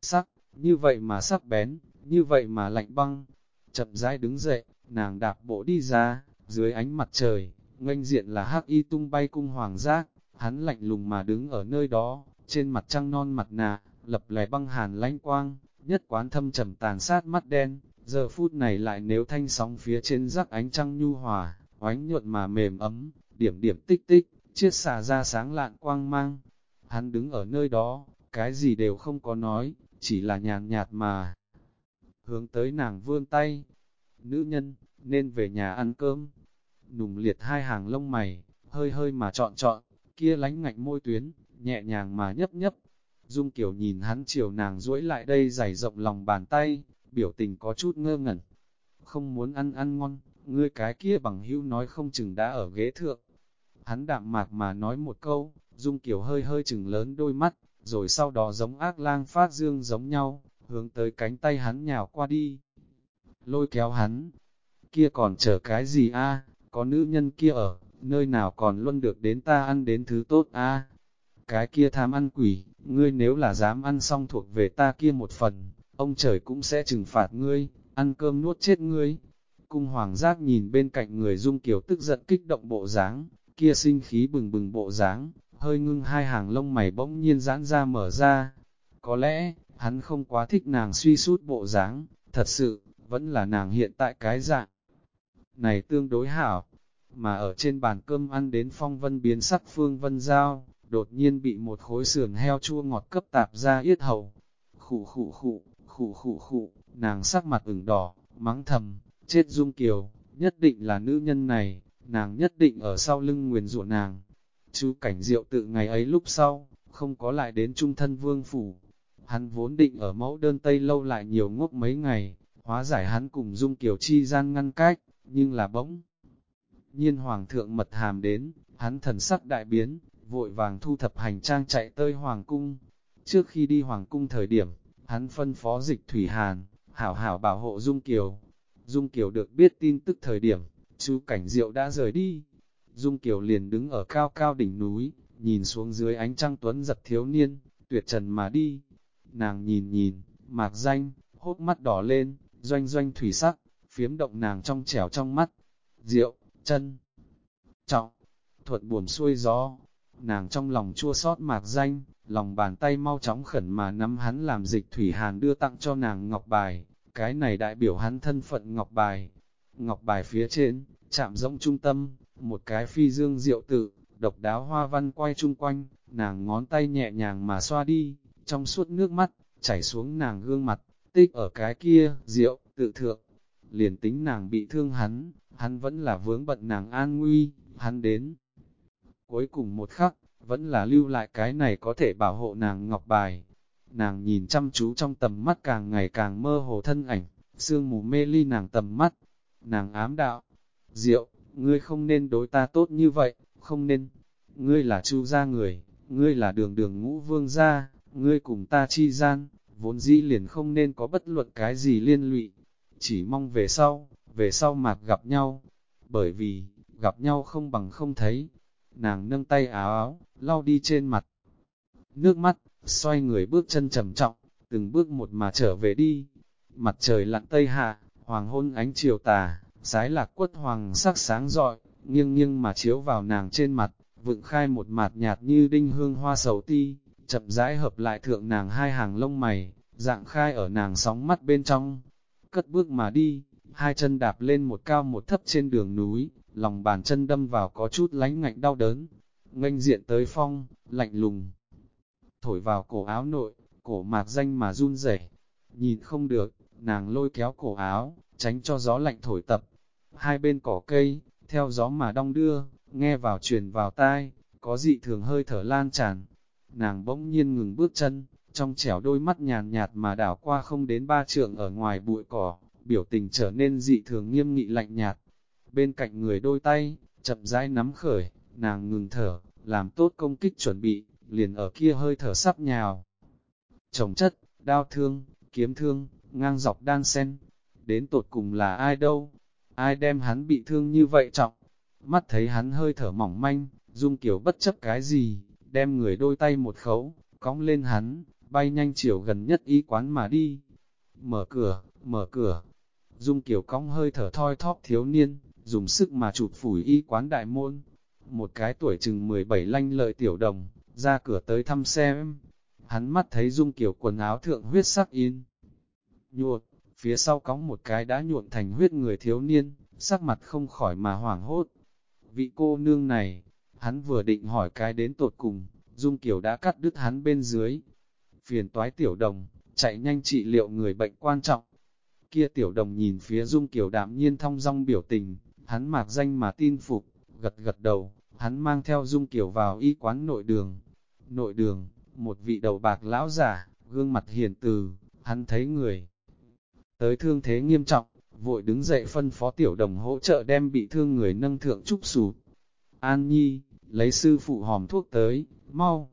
Sắc, như vậy mà sắc bén, như vậy mà lạnh băng. Chậm rãi đứng dậy, nàng đạp bộ đi ra, dưới ánh mặt trời, nghênh diện là hắc y tung bay cung hoàng giác, hắn lạnh lùng mà đứng ở nơi đó, trên mặt trăng non mặt nạ, lập lè băng hàn lánh quang, nhất quán thâm trầm tàn sát mắt đen, giờ phút này lại nếu thanh sóng phía trên rắc ánh trăng nhu hòa, oánh nhuận mà mềm ấm, điểm điểm tích tích, chiết xả ra sáng lạn quang mang. Hắn đứng ở nơi đó, cái gì đều không có nói, chỉ là nhàn nhạt mà. Hướng tới nàng vươn tay, nữ nhân, nên về nhà ăn cơm. Nùng liệt hai hàng lông mày, hơi hơi mà trọn trọn kia lánh ngạnh môi tuyến, nhẹ nhàng mà nhấp nhấp. Dung kiểu nhìn hắn chiều nàng duỗi lại đây dày rộng lòng bàn tay, biểu tình có chút ngơ ngẩn. Không muốn ăn ăn ngon, ngươi cái kia bằng hữu nói không chừng đã ở ghế thượng. Hắn đạm mạc mà nói một câu, Dung kiểu hơi hơi chừng lớn đôi mắt, rồi sau đó giống ác lang phát dương giống nhau, hướng tới cánh tay hắn nhào qua đi. Lôi kéo hắn, kia còn chờ cái gì a? có nữ nhân kia ở, nơi nào còn luôn được đến ta ăn đến thứ tốt a? Cái kia tham ăn quỷ, ngươi nếu là dám ăn xong thuộc về ta kia một phần, ông trời cũng sẽ trừng phạt ngươi, ăn cơm nuốt chết ngươi. Cung hoàng giác nhìn bên cạnh người dung kiều tức giận kích động bộ dáng, kia sinh khí bừng bừng bộ dáng, hơi ngưng hai hàng lông mày bỗng nhiên giãn ra mở ra. Có lẽ, hắn không quá thích nàng suy sút bộ dáng, thật sự, vẫn là nàng hiện tại cái dạng. này tương đối hảo. Mà ở trên bàn cơm ăn đến phong vân biến sắc phương vân giao, đột nhiên bị một khối sườn heo chua ngọt cấp tạp ra yết hầu. Khụ khụ khụ, khụ khụ khụ, nàng sắc mặt ửng đỏ, mắng thầm, chết dung kiều, nhất định là nữ nhân này, nàng nhất định ở sau lưng nguyền rủa nàng. Chú cảnh diệu tự ngày ấy lúc sau, không có lại đến trung thân vương phủ. Hắn vốn định ở mẫu đơn Tây lâu lại nhiều ngốc mấy ngày, hóa giải hắn cùng dung kiều chi gian ngăn cách, nhưng là bỗng. Nhiên hoàng thượng mật hàm đến, hắn thần sắc đại biến, vội vàng thu thập hành trang chạy tới hoàng cung. Trước khi đi hoàng cung thời điểm, hắn phân phó dịch thủy hàn, hảo hảo bảo hộ dung kiều. Dung kiều được biết tin tức thời điểm, chú cảnh diệu đã rời đi. Dung kiều liền đứng ở cao cao đỉnh núi, nhìn xuống dưới ánh trăng tuấn giật thiếu niên, tuyệt trần mà đi. Nàng nhìn nhìn, mạc danh, hốt mắt đỏ lên, doanh doanh thủy sắc, phiếm động nàng trong trẻo trong mắt. diệu chân, trọng, thuận buồn xuôi gió. Nàng trong lòng chua xót mạc danh, lòng bàn tay mau chóng khẩn mà nắm hắn làm dịch thủy hàn đưa tặng cho nàng ngọc bài. Cái này đại biểu hắn thân phận ngọc bài. Ngọc bài phía trên, chạm rỗng trung tâm, một cái phi dương diệu tự, độc đáo hoa văn quay chung quanh, nàng ngón tay nhẹ nhàng mà xoa đi, trong suốt nước mắt, chảy xuống nàng gương mặt, tích ở cái kia, diệu tự thượng. Liền tính nàng bị thương hắn, hắn vẫn là vướng bận nàng an nguy, hắn đến. Cuối cùng một khắc, vẫn là lưu lại cái này có thể bảo hộ nàng ngọc bài. Nàng nhìn chăm chú trong tầm mắt càng ngày càng mơ hồ thân ảnh, sương mù mê ly nàng tầm mắt. Nàng ám đạo, diệu ngươi không nên đối ta tốt như vậy, không nên. Ngươi là chu gia người, ngươi là đường đường ngũ vương gia, ngươi cùng ta chi gian, vốn dĩ liền không nên có bất luận cái gì liên lụy. Chỉ mong về sau, về sau mạc gặp nhau, bởi vì, gặp nhau không bằng không thấy. Nàng nâng tay áo áo, lau đi trên mặt. Nước mắt, xoay người bước chân trầm trọng, từng bước một mà trở về đi. Mặt trời lặn tây hạ, hoàng hôn ánh chiều tà, sái lạc quất hoàng sắc sáng rọi, nghiêng nghiêng mà chiếu vào nàng trên mặt, vựng khai một mặt nhạt như đinh hương hoa sầu ti, chậm rãi hợp lại thượng nàng hai hàng lông mày, dạng khai ở nàng sóng mắt bên trong. Cất bước mà đi, hai chân đạp lên một cao một thấp trên đường núi, lòng bàn chân đâm vào có chút lánh ngạnh đau đớn. Nganh diện tới phong, lạnh lùng. Thổi vào cổ áo nội, cổ mạc danh mà run rẩy Nhìn không được, nàng lôi kéo cổ áo, tránh cho gió lạnh thổi tập. Hai bên cỏ cây, theo gió mà đong đưa, nghe vào truyền vào tai, có dị thường hơi thở lan tràn. Nàng bỗng nhiên ngừng bước chân, trong trẻo đôi mắt nhàn nhạt mà đảo qua không đến ba trượng ở ngoài bụi cỏ, biểu tình trở nên dị thường nghiêm nghị lạnh nhạt. Bên cạnh người đôi tay, chậm rãi nắm khởi, nàng ngừng thở, làm tốt công kích chuẩn bị, liền ở kia hơi thở sắp nhào. Chồng chất, đao thương, kiếm thương, ngang dọc đan sen, đến tột cùng là ai đâu? Ai đem hắn bị thương như vậy trọng? Mắt thấy hắn hơi thở mỏng manh, Dung Kiều bất chấp cái gì, đem người đôi tay một khấu, cong lên hắn, bay nhanh chiều gần nhất ý quán mà đi. Mở cửa, mở cửa. Dung Kiều cong hơi thở thoi thóp thiếu niên, dùng sức mà chụp phủi y quán đại môn. Một cái tuổi chừng 17 lanh lợi tiểu đồng, ra cửa tới thăm xem. Hắn mắt thấy Dung Kiều quần áo thượng huyết sắc in. Nhuột, phía sau cóng một cái đã nhuộn thành huyết người thiếu niên, sắc mặt không khỏi mà hoảng hốt. Vị cô nương này, hắn vừa định hỏi cái đến tột cùng, Dung Kiều đã cắt đứt hắn bên dưới. Phiền toái tiểu đồng, chạy nhanh trị liệu người bệnh quan trọng. Kia tiểu đồng nhìn phía Dung Kiều đạm nhiên thong dong biểu tình, hắn mạc danh mà tin phục, gật gật đầu, hắn mang theo Dung Kiều vào y quán nội đường. Nội đường, một vị đầu bạc lão giả, gương mặt hiền từ, hắn thấy người tới thương thế nghiêm trọng, vội đứng dậy phân phó tiểu đồng hỗ trợ đem bị thương người nâng thượng trúc sụp. An Nhi, lấy sư phụ hòm thuốc tới, mau.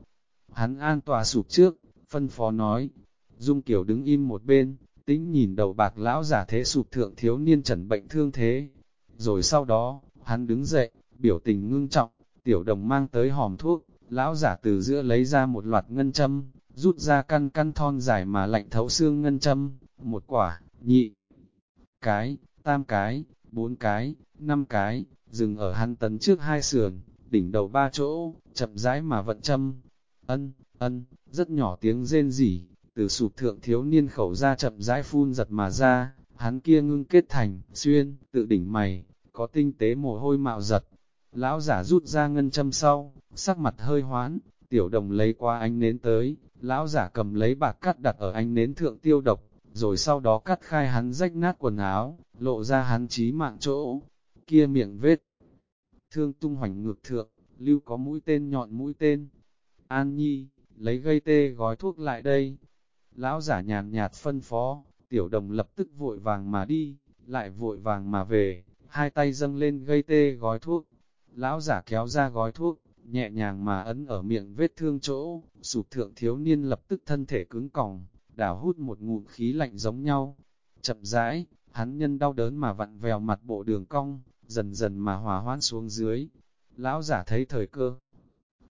Hắn an tòa sụp trước, phân phó nói. Dung Kiều đứng im một bên, tính nhìn đầu bạc lão giả thế sụp thượng thiếu niên trần bệnh thương thế. Rồi sau đó, hắn đứng dậy, biểu tình ngưng trọng, tiểu đồng mang tới hòm thuốc, lão giả từ giữa lấy ra một loạt ngân châm, rút ra căn căn thon dài mà lạnh thấu xương ngân châm, một quả, nhị, cái, tam cái, bốn cái, năm cái, dừng ở hắn tấn trước hai sườn, đỉnh đầu ba chỗ, chậm rãi mà vận châm. Ân, ân, rất nhỏ tiếng rên rỉ, từ sụp thượng thiếu niên khẩu ra chậm rãi phun giật mà ra, hắn kia ngưng kết thành, xuyên, tự đỉnh mày, có tinh tế mồ hôi mạo giật. Lão giả rút ra ngân châm sau, sắc mặt hơi hoán, tiểu đồng lấy qua ánh nến tới, lão giả cầm lấy bạc cắt đặt ở ánh nến thượng tiêu độc, rồi sau đó cắt khai hắn rách nát quần áo, lộ ra hắn trí mạng chỗ, kia miệng vết. Thương tung hoành ngược thượng, lưu có mũi tên nhọn mũi tên. An Nhi, lấy gây tê gói thuốc lại đây. Lão giả nhàn nhạt phân phó, tiểu đồng lập tức vội vàng mà đi, lại vội vàng mà về, hai tay dâng lên gây tê gói thuốc. Lão giả kéo ra gói thuốc, nhẹ nhàng mà ấn ở miệng vết thương chỗ, sụp thượng thiếu niên lập tức thân thể cứng còng, đảo hút một ngụm khí lạnh giống nhau. Chậm rãi, hắn nhân đau đớn mà vặn vèo mặt bộ đường cong, dần dần mà hòa hoãn xuống dưới. Lão giả thấy thời cơ.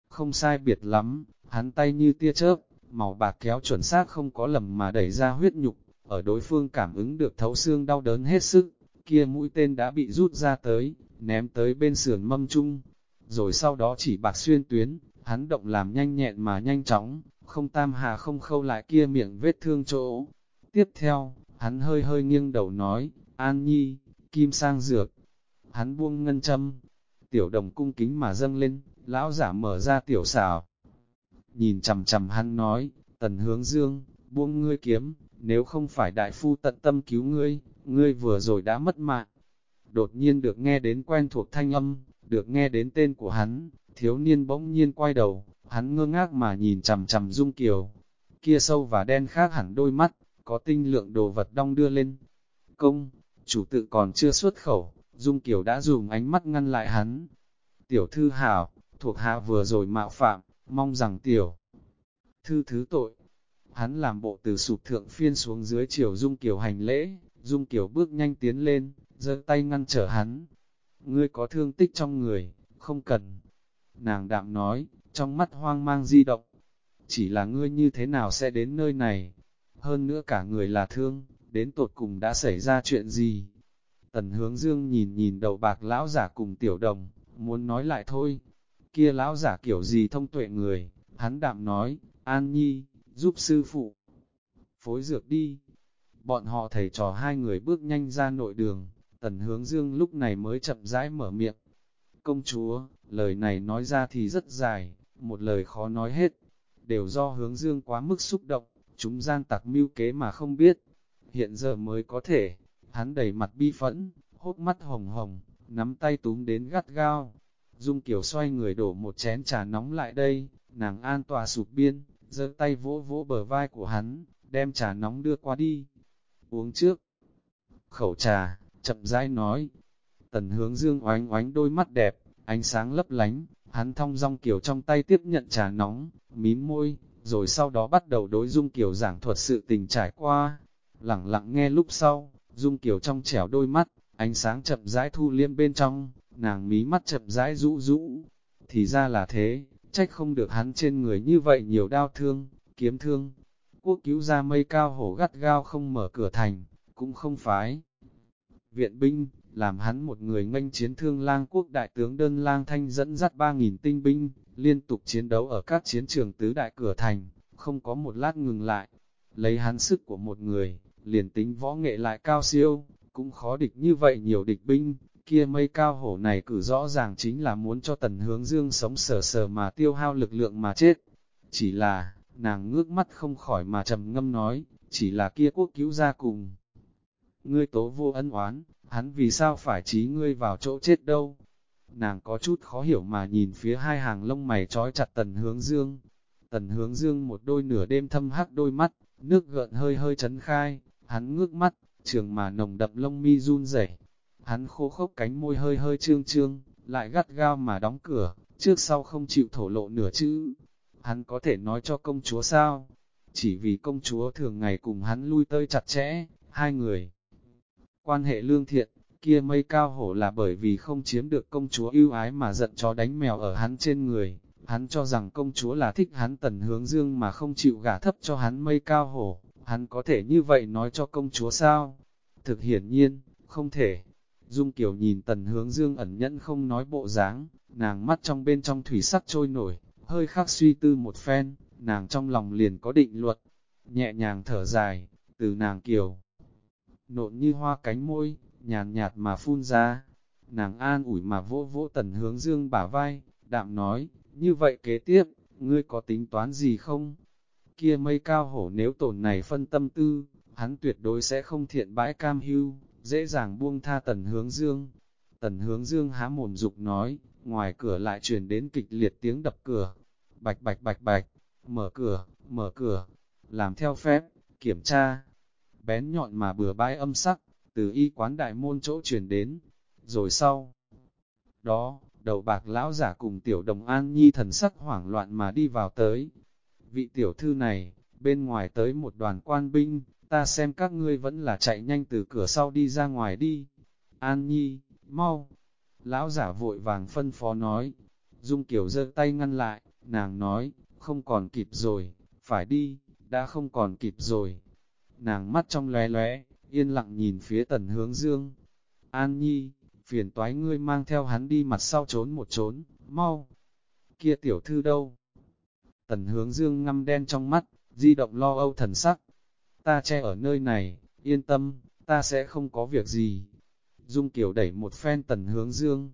Không sai biệt lắm, hắn tay như tia chớp, màu bạc kéo chuẩn xác không có lầm mà đẩy ra huyết nhục, ở đối phương cảm ứng được thấu xương đau đớn hết sức, kia mũi tên đã bị rút ra tới, ném tới bên sườn mâm chung, rồi sau đó chỉ bạc xuyên tuyến, hắn động làm nhanh nhẹn mà nhanh chóng, không tam hà không khâu lại kia miệng vết thương chỗ. Tiếp theo, hắn hơi hơi nghiêng đầu nói, An Nhi, kim sang dược. Hắn buông ngân châm, tiểu đồng cung kính mà dâng lên, lão giả mở ra tiểu xào. Nhìn chầm chầm hắn nói, tần hướng dương, buông ngươi kiếm, nếu không phải đại phu tận tâm cứu ngươi, ngươi vừa rồi đã mất mạng. Đột nhiên được nghe đến quen thuộc thanh âm, được nghe đến tên của hắn, thiếu niên bỗng nhiên quay đầu, hắn ngơ ngác mà nhìn chầm chầm Dung Kiều. Kia sâu và đen khác hẳn đôi mắt, có tinh lượng đồ vật đong đưa lên. Công, chủ tự còn chưa xuất khẩu, Dung Kiều đã dùng ánh mắt ngăn lại hắn. Tiểu thư hảo, thuộc hạ vừa rồi mạo phạm, mong rằng tiểu thư thứ tội. Hắn làm bộ từ sụp thượng phiên xuống dưới chiều Dung Kiều hành lễ, Dung Kiều bước nhanh tiến lên, giơ tay ngăn trở hắn. Ngươi có thương tích trong người, không cần. Nàng đạm nói, trong mắt hoang mang di động. Chỉ là ngươi như thế nào sẽ đến nơi này? Hơn nữa cả người là thương, đến tột cùng đã xảy ra chuyện gì? Tần hướng dương nhìn nhìn đầu bạc lão giả cùng tiểu đồng, muốn nói lại thôi. Kia lão giả kiểu gì thông tuệ người, hắn đạm nói, An Nhi, giúp sư phụ. Phối dược đi. Bọn họ thầy trò hai người bước nhanh ra nội đường, tần hướng dương lúc này mới chậm rãi mở miệng. Công chúa, lời này nói ra thì rất dài, một lời khó nói hết, đều do hướng dương quá mức xúc động, chúng gian tặc mưu kế mà không biết. Hiện giờ mới có thể, hắn đầy mặt bi phẫn, hốt mắt hồng hồng, nắm tay túm đến gắt gao. Dung Kiều xoay người đổ một chén trà nóng lại đây, nàng an tòa sụp biên, giơ tay vỗ vỗ bờ vai của hắn, đem trà nóng đưa qua đi. Uống trước. Khẩu trà, chậm rãi nói. Tần hướng dương oánh oánh đôi mắt đẹp, ánh sáng lấp lánh, hắn thong dong kiểu trong tay tiếp nhận trà nóng, mím môi, rồi sau đó bắt đầu đối Dung Kiều giảng thuật sự tình trải qua. Lặng lặng nghe lúc sau, Dung Kiều trong trẻo đôi mắt, ánh sáng chậm rãi thu liêm bên trong, nàng mí mắt chậm rãi rũ rũ. Thì ra là thế, trách không được hắn trên người như vậy nhiều đau thương, kiếm thương. Quốc cứu ra mây cao hổ gắt gao không mở cửa thành, cũng không phái. Viện binh, làm hắn một người nganh chiến thương lang quốc đại tướng đơn lang thanh dẫn dắt 3.000 tinh binh, liên tục chiến đấu ở các chiến trường tứ đại cửa thành, không có một lát ngừng lại. Lấy hắn sức của một người, liền tính võ nghệ lại cao siêu, cũng khó địch như vậy nhiều địch binh, kia mây cao hổ này cử rõ ràng chính là muốn cho tần hướng dương sống sờ sờ mà tiêu hao lực lượng mà chết. Chỉ là, nàng ngước mắt không khỏi mà trầm ngâm nói, chỉ là kia quốc cứu ra cùng. Ngươi tố vô ân oán, hắn vì sao phải trí ngươi vào chỗ chết đâu? Nàng có chút khó hiểu mà nhìn phía hai hàng lông mày trói chặt tần hướng dương. Tần hướng dương một đôi nửa đêm thâm hắc đôi mắt, nước gợn hơi hơi chấn khai, hắn ngước mắt, trường mà nồng đậm lông mi run rẩy. Hắn khô khốc cánh môi hơi hơi trương trương, lại gắt gao mà đóng cửa, trước sau không chịu thổ lộ nửa chữ. Hắn có thể nói cho công chúa sao? Chỉ vì công chúa thường ngày cùng hắn lui tơi chặt chẽ, hai người. Quan hệ lương thiện, kia mây cao hổ là bởi vì không chiếm được công chúa ưu ái mà giận chó đánh mèo ở hắn trên người. Hắn cho rằng công chúa là thích hắn tần hướng dương mà không chịu gả thấp cho hắn mây cao hổ. Hắn có thể như vậy nói cho công chúa sao? Thực hiển nhiên, không thể. Dung Kiều nhìn tần hướng dương ẩn nhẫn không nói bộ dáng, nàng mắt trong bên trong thủy sắc trôi nổi, hơi khắc suy tư một phen, nàng trong lòng liền có định luật. Nhẹ nhàng thở dài, từ nàng Kiều. Nộn như hoa cánh môi, nhàn nhạt mà phun ra. nàng an ủi mà vỗ vỗ tần hướng dương bả vai, đạm nói, như vậy kế tiếp, ngươi có tính toán gì không? Kia mây cao hổ nếu tổn này phân tâm tư, hắn tuyệt đối sẽ không thiện bãi cam hưu, dễ dàng buông tha tần hướng dương. Tần hướng dương há mồm dục nói, ngoài cửa lại truyền đến kịch liệt tiếng đập cửa. Bạch bạch bạch bạch, mở cửa, mở cửa, làm theo phép, kiểm tra. Bén nhọn mà bừa bãi âm sắc, từ y quán đại môn chỗ truyền đến. Rồi sau, đó, đầu bạc lão giả cùng tiểu đồng an nhi thần sắc hoảng loạn mà đi vào tới. Vị tiểu thư này, bên ngoài tới một đoàn quan binh, ta xem các ngươi vẫn là chạy nhanh từ cửa sau đi ra ngoài đi. An nhi, mau. Lão giả vội vàng phân phó nói. Dung Kiều giơ tay ngăn lại, nàng nói, không còn kịp rồi, phải đi, đã không còn kịp rồi. Nàng mắt trong lóe lóe, yên lặng nhìn phía tần hướng dương. An nhi, phiền toái ngươi mang theo hắn đi mặt sau trốn một trốn, mau. Kia tiểu thư đâu? Tần hướng dương ngăm đen trong mắt, di động lo âu thần sắc. Ta che ở nơi này, yên tâm, ta sẽ không có việc gì. Dung Kiều đẩy một phen tần hướng dương.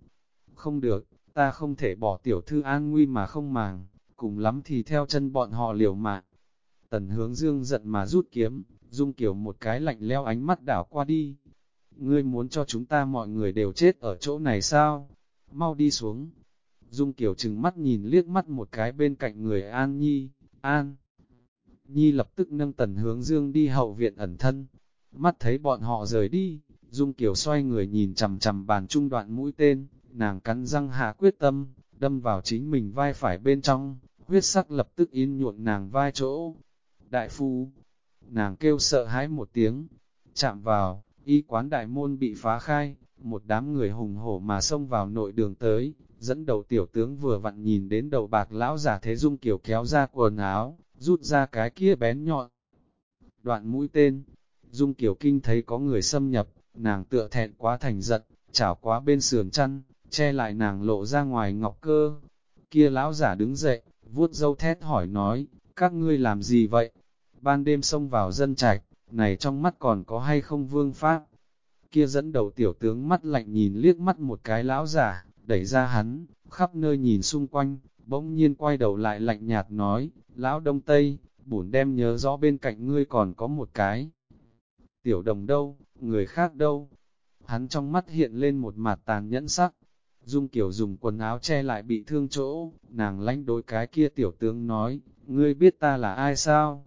Không được, ta không thể bỏ tiểu thư an nguy mà không màng, cùng lắm thì theo chân bọn họ liều mạng. Tần hướng dương giận mà rút kiếm, Dung Kiều một cái lạnh leo ánh mắt đảo qua đi, ngươi muốn cho chúng ta mọi người đều chết ở chỗ này sao? Mau đi xuống. Dung Kiều chừng mắt nhìn liếc mắt một cái bên cạnh người An Nhi, An. Nhi lập tức nâng tần hướng dương đi hậu viện ẩn thân. Mắt thấy bọn họ rời đi, Dung Kiều xoay người nhìn chầm chầm bàn trung đoạn mũi tên, nàng cắn răng hạ quyết tâm, đâm vào chính mình vai phải bên trong, huyết sắc lập tức in nhuộn nàng vai chỗ. Đại phu, nàng kêu sợ hãi một tiếng, chạm vào, y quán đại môn bị phá khai, một đám người hùng hổ mà xông vào nội đường tới, dẫn đầu tiểu tướng vừa vặn nhìn đến đầu bạc lão giả thế dung kiều kéo ra quần áo, rút ra cái kia bén nhọn. Đoạn mũi tên, dung kiều kinh thấy có người xâm nhập, nàng tựa thẹn quá thành giận, chảo quá bên sườn chăn, che lại nàng lộ ra ngoài ngọc cơ. Kia lão giả đứng dậy, vuốt dâu thét hỏi nói, các ngươi làm gì vậy? Ban đêm xông vào dân trạch, này trong mắt còn có hay không vương pháp. Kia dẫn đầu tiểu tướng mắt lạnh nhìn liếc mắt một cái lão giả, đẩy ra hắn, khắp nơi nhìn xung quanh, bỗng nhiên quay đầu lại lạnh nhạt nói, lão đông tây, bổn đem nhớ rõ bên cạnh ngươi còn có một cái. Tiểu đồng đâu, người khác đâu? Hắn trong mắt hiện lên một mặt tàn nhẫn sắc. Dung kiểu dùng quần áo che lại bị thương chỗ, nàng lánh đối cái kia tiểu tướng nói, ngươi biết ta là ai sao?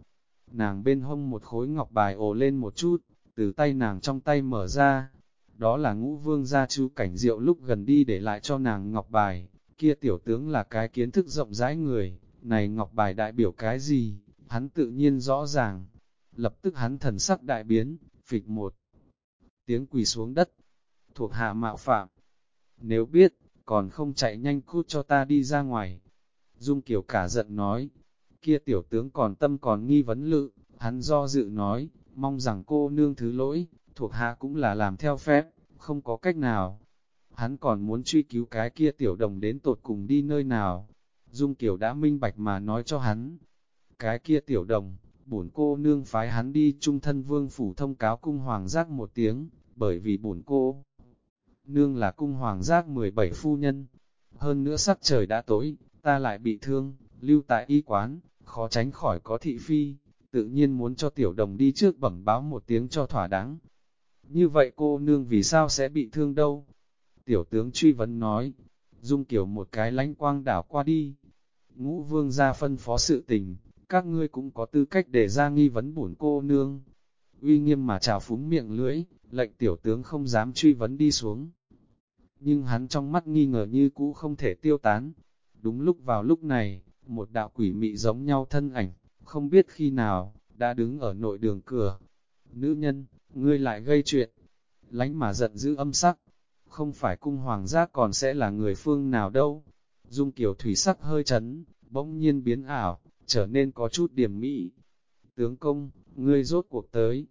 nàng bên hông một khối ngọc bài ồ lên một chút, từ tay nàng trong tay mở ra. Đó là ngũ vương gia chú cảnh diệu lúc gần đi để lại cho nàng ngọc bài, kia tiểu tướng là cái kiến thức rộng rãi người, này ngọc bài đại biểu cái gì, hắn tự nhiên rõ ràng. Lập tức hắn thần sắc đại biến, phịch một tiếng quỳ xuống đất, thuộc hạ mạo phạm. Nếu biết, còn không chạy nhanh cút cho ta đi ra ngoài. Dung Kiều cả giận nói, kia tiểu tướng còn tâm còn nghi vấn lự, hắn do dự nói, mong rằng cô nương thứ lỗi, thuộc hạ cũng là làm theo phép, không có cách nào. Hắn còn muốn truy cứu cái kia tiểu đồng đến tột cùng đi nơi nào. Dung Kiều đã minh bạch mà nói cho hắn. Cái kia tiểu đồng, bổn cô nương phái hắn đi trung thân vương phủ thông cáo cung hoàng giác một tiếng, bởi vì bổn cô nương là cung hoàng giác 17 phu nhân. Hơn nữa sắc trời đã tối, ta lại bị thương, lưu tại y quán, khó tránh khỏi có thị phi, tự nhiên muốn cho tiểu đồng đi trước bẩm báo một tiếng cho thỏa đáng. Như vậy cô nương vì sao sẽ bị thương đâu? Tiểu tướng truy vấn nói, dung kiểu một cái lánh quang đảo qua đi. Ngũ vương ra phân phó sự tình, các ngươi cũng có tư cách để ra nghi vấn bổn cô nương. Uy nghiêm mà trào phúng miệng lưỡi, lệnh tiểu tướng không dám truy vấn đi xuống. Nhưng hắn trong mắt nghi ngờ như cũ không thể tiêu tán. Đúng lúc vào lúc này, một đạo quỷ mị giống nhau thân ảnh, không biết khi nào, đã đứng ở nội đường cửa. Nữ nhân, ngươi lại gây chuyện, lánh mà giận dữ âm sắc, không phải cung hoàng giác còn sẽ là người phương nào đâu. Dung kiểu thủy sắc hơi chấn, bỗng nhiên biến ảo, trở nên có chút điểm mỹ. Tướng công, ngươi rốt cuộc tới.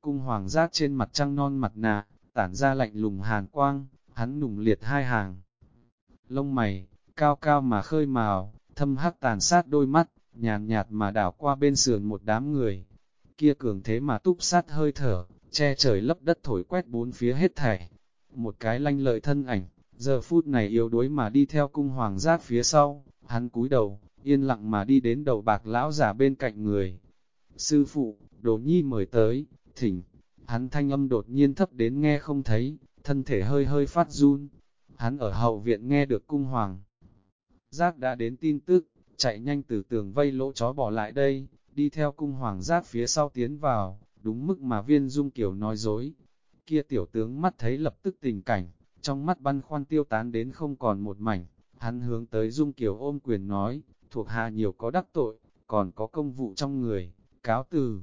Cung hoàng giác trên mặt trăng non mặt nạ, tản ra lạnh lùng hàn quang, hắn nùng liệt hai hàng. Lông mày, cao cao mà khơi màu, thâm hắc tàn sát đôi mắt, nhàn nhạt mà đảo qua bên sườn một đám người. Kia cường thế mà túc sát hơi thở, che trời lấp đất thổi quét bốn phía hết thảy. một cái lanh lợi thân ảnh, giờ phút này yếu đuối mà đi theo cung hoàng giác phía sau, hắn cúi đầu, yên lặng mà đi đến đầu bạc lão giả bên cạnh người. Sư phụ, đồ nhi mời tới, thỉnh, hắn thanh âm đột nhiên thấp đến nghe không thấy, thân thể hơi hơi phát run. Hắn ở hậu viện nghe được cung hoàng. Giác đã đến tin tức, chạy nhanh từ tường vây lỗ chó bỏ lại đây, đi theo cung hoàng giác phía sau tiến vào, đúng mức mà viên dung kiểu nói dối. Kia tiểu tướng mắt thấy lập tức tình cảnh, trong mắt băn khoăn tiêu tán đến không còn một mảnh, hắn hướng tới dung kiều ôm quyền nói, thuộc hạ nhiều có đắc tội, còn có công vụ trong người, cáo từ.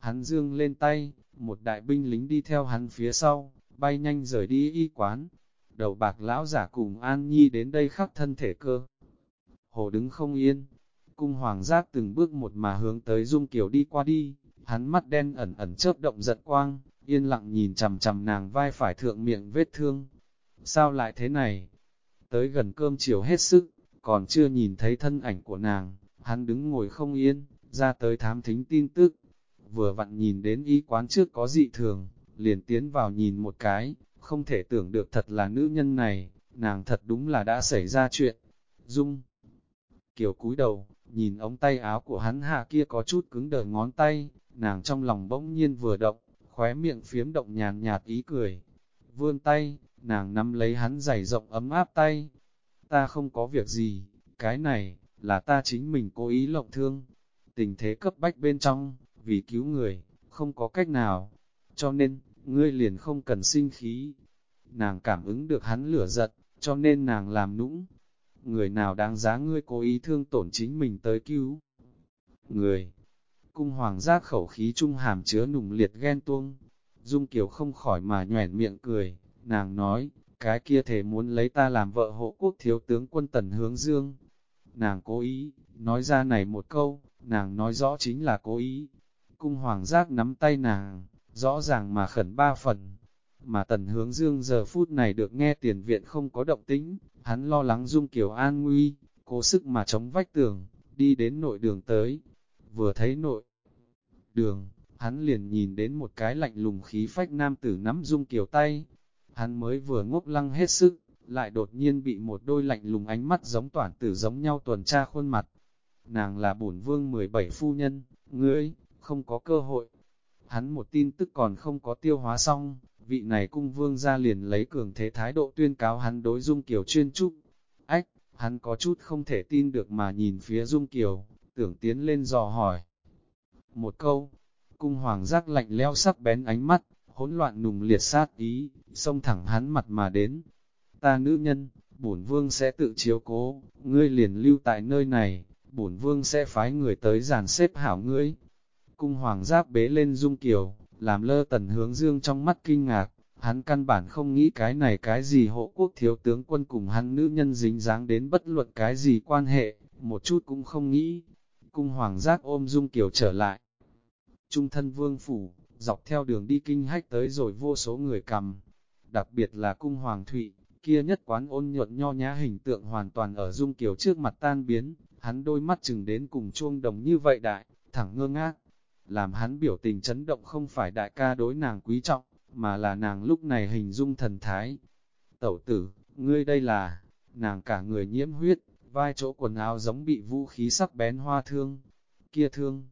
Hắn dương lên tay, một đại binh lính đi theo hắn phía sau, bay nhanh rời đi y quán. Đầu bạc lão giả cùng An Nhi đến đây khắc thân thể cơ. Hồ đứng không yên, cung hoàng giác từng bước một mà hướng tới Dung Kiều đi qua đi, hắn mắt đen ẩn ẩn chớp động giận quang, yên lặng nhìn chằm chằm nàng vai phải thượng miệng vết thương. Sao lại thế này? Tới gần cơm chiều hết sức, còn chưa nhìn thấy thân ảnh của nàng, hắn đứng ngồi không yên, ra tới thám thính tin tức. Vừa vặn nhìn đến y quán trước có dị thường, liền tiến vào nhìn một cái, không thể tưởng được thật là nữ nhân này, nàng thật đúng là đã xảy ra chuyện. Dung Kiều cúi đầu, nhìn ống tay áo của hắn hạ kia có chút cứng đờ ngón tay, nàng trong lòng bỗng nhiên vừa động, khóe miệng phiếm động nhàn nhạt ý cười. Vươn tay, nàng nắm lấy hắn giày rộng ấm áp tay. Ta không có việc gì, cái này, là ta chính mình cố ý lộng thương. Tình thế cấp bách bên trong, vì cứu người, không có cách nào. Cho nên, ngươi liền không cần sinh khí. Nàng cảm ứng được hắn lửa giật cho nên nàng làm nũng. Người nào đáng giá ngươi cố ý thương tổn chính mình tới cứu. Người, cung hoàng giác khẩu khí trung hàm chứa nùng liệt ghen tuông. Dung Kiều không khỏi mà nhoẻn miệng cười, nàng nói, cái kia thể muốn lấy ta làm vợ hộ quốc thiếu tướng quân tần hướng dương. Nàng cố ý, nói ra này một câu, nàng nói rõ chính là cố ý. Cung hoàng giác nắm tay nàng, rõ ràng mà khẩn ba phần. Mà tần hướng dương giờ phút này được nghe tiền viện không có động tĩnh, hắn lo lắng dung Kiều an nguy, cố sức mà chống vách tường, đi đến nội đường tới. Vừa thấy nội đường, hắn liền nhìn đến một cái lạnh lùng khí phách nam tử nắm dung kiều tay. Hắn mới vừa ngốc lăng hết sức, lại đột nhiên bị một đôi lạnh lùng ánh mắt giống toàn tử giống nhau tuần tra khuôn mặt. Nàng là bổn vương 17 phu nhân, ngươi, không có cơ hội. Hắn một tin tức còn không có tiêu hóa xong, vị này cung vương ra liền lấy cường thế thái độ tuyên cáo hắn đối Dung Kiều chuyên trúc. Ách, hắn có chút không thể tin được mà nhìn phía Dung Kiều, tưởng tiến lên dò hỏi. Một câu, cung hoàng giác lạnh leo sắc bén ánh mắt, hỗn loạn nùng liệt sát ý, xông thẳng hắn mặt mà đến. Ta nữ nhân, bổn vương sẽ tự chiếu cố, ngươi liền lưu tại nơi này, bổn vương sẽ phái người tới giàn xếp hảo ngươi. Cung hoàng giác bế lên dung kiều, làm lơ tần hướng dương trong mắt kinh ngạc, hắn căn bản không nghĩ cái này cái gì hộ quốc thiếu tướng quân cùng hắn nữ nhân dính dáng đến bất luận cái gì quan hệ, một chút cũng không nghĩ. Cung hoàng giác ôm dung kiều trở lại. Trung thân vương phủ, dọc theo đường đi kinh hách tới rồi vô số người cầm. Đặc biệt là cung hoàng thụy, kia nhất quán ôn nhuận nho nhã hình tượng hoàn toàn ở dung kiều trước mặt tan biến, hắn đôi mắt chừng đến cùng chuông đồng như vậy đại, thẳng ngơ ngác. Làm hắn biểu tình chấn động không phải đại ca đối nàng quý trọng, mà là nàng lúc này hình dung thần thái. Tẩu tử, ngươi đây là, nàng cả người nhiễm huyết, vai chỗ quần áo giống bị vũ khí sắc bén hoa thương, kia thương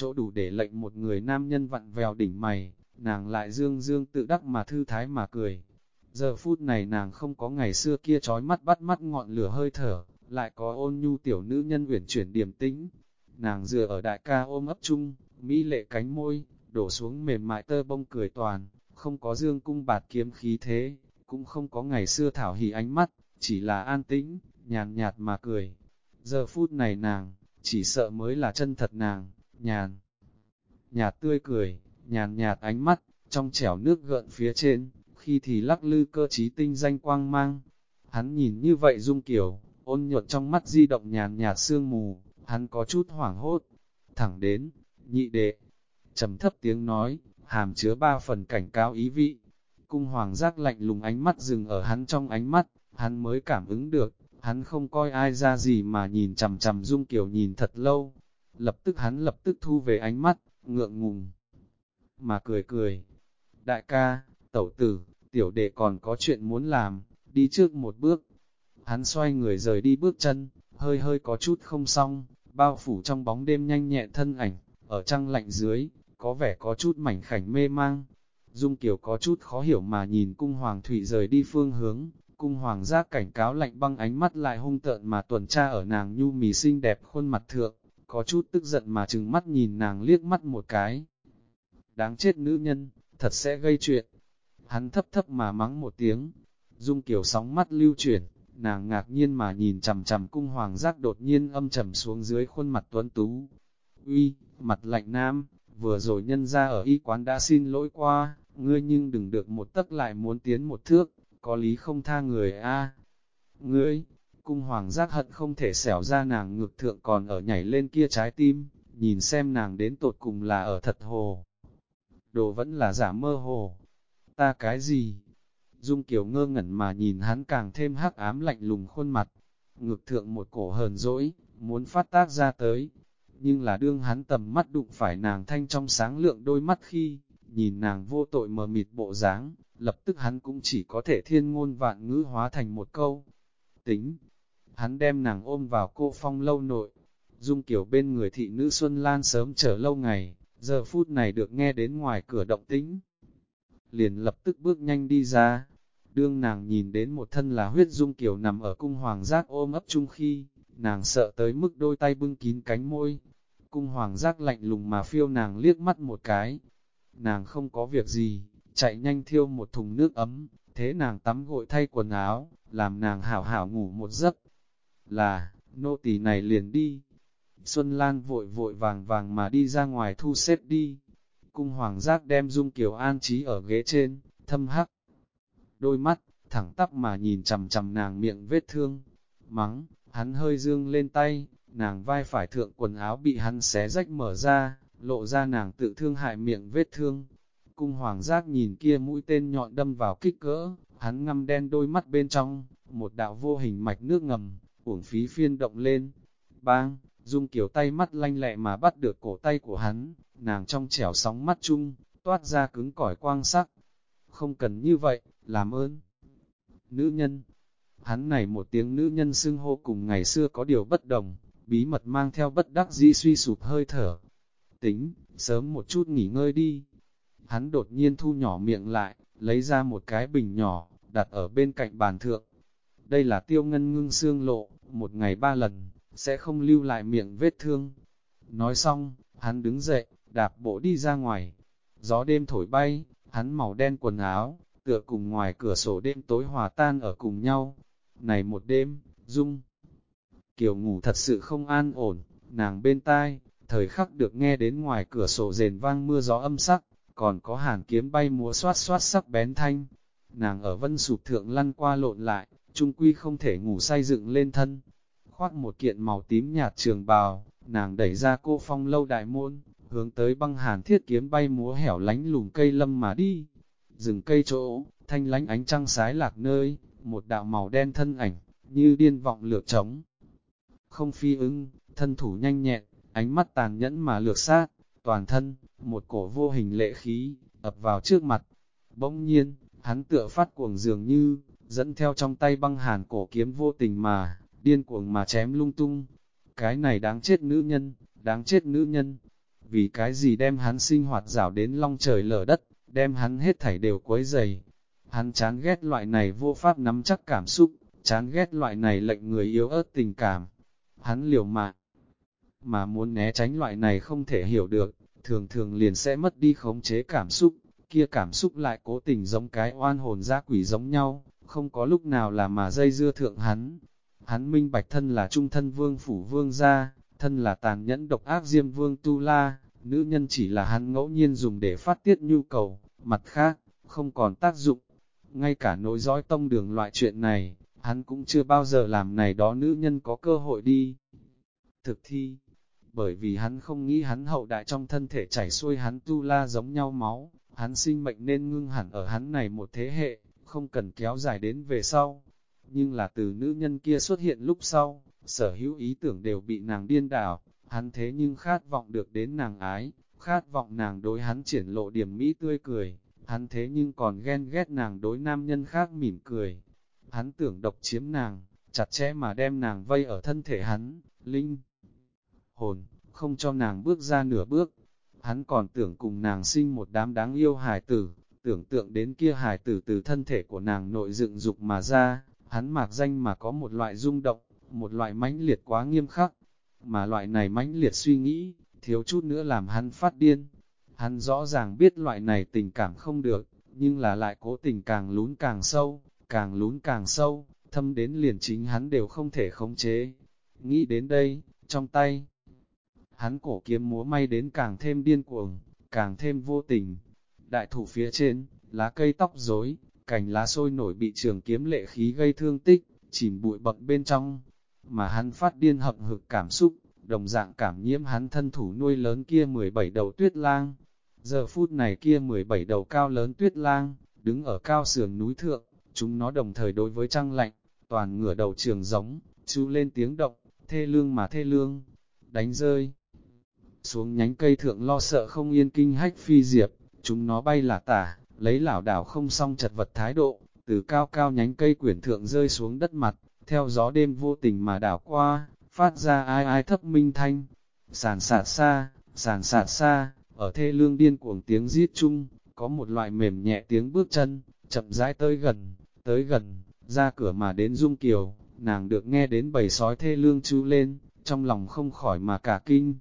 chỗ đủ để lệnh một người nam nhân vặn vèo đỉnh mày, nàng lại dương dương tự đắc mà thư thái mà cười. Giờ phút này nàng không có ngày xưa kia trói mắt bắt mắt ngọn lửa hơi thở, lại có ôn nhu tiểu nữ nhân uyển chuyển điềm tĩnh. Nàng dựa ở đại ca ôm ấp chung, mỹ lệ cánh môi, đổ xuống mềm mại tơ bông cười toàn, không có dương cung bạt kiếm khí thế, cũng không có ngày xưa thảo hỉ ánh mắt, chỉ là an tĩnh, nhàn nhạt mà cười. Giờ phút này nàng, chỉ sợ mới là chân thật nàng, nhàn. Nhạt tươi cười, nhàn nhạt ánh mắt, trong chẻo nước gợn phía trên, khi thì lắc lư cơ trí tinh danh quang mang. Hắn nhìn như vậy dung kiểu, ôn nhuận trong mắt di động nhàn nhạt sương mù, hắn có chút hoảng hốt. Thẳng đến, nhị đệ, trầm thấp tiếng nói, hàm chứa ba phần cảnh cáo ý vị. Cung hoàng giác lạnh lùng ánh mắt dừng ở hắn trong ánh mắt, hắn mới cảm ứng được, hắn không coi ai ra gì mà nhìn chầm chầm dung kiểu nhìn thật lâu, lập tức hắn lập tức thu về ánh mắt, ngượng ngùng, mà cười cười. Đại ca, tẩu tử, tiểu đệ còn có chuyện muốn làm, đi trước một bước. Hắn xoay người rời đi bước chân, hơi hơi có chút không xong, bao phủ trong bóng đêm nhanh nhẹn thân ảnh, ở trăng lạnh dưới, có vẻ có chút mảnh khảnh mê mang. Dung Kiều có chút khó hiểu mà nhìn cung hoàng thủy rời đi phương hướng, cung hoàng giác cảnh cáo lạnh băng ánh mắt lại hung tợn mà tuần tra ở nàng nhu mì xinh đẹp khuôn mặt thượng, có chút tức giận mà trừng mắt nhìn nàng liếc mắt một cái. Đáng chết nữ nhân, thật sẽ gây chuyện. Hắn thấp thấp mà mắng một tiếng, Dung kiểu sóng mắt lưu chuyển, nàng ngạc nhiên mà nhìn chầm chầm cung hoàng giác đột nhiên âm trầm xuống dưới khuôn mặt tuấn tú. Uy, mặt lạnh nam, vừa rồi nhân ra ở y quán đã xin lỗi qua, ngươi nhưng đừng được một tấc lại muốn tiến một thước, có lý không tha người a. Ngươi, cung hoàng giác hận không thể xẻo ra nàng ngược thượng còn ở nhảy lên kia trái tim, nhìn xem nàng đến tột cùng là ở thật hồ. Đồ vẫn là giả mơ hồ. Ta cái gì? Dung Kiều ngơ ngẩn mà nhìn hắn càng thêm hắc ám lạnh lùng khuôn mặt, ngực thượng một cổ hờn dỗi, muốn phát tác ra tới. Nhưng là đương hắn tầm mắt đụng phải nàng thanh trong sáng lượng đôi mắt khi, nhìn nàng vô tội mờ mịt bộ dáng, lập tức hắn cũng chỉ có thể thiên ngôn vạn ngữ hóa thành một câu. Tính, hắn đem nàng ôm vào cô phong lâu nội, Dung kiểu bên người thị nữ Xuân Lan sớm chờ lâu ngày, giờ phút này được nghe đến ngoài cửa động tĩnh. Liền lập tức bước nhanh đi ra, Đương nàng nhìn đến một thân là huyết dung kiểu nằm ở cung hoàng giác ôm ấp chung khi, nàng sợ tới mức đôi tay bưng kín cánh môi. Cung hoàng giác lạnh lùng mà phiêu nàng liếc mắt một cái. Nàng không có việc gì, chạy nhanh thiêu một thùng nước ấm, thế nàng tắm gội thay quần áo, làm nàng hảo hảo ngủ một giấc. Là, nô tỳ này liền đi. Xuân Lan vội vội vàng vàng mà đi ra ngoài thu xếp đi. Cung hoàng giác đem dung kiều an trí ở ghế trên, thâm hắc, đôi mắt, thẳng tắp mà nhìn chầm chầm nàng miệng vết thương. Mắng, hắn hơi dương lên tay, nàng vai phải thượng quần áo bị hắn xé rách mở ra, lộ ra nàng tự thương hại miệng vết thương. Cung hoàng giác nhìn kia mũi tên nhọn đâm vào kích cỡ, hắn ngăm đen đôi mắt bên trong, một đạo vô hình mạch nước ngầm, uổng phí phiên động lên. Bang, dung kiểu tay mắt lanh lẹ mà bắt được cổ tay của hắn, nàng trong trẻo sóng mắt chung, toát ra cứng cỏi quang sắc. Không cần như vậy, làm ơn. Nữ nhân, hắn này một tiếng nữ nhân xưng hô cùng ngày xưa có điều bất đồng, bí mật mang theo bất đắc dĩ suy sụp hơi thở. Tính, sớm một chút nghỉ ngơi đi. Hắn đột nhiên thu nhỏ miệng lại, lấy ra một cái bình nhỏ, đặt ở bên cạnh bàn thượng. Đây là tiêu ngân ngưng xương lộ, một ngày ba lần, sẽ không lưu lại miệng vết thương. Nói xong, hắn đứng dậy, đạp bộ đi ra ngoài. Gió đêm thổi bay, hắn màu đen quần áo, tựa cùng ngoài cửa sổ đêm tối hòa tan ở cùng nhau. Này một đêm, Dung, Kiều ngủ thật sự không an ổn, nàng bên tai, thời khắc được nghe đến ngoài cửa sổ rền vang mưa gió âm sắc, còn có hàn kiếm bay múa xoát xoát sắc bén thanh. Nàng ở vân sụp thượng lăn qua lộn lại, trung quy không thể ngủ say dựng lên thân. Khoác một kiện màu tím nhạt trường bào, nàng đẩy ra cô phong lâu đại môn, hướng tới băng hàn thiết kiếm bay múa hẻo lánh lùm cây lâm mà đi rừng cây chỗ, thanh lánh ánh trăng sái lạc nơi, một đạo màu đen thân ảnh, như điên vọng lược trống. Không phi ứng, thân thủ nhanh nhẹn, ánh mắt tàn nhẫn mà lược sát, toàn thân, một cổ vô hình lệ khí, ập vào trước mặt. Bỗng nhiên, hắn tựa phát cuồng dường như, dẫn theo trong tay băng hàn cổ kiếm vô tình mà, điên cuồng mà chém lung tung. Cái này đáng chết nữ nhân, đáng chết nữ nhân. Vì cái gì đem hắn sinh hoạt rảo đến long trời lở đất, đem hắn hết thảy đều quấy dày. Hắn chán ghét loại này vô pháp nắm chắc cảm xúc, chán ghét loại này lệnh người yếu ớt tình cảm. Hắn liều mạng, mà muốn né tránh loại này không thể hiểu được, thường thường liền sẽ mất đi khống chế cảm xúc, kia cảm xúc lại cố tình giống cái oan hồn ra quỷ giống nhau, không có lúc nào là mà dây dưa thượng hắn. Hắn minh bạch thân là trung thân vương phủ vương gia, thân là tàn nhẫn độc ác diêm vương tu la, nữ nhân chỉ là hắn ngẫu nhiên dùng để phát tiết nhu cầu, mặt khác, không còn tác dụng. Ngay cả nối dõi tông đường loại chuyện này, hắn cũng chưa bao giờ làm này đó nữ nhân có cơ hội đi. Thực thi, bởi vì hắn không nghĩ hắn hậu đại trong thân thể chảy xuôi hắn tu la giống nhau máu, hắn sinh mệnh nên ngưng hẳn ở hắn này một thế hệ, không cần kéo dài đến về sau. Nhưng là từ nữ nhân kia xuất hiện lúc sau, sở hữu ý tưởng đều bị nàng điên đảo, hắn thế nhưng khát vọng được đến nàng ái, khát vọng nàng đối hắn triển lộ điểm mỹ tươi cười, hắn thế nhưng còn ghen ghét nàng đối nam nhân khác mỉm cười. Hắn tưởng độc chiếm nàng, chặt chẽ mà đem nàng vây ở thân thể hắn, linh, hồn, không cho nàng bước ra nửa bước. Hắn còn tưởng cùng nàng sinh một đám đáng yêu hài tử, tưởng tượng đến kia hài tử từ thân thể của nàng nội dựng dục mà ra, hắn mạc danh mà có một loại rung động, một loại mãnh liệt quá nghiêm khắc, mà loại này mãnh liệt suy nghĩ, thiếu chút nữa làm hắn phát điên. Hắn rõ ràng biết loại này tình cảm không được, nhưng là lại cố tình càng lún càng sâu, càng lún càng sâu, thâm đến liền chính hắn đều không thể khống chế. Nghĩ đến đây, trong tay, hắn cổ kiếm múa may đến càng thêm điên cuồng, càng thêm vô tình. Đại thủ phía trên, lá cây tóc rối, cành lá sôi nổi bị trường kiếm lệ khí gây thương tích, chìm bụi bậc bên trong, mà hắn phát điên hậm hực cảm xúc, đồng dạng cảm nhiễm hắn thân thủ nuôi lớn kia 17 đầu tuyết lang. Giờ phút này kia 17 đầu cao lớn tuyết lang, đứng ở cao sườn núi thượng, chúng nó đồng thời đối với trăng lạnh, toàn ngửa đầu trường giống, chú lên tiếng động, thê lương mà thê lương, đánh rơi. Xuống nhánh cây thượng lo sợ không yên kinh hách phi diệp, chúng nó bay là tả, lấy lảo đảo không xong chật vật thái độ, từ cao cao nhánh cây quyển thượng rơi xuống đất mặt, theo gió đêm vô tình mà đảo qua, phát ra ai ai thấp minh thanh, sàn sạt xa, sàn sạt xa, ở thê lương điên cuồng tiếng giết chung, có một loại mềm nhẹ tiếng bước chân, chậm rãi tới gần, tới gần, ra cửa mà đến Dung Kiều, nàng được nghe đến bầy sói thê lương chú lên, trong lòng không khỏi mà cả kinh.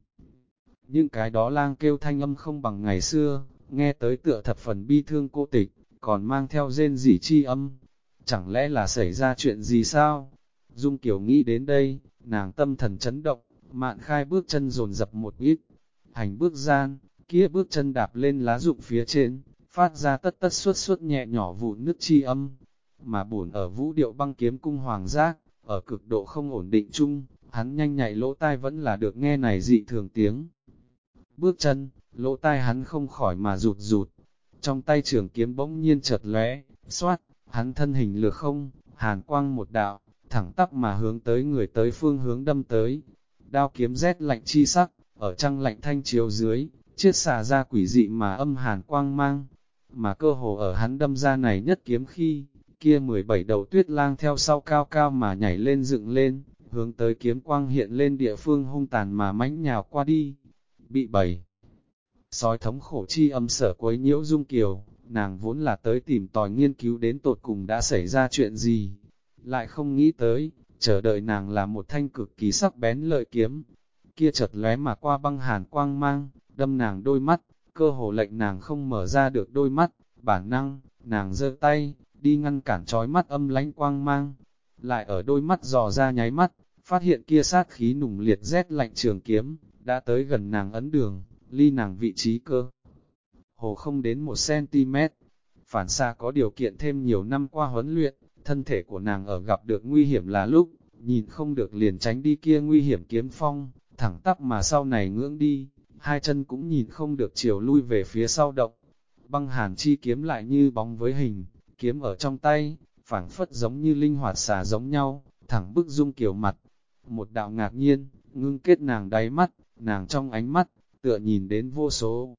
Những cái đó lang kêu thanh âm không bằng ngày xưa, nghe tới tựa thập phần bi thương cô tịch, còn mang theo rên rỉ chi âm. Chẳng lẽ là xảy ra chuyện gì sao? Dung Kiều nghĩ đến đây, nàng tâm thần chấn động, mạn khai bước chân dồn dập một ít. Hành bước gian, kia bước chân đạp lên lá rụng phía trên, phát ra tất tất suốt suốt nhẹ nhỏ vụ nước chi âm. Mà buồn ở vũ điệu băng kiếm cung hoàng giác, ở cực độ không ổn định chung, hắn nhanh nhạy lỗ tai vẫn là được nghe này dị thường tiếng. Bước chân, lỗ tai hắn không khỏi mà rụt rụt, trong tay trường kiếm bỗng nhiên chợt lóe, xoát, hắn thân hình lược không, hàn quang một đạo, thẳng tắp mà hướng tới người tới phương hướng đâm tới. Đao kiếm rét lạnh chi sắc, ở trăng lạnh thanh chiếu dưới, chiết xả ra quỷ dị mà âm hàn quang mang. Mà cơ hồ ở hắn đâm ra này nhất kiếm khi, kia 17 đầu tuyết lang theo sau cao cao mà nhảy lên dựng lên, hướng tới kiếm quang hiện lên địa phương hung tàn mà mãnh nhào qua đi. Bị bảy sói thống khổ chi âm sở quấy nhiễu dung kiều, nàng vốn là tới tìm tòi nghiên cứu đến tột cùng đã xảy ra chuyện gì, lại không nghĩ tới, chờ đợi nàng là một thanh cực kỳ sắc bén lợi kiếm, kia chợt lóe mà qua băng hàn quang mang, đâm nàng đôi mắt, cơ hồ lệnh nàng không mở ra được đôi mắt, bản năng, nàng giơ tay, đi ngăn cản trói mắt âm lánh quang mang, lại ở đôi mắt dò ra nháy mắt, phát hiện kia sát khí nùng liệt rét lạnh trường kiếm, đã tới gần nàng ấn đường, ly nàng vị trí cơ. Hồ không đến một cm, phản xa có điều kiện thêm nhiều năm qua huấn luyện, thân thể của nàng ở gặp được nguy hiểm là lúc, nhìn không được liền tránh đi kia nguy hiểm kiếm phong, thẳng tắp mà sau này ngưỡng đi, hai chân cũng nhìn không được chiều lui về phía sau động. Băng hàn chi kiếm lại như bóng với hình, kiếm ở trong tay, phảng phất giống như linh hoạt xà giống nhau, thẳng bức dung kiểu mặt. Một đạo ngạc nhiên, ngưng kết nàng đáy mắt, nàng trong ánh mắt, tựa nhìn đến vô số.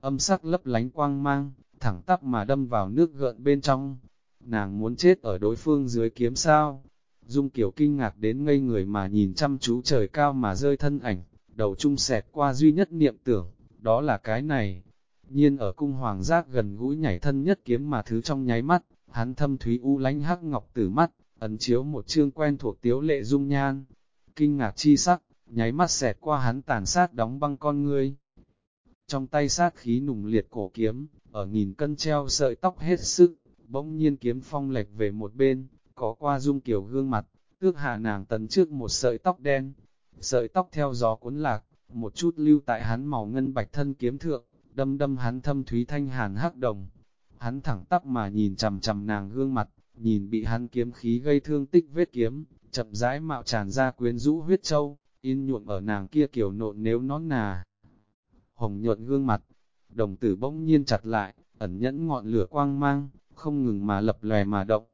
Âm sắc lấp lánh quang mang, thẳng tắp mà đâm vào nước gợn bên trong. Nàng muốn chết ở đối phương dưới kiếm sao. Dung kiểu kinh ngạc đến ngây người mà nhìn chăm chú trời cao mà rơi thân ảnh, đầu trung xẹt qua duy nhất niệm tưởng, đó là cái này. Nhiên ở cung hoàng giác gần gũi nhảy thân nhất kiếm mà thứ trong nháy mắt, hắn thâm thúy u lánh hắc ngọc tử mắt, ấn chiếu một chương quen thuộc tiếu lệ dung nhan. Kinh ngạc chi sắc, nháy mắt xẹt qua hắn tàn sát đóng băng con ngươi. Trong tay sát khí nùng liệt cổ kiếm, ở nghìn cân treo sợi tóc hết sức, bỗng nhiên kiếm phong lệch về một bên, có qua dung kiểu gương mặt, tước hạ nàng tấn trước một sợi tóc đen. Sợi tóc theo gió cuốn lạc, một chút lưu tại hắn màu ngân bạch thân kiếm thượng, đâm đâm hắn thâm thúy thanh hàn hắc đồng. Hắn thẳng tắp mà nhìn chằm chằm nàng gương mặt, nhìn bị hắn kiếm khí gây thương tích vết kiếm, chậm rãi mạo tràn ra quyến rũ huyết châu, in nhuộm ở nàng kia kiểu nộn nếu nón nà. Hồng nhuận gương mặt, đồng tử bỗng nhiên chặt lại, ẩn nhẫn ngọn lửa quang mang, không ngừng mà lập lòe mà động.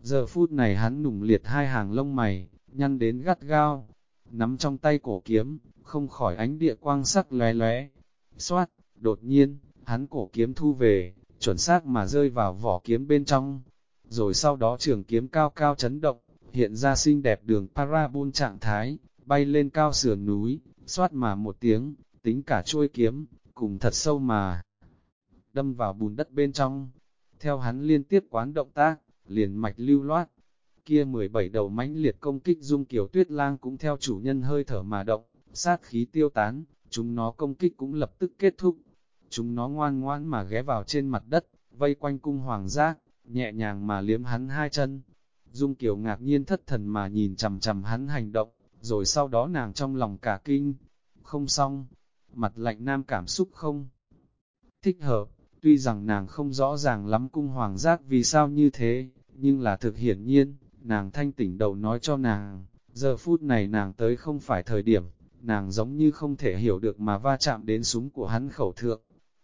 Giờ phút này hắn nùng liệt hai hàng lông mày, nhăn đến gắt gao, nắm trong tay cổ kiếm, không khỏi ánh địa quang sắc lóe lóe. Xoát, đột nhiên, hắn cổ kiếm thu về, chuẩn xác mà rơi vào vỏ kiếm bên trong. Rồi sau đó trường kiếm cao cao chấn động, hiện ra xinh đẹp đường parabol trạng thái, bay lên cao sườn núi, xoát mà một tiếng, tính cả chuôi kiếm, cùng thật sâu mà đâm vào bùn đất bên trong. Theo hắn liên tiếp quán động tác, liền mạch lưu loát, kia 17 đầu mãnh liệt công kích dung kiểu tuyết lang cũng theo chủ nhân hơi thở mà động, sát khí tiêu tán, chúng nó công kích cũng lập tức kết thúc. Chúng nó ngoan ngoãn mà ghé vào trên mặt đất, vây quanh cung hoàng giác, nhẹ nhàng mà liếm hắn hai chân. Dung kiểu ngạc nhiên thất thần mà nhìn chầm chầm hắn hành động, rồi sau đó nàng trong lòng cả kinh. Không xong, mặt lạnh nam cảm xúc không thích hợp, tuy rằng nàng không rõ ràng lắm cung hoàng giác vì sao như thế, nhưng là thực hiển nhiên, nàng thanh tỉnh đầu nói cho nàng, giờ phút này nàng tới không phải thời điểm, nàng giống như không thể hiểu được mà va chạm đến súng của hắn khẩu thượng.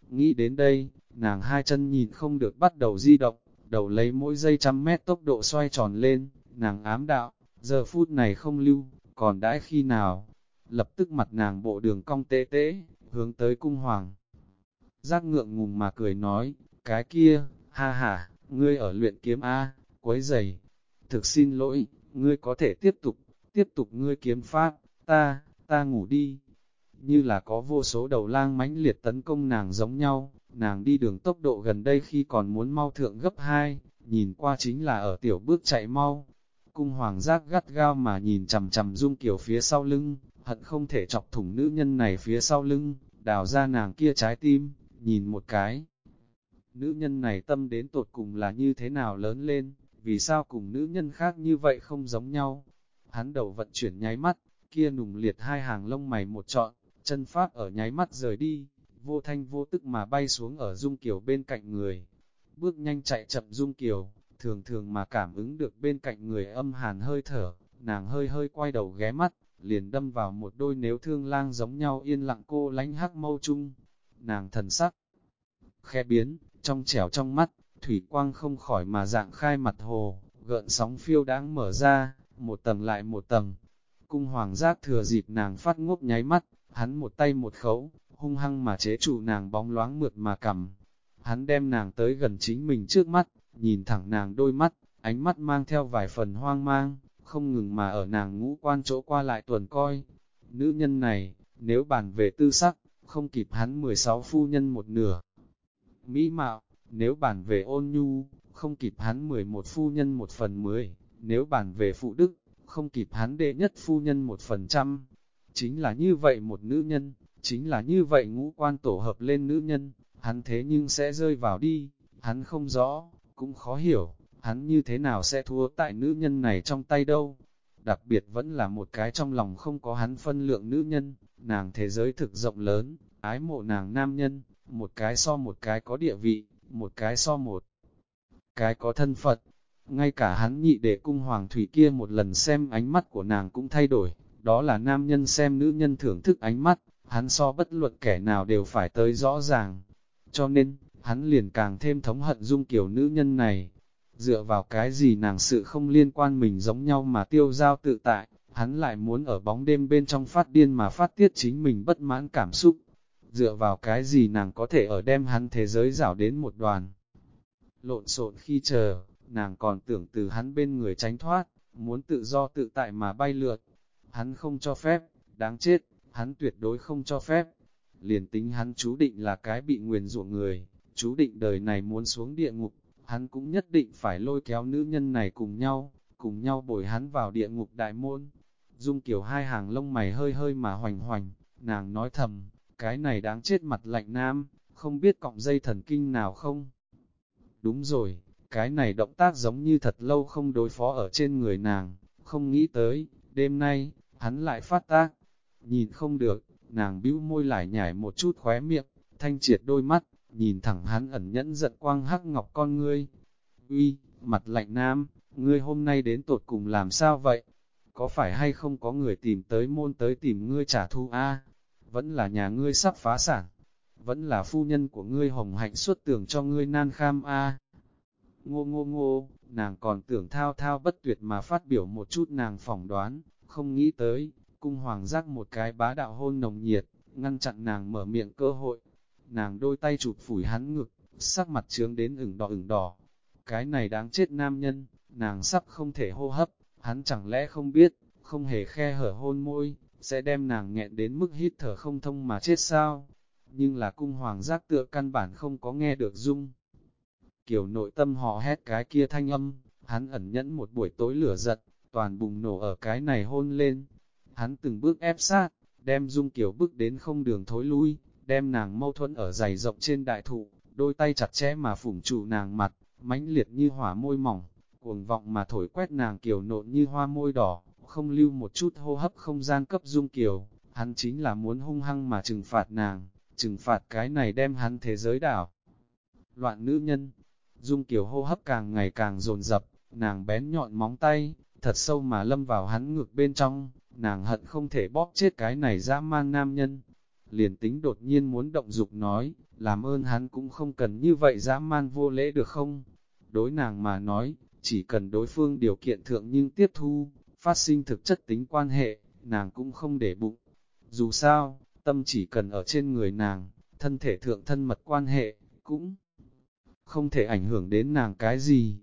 Nghĩ đến đây, nàng hai chân nhìn không được bắt đầu di động, đầu lấy mỗi giây trăm mét tốc độ xoay tròn lên, nàng ám đạo, giờ phút này không lưu, còn đãi khi nào, lập tức mặt nàng bộ đường cong tê tế, hướng tới cung hoàng. Giác ngượng ngùng mà cười nói, cái kia, ha ha, ngươi ở luyện kiếm A, quấy giày. Thực xin lỗi, ngươi có thể tiếp tục, tiếp tục ngươi kiếm pháp, ta, ta ngủ đi. Như là có vô số đầu lang mãnh liệt tấn công nàng giống nhau, nàng đi đường tốc độ gần đây khi còn muốn mau thượng gấp 2, nhìn qua chính là ở tiểu bước chạy mau. Cung hoàng giác gắt gao mà nhìn chầm chầm dung kiểu phía sau lưng, hận không thể chọc thủng nữ nhân này phía sau lưng, đào ra nàng kia trái tim, nhìn một cái. Nữ nhân này tâm đến tột cùng là như thế nào lớn lên, vì sao cùng nữ nhân khác như vậy không giống nhau. Hắn đầu vận chuyển nháy mắt, kia nùng liệt hai hàng lông mày một trọn, chân pháp ở nháy mắt rời đi, vô thanh vô tức mà bay xuống ở Dung Kiều bên cạnh người. Bước nhanh chạy chậm Dung Kiều, thường thường mà cảm ứng được bên cạnh người âm hàn hơi thở, nàng hơi hơi quay đầu ghé mắt, liền đâm vào một đôi nếu thương lang giống nhau yên lặng cô lánh hắc mâu chung. Nàng thần sắc, khe biến, trong trẻo trong mắt, thủy quang không khỏi mà dạng khai mặt hồ, gợn sóng phiêu đáng mở ra, một tầng lại một tầng. Cung hoàng giác thừa dịp nàng phát ngốc nháy mắt, hắn một tay một khấu, hung hăng mà chế trụ nàng bóng loáng mượt mà cầm. Hắn đem nàng tới gần chính mình trước mắt, nhìn thẳng nàng đôi mắt, ánh mắt mang theo vài phần hoang mang, không ngừng mà ở nàng ngũ quan chỗ qua lại tuần coi. Nữ nhân này, nếu bàn về tư sắc, không kịp hắn 16 phu nhân một nửa. Mỹ mạo, nếu bàn về ôn nhu, không kịp hắn 11 phu nhân một phần 10, nếu bàn về phụ đức, không kịp hắn đệ nhất phu nhân một phần trăm. Chính là như vậy một nữ nhân, chính là như vậy ngũ quan tổ hợp lên nữ nhân, hắn thế nhưng sẽ rơi vào đi, hắn không rõ, cũng khó hiểu, hắn như thế nào sẽ thua tại nữ nhân này trong tay đâu. Đặc biệt vẫn là một cái trong lòng không có hắn phân lượng nữ nhân, nàng thế giới thực rộng lớn, ái mộ nàng nam nhân, một cái so một cái có địa vị, một cái so một cái có thân phận Ngay cả hắn nhị đệ cung hoàng thủy kia một lần xem ánh mắt của nàng cũng thay đổi, đó là nam nhân xem nữ nhân thưởng thức ánh mắt, hắn so bất luận kẻ nào đều phải tới rõ ràng. Cho nên, hắn liền càng thêm thống hận dung kiểu nữ nhân này. Dựa vào cái gì nàng sự không liên quan mình giống nhau mà tiêu giao tự tại, hắn lại muốn ở bóng đêm bên trong phát điên mà phát tiết chính mình bất mãn cảm xúc. Dựa vào cái gì nàng có thể ở đem hắn thế giới rảo đến một đoàn. Lộn xộn khi chờ, nàng còn tưởng từ hắn bên người tránh thoát, muốn tự do tự tại mà bay lượt. Hắn không cho phép, đáng chết, hắn tuyệt đối không cho phép. Liền tính hắn chú định là cái bị nguyền rủa người, chú định đời này muốn xuống địa ngục, hắn cũng nhất định phải lôi kéo nữ nhân này cùng nhau, cùng nhau bồi hắn vào địa ngục đại môn. Dung kiểu hai hàng lông mày hơi hơi mà hoành hoành, nàng nói thầm, cái này đáng chết mặt lạnh nam, không biết cọng dây thần kinh nào không? Đúng rồi, cái này động tác giống như thật lâu không đối phó ở trên người nàng, không nghĩ tới, đêm nay, hắn lại phát tác. Nhìn không được, nàng bĩu môi lại nhảy một chút khóe miệng, thanh triệt đôi mắt, nhìn thẳng hắn ẩn nhẫn giận quang hắc ngọc con ngươi. Uy, mặt lạnh nam, ngươi hôm nay đến tột cùng làm sao vậy? Có phải hay không có người tìm tới môn tới tìm ngươi trả thù a? Vẫn là nhà ngươi sắp phá sản, vẫn là phu nhân của ngươi hồng hạnh suốt tưởng cho ngươi nan kham a. Ngô ngô ngô, nàng còn tưởng thao thao bất tuyệt mà phát biểu một chút nàng phỏng đoán, không nghĩ tới, cung hoàng giác một cái bá đạo hôn nồng nhiệt, ngăn chặn nàng mở miệng cơ hội. Nàng đôi tay chụp phủi hắn ngực, sắc mặt trướng đến ửng đỏ ửng đỏ. Cái này đáng chết nam nhân, nàng sắp không thể hô hấp, hắn chẳng lẽ không biết, không hề khe hở hôn môi, sẽ đem nàng nghẹn đến mức hít thở không thông mà chết sao. Nhưng là cung hoàng giác tựa căn bản không có nghe được dung. Kiểu nội tâm họ hét cái kia thanh âm, hắn ẩn nhẫn một buổi tối lửa giật, toàn bùng nổ ở cái này hôn lên. Hắn từng bước ép sát, đem dung kiểu bước đến không đường thối lui, đem nàng mâu thuẫn ở dày rộng trên đại thụ, đôi tay chặt chẽ mà phủng trụ nàng mặt, mãnh liệt như hỏa môi mỏng, cuồng vọng mà thổi quét nàng kiều nộn như hoa môi đỏ, không lưu một chút hô hấp không gian cấp dung kiều, hắn chính là muốn hung hăng mà trừng phạt nàng, trừng phạt cái này đem hắn thế giới đảo. Loạn nữ nhân, dung kiều hô hấp càng ngày càng dồn dập, nàng bén nhọn móng tay, thật sâu mà lâm vào hắn ngược bên trong, nàng hận không thể bóp chết cái này dã man nam nhân. Liền tính đột nhiên muốn động dục nói, làm ơn hắn cũng không cần như vậy dã man vô lễ được không? Đối nàng mà nói, chỉ cần đối phương điều kiện thượng nhưng tiếp thu, phát sinh thực chất tính quan hệ, nàng cũng không để bụng. Dù sao, tâm chỉ cần ở trên người nàng, thân thể thượng thân mật quan hệ, cũng không thể ảnh hưởng đến nàng cái gì.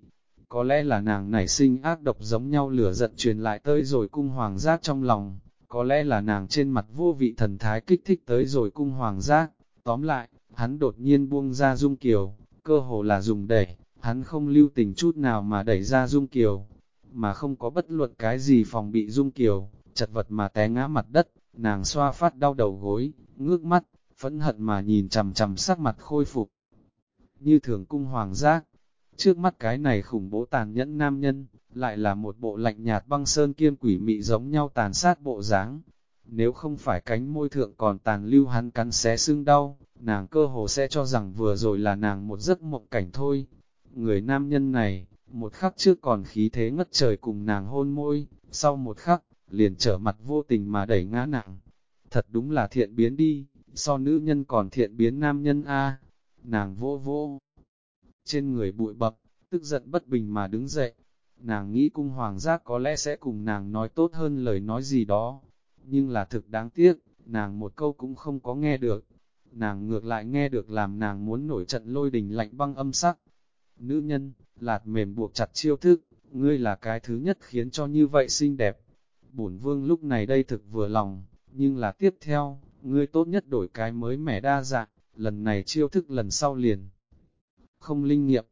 Có lẽ là nàng nảy sinh ác độc giống nhau lửa giận truyền lại tới rồi cung hoàng giác trong lòng, có lẽ là nàng trên mặt vô vị thần thái kích thích tới rồi cung hoàng giác. Tóm lại, hắn đột nhiên buông ra dung kiều, cơ hồ là dùng đẩy, hắn không lưu tình chút nào mà đẩy ra dung kiều, mà không có bất luận cái gì phòng bị dung kiều, chật vật mà té ngã mặt đất, nàng xoa phát đau đầu gối, ngước mắt, phẫn hận mà nhìn chằm chằm sắc mặt khôi phục. Như thường cung hoàng giác, trước mắt cái này khủng bố tàn nhẫn nam nhân, lại là một bộ lạnh nhạt băng sơn kiêm quỷ mị giống nhau tàn sát bộ dáng. Nếu không phải cánh môi thượng còn tàn lưu hắn cắn xé xương đau, nàng cơ hồ sẽ cho rằng vừa rồi là nàng một giấc mộng cảnh thôi. Người nam nhân này, một khắc trước còn khí thế ngất trời cùng nàng hôn môi, sau một khắc, liền trở mặt vô tình mà đẩy ngã nặng. Thật đúng là thiện biến đi, so nữ nhân còn thiện biến nam nhân A. Nàng vô vô. Trên người bụi bập, tức giận bất bình mà đứng dậy. Nàng nghĩ cung hoàng giác có lẽ sẽ cùng nàng nói tốt hơn lời nói gì đó. Nhưng là thực đáng tiếc, nàng một câu cũng không có nghe được. Nàng ngược lại nghe được làm nàng muốn nổi trận lôi đình lạnh băng âm sắc. Nữ nhân, lạt mềm buộc chặt chiêu thức, ngươi là cái thứ nhất khiến cho như vậy xinh đẹp. Bổn vương lúc này đây thực vừa lòng, nhưng là tiếp theo, ngươi tốt nhất đổi cái mới mẻ đa dạng, lần này chiêu thức lần sau liền. Không linh nghiệm,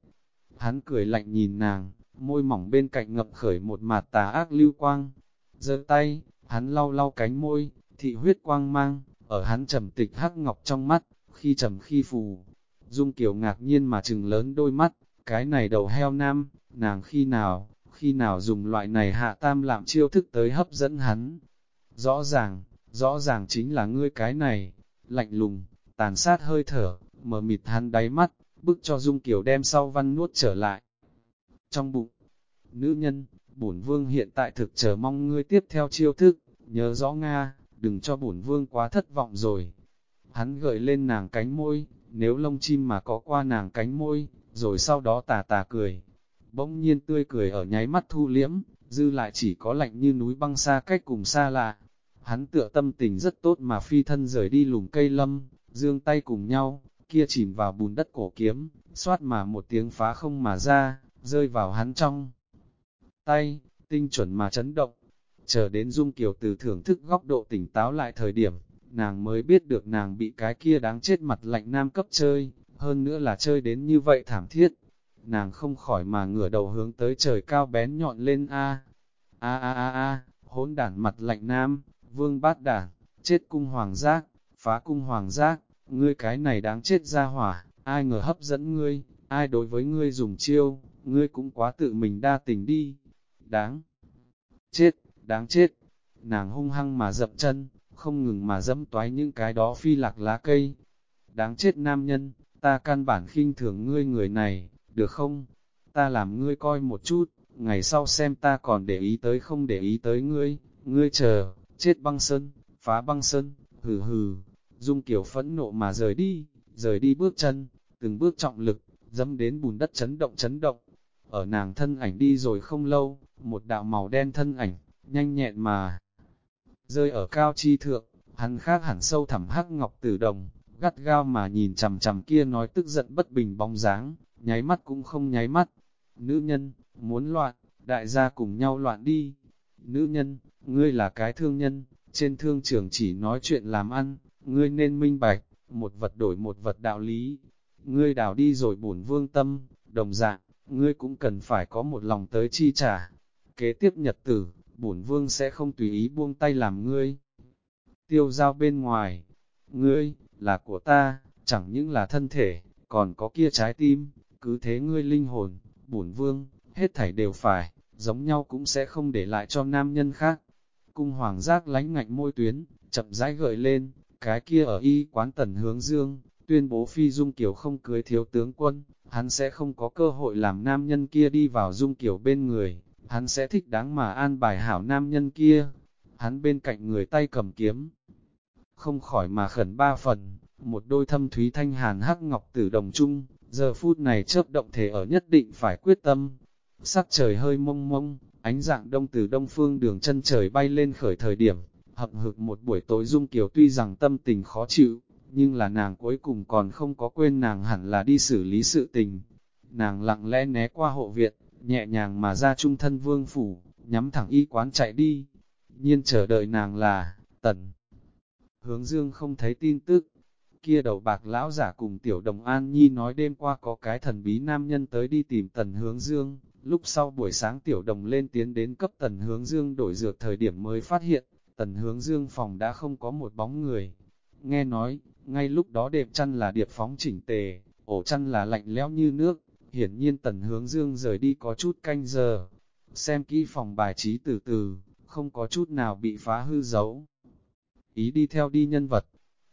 hắn cười lạnh nhìn nàng, môi mỏng bên cạnh ngập khởi một mạt tà ác lưu quang. giơ tay, hắn lau lau cánh môi, thị huyết quang mang, ở hắn trầm tịch hắc ngọc trong mắt, khi trầm khi phù. Dung Kiều ngạc nhiên mà trừng lớn đôi mắt, cái này đầu heo nam, nàng khi nào, khi nào dùng loại này hạ tam làm chiêu thức tới hấp dẫn hắn. Rõ ràng, rõ ràng chính là ngươi cái này, lạnh lùng, tàn sát hơi thở, mở mịt hắn đáy mắt, bức cho Dung Kiều đem sau văn nuốt trở lại. Trong bụng, nữ nhân, bổn vương hiện tại thực chờ mong ngươi tiếp theo chiêu thức, nhớ rõ Nga, đừng cho bổn vương quá thất vọng rồi. Hắn gợi lên nàng cánh môi, nếu lông chim mà có qua nàng cánh môi, rồi sau đó tà tà cười. Bỗng nhiên tươi cười ở nháy mắt thu liễm, dư lại chỉ có lạnh như núi băng xa cách cùng xa lạ. Hắn tựa tâm tình rất tốt mà phi thân rời đi lùm cây lâm, dương tay cùng nhau, kia chìm vào bùn đất cổ kiếm, xoát mà một tiếng phá không mà ra, rơi vào hắn trong tay, tinh chuẩn mà chấn động. Chờ đến Dung Kiều từ thưởng thức góc độ tỉnh táo lại thời điểm, nàng mới biết được nàng bị cái kia đáng chết mặt lạnh nam cấp chơi, hơn nữa là chơi đến như vậy thảm thiết. Nàng không khỏi mà ngửa đầu hướng tới trời cao bén nhọn lên a a a a a, hỗn đản mặt lạnh nam, vương bát đản, chết cung hoàng giác, phá cung hoàng giác, ngươi cái này đáng chết ra hỏa, ai ngờ hấp dẫn ngươi, ai đối với ngươi dùng chiêu, ngươi cũng quá tự mình đa tình đi, đáng chết, đáng chết, nàng hung hăng mà dập chân, không ngừng mà dẫm toái những cái đó phi lạc lá cây, đáng chết nam nhân, ta căn bản khinh thường ngươi người này, được không? Ta làm ngươi coi một chút, ngày sau xem ta còn để ý tới không để ý tới ngươi, ngươi chờ, chết băng sân, phá băng sân, hừ hừ, dung kiểu phẫn nộ mà rời đi, rời đi bước chân, từng bước trọng lực, dẫm đến bùn đất chấn động chấn động. Ở nàng thân ảnh đi rồi không lâu, một đạo màu đen thân ảnh, nhanh nhẹn mà rơi ở cao chi thượng, hắn khác hẳn sâu thẳm hắc ngọc tử đồng, gắt gao mà nhìn chằm chằm kia nói tức giận bất bình bóng dáng, nháy mắt cũng không nháy mắt. Nữ nhân, muốn loạn, đại gia cùng nhau loạn đi. Nữ nhân, ngươi là cái thương nhân, trên thương trường chỉ nói chuyện làm ăn, ngươi nên minh bạch, một vật đổi một vật đạo lý. Ngươi đào đi rồi bổn vương tâm, đồng dạng, ngươi cũng cần phải có một lòng tới chi trả. Kế tiếp nhật tử, bổn vương sẽ không tùy ý buông tay làm ngươi. Tiêu giao bên ngoài, ngươi, là của ta, chẳng những là thân thể, còn có kia trái tim, cứ thế ngươi linh hồn, bổn vương, hết thảy đều phải, giống nhau cũng sẽ không để lại cho nam nhân khác. Cung hoàng giác lánh ngạnh môi tuyến, chậm rãi gợi lên, cái kia ở y quán tần hướng dương, tuyên bố phi dung kiểu không cưới thiếu tướng quân, hắn sẽ không có cơ hội làm nam nhân kia đi vào dung kiểu bên người, hắn sẽ thích đáng mà an bài hảo nam nhân kia. Hắn bên cạnh người tay cầm kiếm, không khỏi mà khẩn ba phần, một đôi thâm thúy thanh hàn hắc ngọc tử đồng chung, giờ phút này chớp động thể ở nhất định phải quyết tâm. Sắc trời hơi mông mông, ánh dạng đông từ đông phương đường chân trời bay lên khởi thời điểm, hậm hực một buổi tối dung kiều tuy rằng tâm tình khó chịu, nhưng là nàng cuối cùng còn không có quên nàng hẳn là đi xử lý sự tình. Nàng lặng lẽ né qua hộ viện, nhẹ nhàng mà ra trung thân vương phủ, nhắm thẳng y quán chạy đi. Nhiên chờ đợi nàng là, tần. Hướng dương không thấy tin tức, kia đầu bạc lão giả cùng tiểu đồng An Nhi nói đêm qua có cái thần bí nam nhân tới đi tìm tần hướng dương, lúc sau buổi sáng tiểu đồng lên tiến đến cấp tần hướng dương đổi dược thời điểm mới phát hiện, tần hướng dương phòng đã không có một bóng người. Nghe nói, ngay lúc đó đệm chăn là điệp phóng chỉnh tề, ổ chăn là lạnh lẽo như nước, hiển nhiên tần hướng dương rời đi có chút canh giờ. Xem kỹ phòng bài trí từ từ, không có chút nào bị phá hư dấu. Ý đi theo đi nhân vật,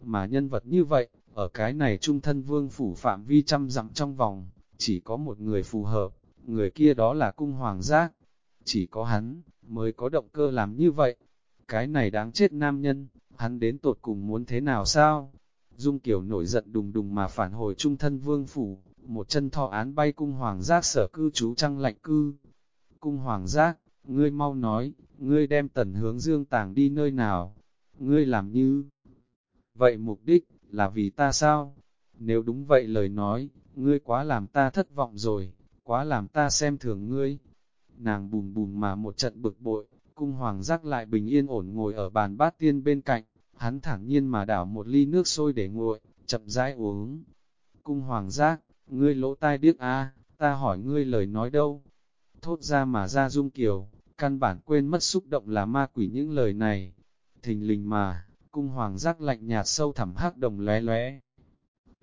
mà nhân vật như vậy, ở cái này trung thân vương phủ phạm vi trăm dặm trong vòng, chỉ có một người phù hợp, người kia đó là cung hoàng giác. Chỉ có hắn, mới có động cơ làm như vậy. Cái này đáng chết nam nhân, hắn đến tột cùng muốn thế nào sao? Dung Kiều nổi giận đùng đùng mà phản hồi trung thân vương phủ, một chân thọ án bay cung hoàng giác sở cư trú trăng lạnh cư. Cung hoàng giác, ngươi mau nói, ngươi đem tần hướng dương tàng đi nơi nào? Ngươi làm như... Vậy mục đích, là vì ta sao? Nếu đúng vậy lời nói, ngươi quá làm ta thất vọng rồi, quá làm ta xem thường ngươi. Nàng bùm bùm mà một trận bực bội, cung hoàng giác lại bình yên ổn ngồi ở bàn bát tiên bên cạnh, hắn thẳng nhiên mà đảo một ly nước sôi để nguội, chậm rãi uống. Cung hoàng giác, ngươi lỗ tai điếc a, ta hỏi ngươi lời nói đâu? Thốt ra mà ra dung kiều, căn bản quên mất xúc động là ma quỷ những lời này. Thình lình mà, cung hoàng giác lạnh nhạt sâu thẳm hắc đồng lóe lóe.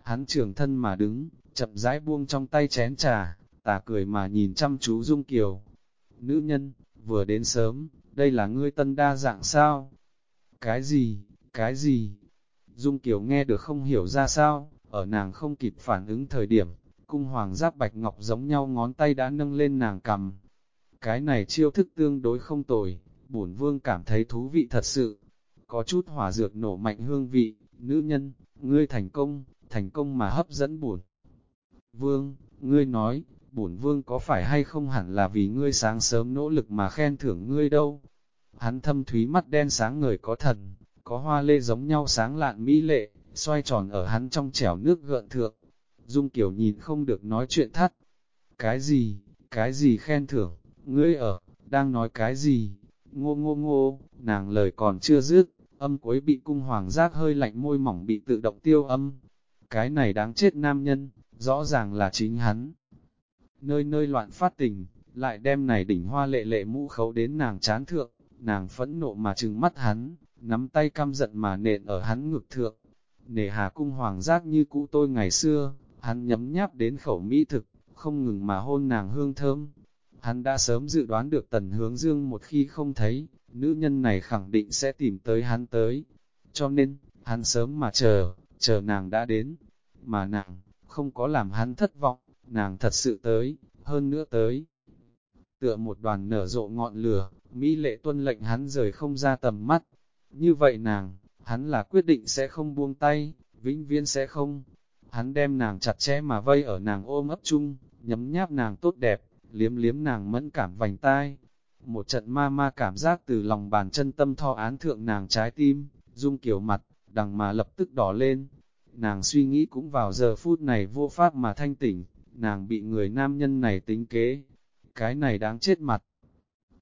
Hắn trường thân mà đứng, chậm rãi buông trong tay chén trà, tà cười mà nhìn chăm chú Dung Kiều. Nữ nhân, vừa đến sớm, đây là ngươi tân đa dạng sao? Cái gì, cái gì? Dung Kiều nghe được không hiểu ra sao, ở nàng không kịp phản ứng thời điểm, cung hoàng giáp bạch ngọc giống nhau ngón tay đã nâng lên nàng cầm. Cái này chiêu thức tương đối không tồi, bổn vương cảm thấy thú vị thật sự có chút hỏa dược nổ mạnh hương vị, nữ nhân, ngươi thành công, thành công mà hấp dẫn bổn. Vương, ngươi nói, bổn vương có phải hay không hẳn là vì ngươi sáng sớm nỗ lực mà khen thưởng ngươi đâu. Hắn thâm thúy mắt đen sáng người có thần, có hoa lê giống nhau sáng lạn mỹ lệ, xoay tròn ở hắn trong chẻo nước gợn thượng. Dung kiểu nhìn không được nói chuyện thắt. Cái gì, cái gì khen thưởng, ngươi ở, đang nói cái gì? Ngô ngô ngô, nàng lời còn chưa dứt, âm cuối bị cung hoàng giác hơi lạnh môi mỏng bị tự động tiêu âm. Cái này đáng chết nam nhân, rõ ràng là chính hắn. Nơi nơi loạn phát tình, lại đem này đỉnh hoa lệ lệ mũ khấu đến nàng chán thượng, nàng phẫn nộ mà trừng mắt hắn, nắm tay căm giận mà nện ở hắn ngực thượng. Nề hà cung hoàng giác như cũ tôi ngày xưa, hắn nhấm nháp đến khẩu mỹ thực, không ngừng mà hôn nàng hương thơm. Hắn đã sớm dự đoán được tần hướng dương một khi không thấy, nữ nhân này khẳng định sẽ tìm tới hắn tới. Cho nên, hắn sớm mà chờ, chờ nàng đã đến. Mà nàng, không có làm hắn thất vọng, nàng thật sự tới, hơn nữa tới. Tựa một đoàn nở rộ ngọn lửa, Mỹ lệ tuân lệnh hắn rời không ra tầm mắt. Như vậy nàng, hắn là quyết định sẽ không buông tay, vĩnh viễn sẽ không. Hắn đem nàng chặt chẽ mà vây ở nàng ôm ấp chung, nhấm nháp nàng tốt đẹp, liếm liếm nàng mẫn cảm vành tai, một trận ma ma cảm giác từ lòng bàn chân tâm tho án thượng nàng trái tim, dung kiểu mặt, đằng mà lập tức đỏ lên. nàng suy nghĩ cũng vào giờ phút này vô pháp mà thanh tỉnh, nàng bị người nam nhân này tính kế, cái này đáng chết mặt.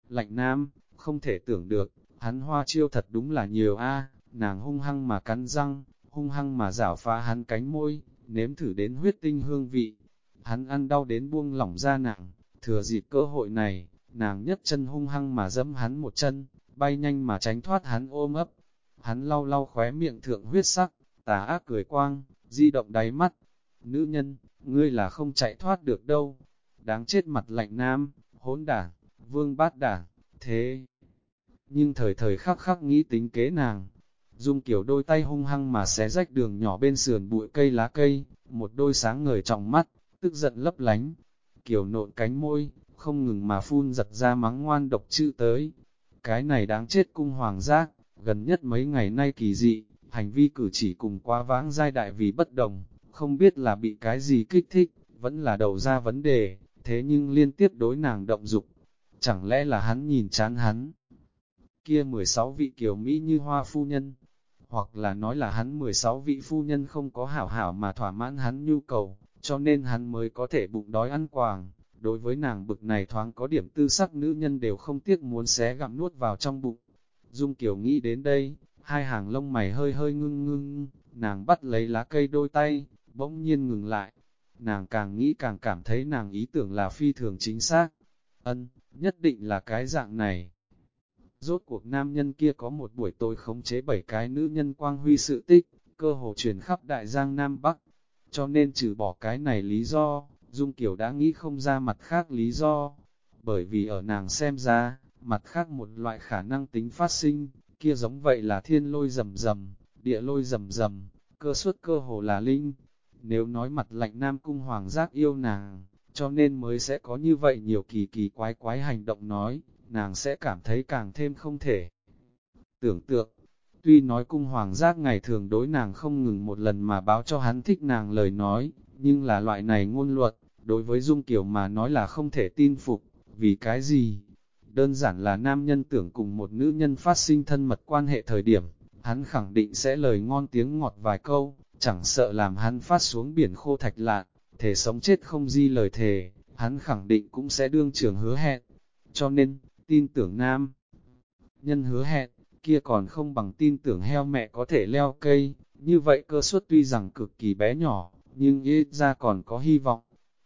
Lạnh nam, không thể tưởng được, hắn hoa chiêu thật đúng là nhiều a nàng hung hăng mà cắn răng, hung hăng mà rảo phá hắn cánh môi, nếm thử đến huyết tinh hương vị. Hắn ăn đau đến buông lỏng ra nặng, thừa dịp cơ hội này, nàng nhất chân hung hăng mà dẫm hắn một chân, bay nhanh mà tránh thoát hắn ôm ấp. Hắn lau lau khóe miệng thượng huyết sắc, tà ác cười quang, di động đáy mắt. Nữ nhân, ngươi là không chạy thoát được đâu. Đáng chết mặt lạnh nam, hỗn đảng, vương bát đảng, thế. Nhưng thời thời khắc khắc nghĩ tính kế nàng, Dung kiểu đôi tay hung hăng mà xé rách đường nhỏ bên sườn bụi cây lá cây, một đôi sáng ngời trong mắt, tức giận lấp lánh. Kiểu nộn cánh môi, không ngừng mà phun giật ra mắng ngoan độc chữ tới. Cái này đáng chết cung hoàng giác, gần nhất mấy ngày nay kỳ dị, hành vi cử chỉ cùng quá vãng giai đại vì bất đồng, không biết là bị cái gì kích thích, vẫn là đầu ra vấn đề, thế nhưng liên tiếp đối nàng động dục. Chẳng lẽ là hắn nhìn chán hắn? Kia 16 vị kiều Mỹ như hoa phu nhân, hoặc là nói là hắn 16 vị phu nhân không có hảo hảo mà thỏa mãn hắn nhu cầu, cho nên hắn mới có thể bụng đói ăn quàng. Đối với nàng bực này thoáng có điểm tư sắc nữ nhân đều không tiếc muốn xé gặm nuốt vào trong bụng. Dung Kiều nghĩ đến đây, hai hàng lông mày hơi hơi ngưng ngưng, nàng bắt lấy lá cây đôi tay, bỗng nhiên ngừng lại. Nàng càng nghĩ càng cảm thấy nàng ý tưởng là phi thường chính xác. Ân, nhất định là cái dạng này. Rốt cuộc nam nhân kia có một buổi tối khống chế bảy cái nữ nhân quang huy sự tích, cơ hồ truyền khắp đại giang Nam Bắc. Cho nên trừ bỏ cái này lý do, Dung Kiều đã nghĩ không ra mặt khác lý do. Bởi vì ở nàng xem ra, mặt khác một loại khả năng tính phát sinh, kia giống vậy là thiên lôi rầm rầm, địa lôi rầm rầm, cơ suất cơ hồ là linh. Nếu nói mặt lạnh Nam Cung Hoàng giác yêu nàng, cho nên mới sẽ có như vậy nhiều kỳ kỳ quái quái hành động nói, nàng sẽ cảm thấy càng thêm không thể. Tưởng tượng, tuy nói cung hoàng giác ngày thường đối nàng không ngừng một lần mà báo cho hắn thích nàng lời nói, nhưng là loại này ngôn luật, đối với Dung Kiều mà nói là không thể tin phục, vì cái gì? Đơn giản là nam nhân tưởng cùng một nữ nhân phát sinh thân mật quan hệ thời điểm, hắn khẳng định sẽ lời ngon tiếng ngọt vài câu, chẳng sợ làm hắn phát xuống biển khô thạch lạc, thể sống chết không di lời thề, hắn khẳng định cũng sẽ đương trường hứa hẹn. Cho nên, tin tưởng nam. Nhân hứa hẹn, kia còn không bằng tin tưởng heo mẹ có thể leo cây, như vậy cơ suất tuy rằng cực kỳ bé nhỏ, nhưng ít ra còn có hy vọng.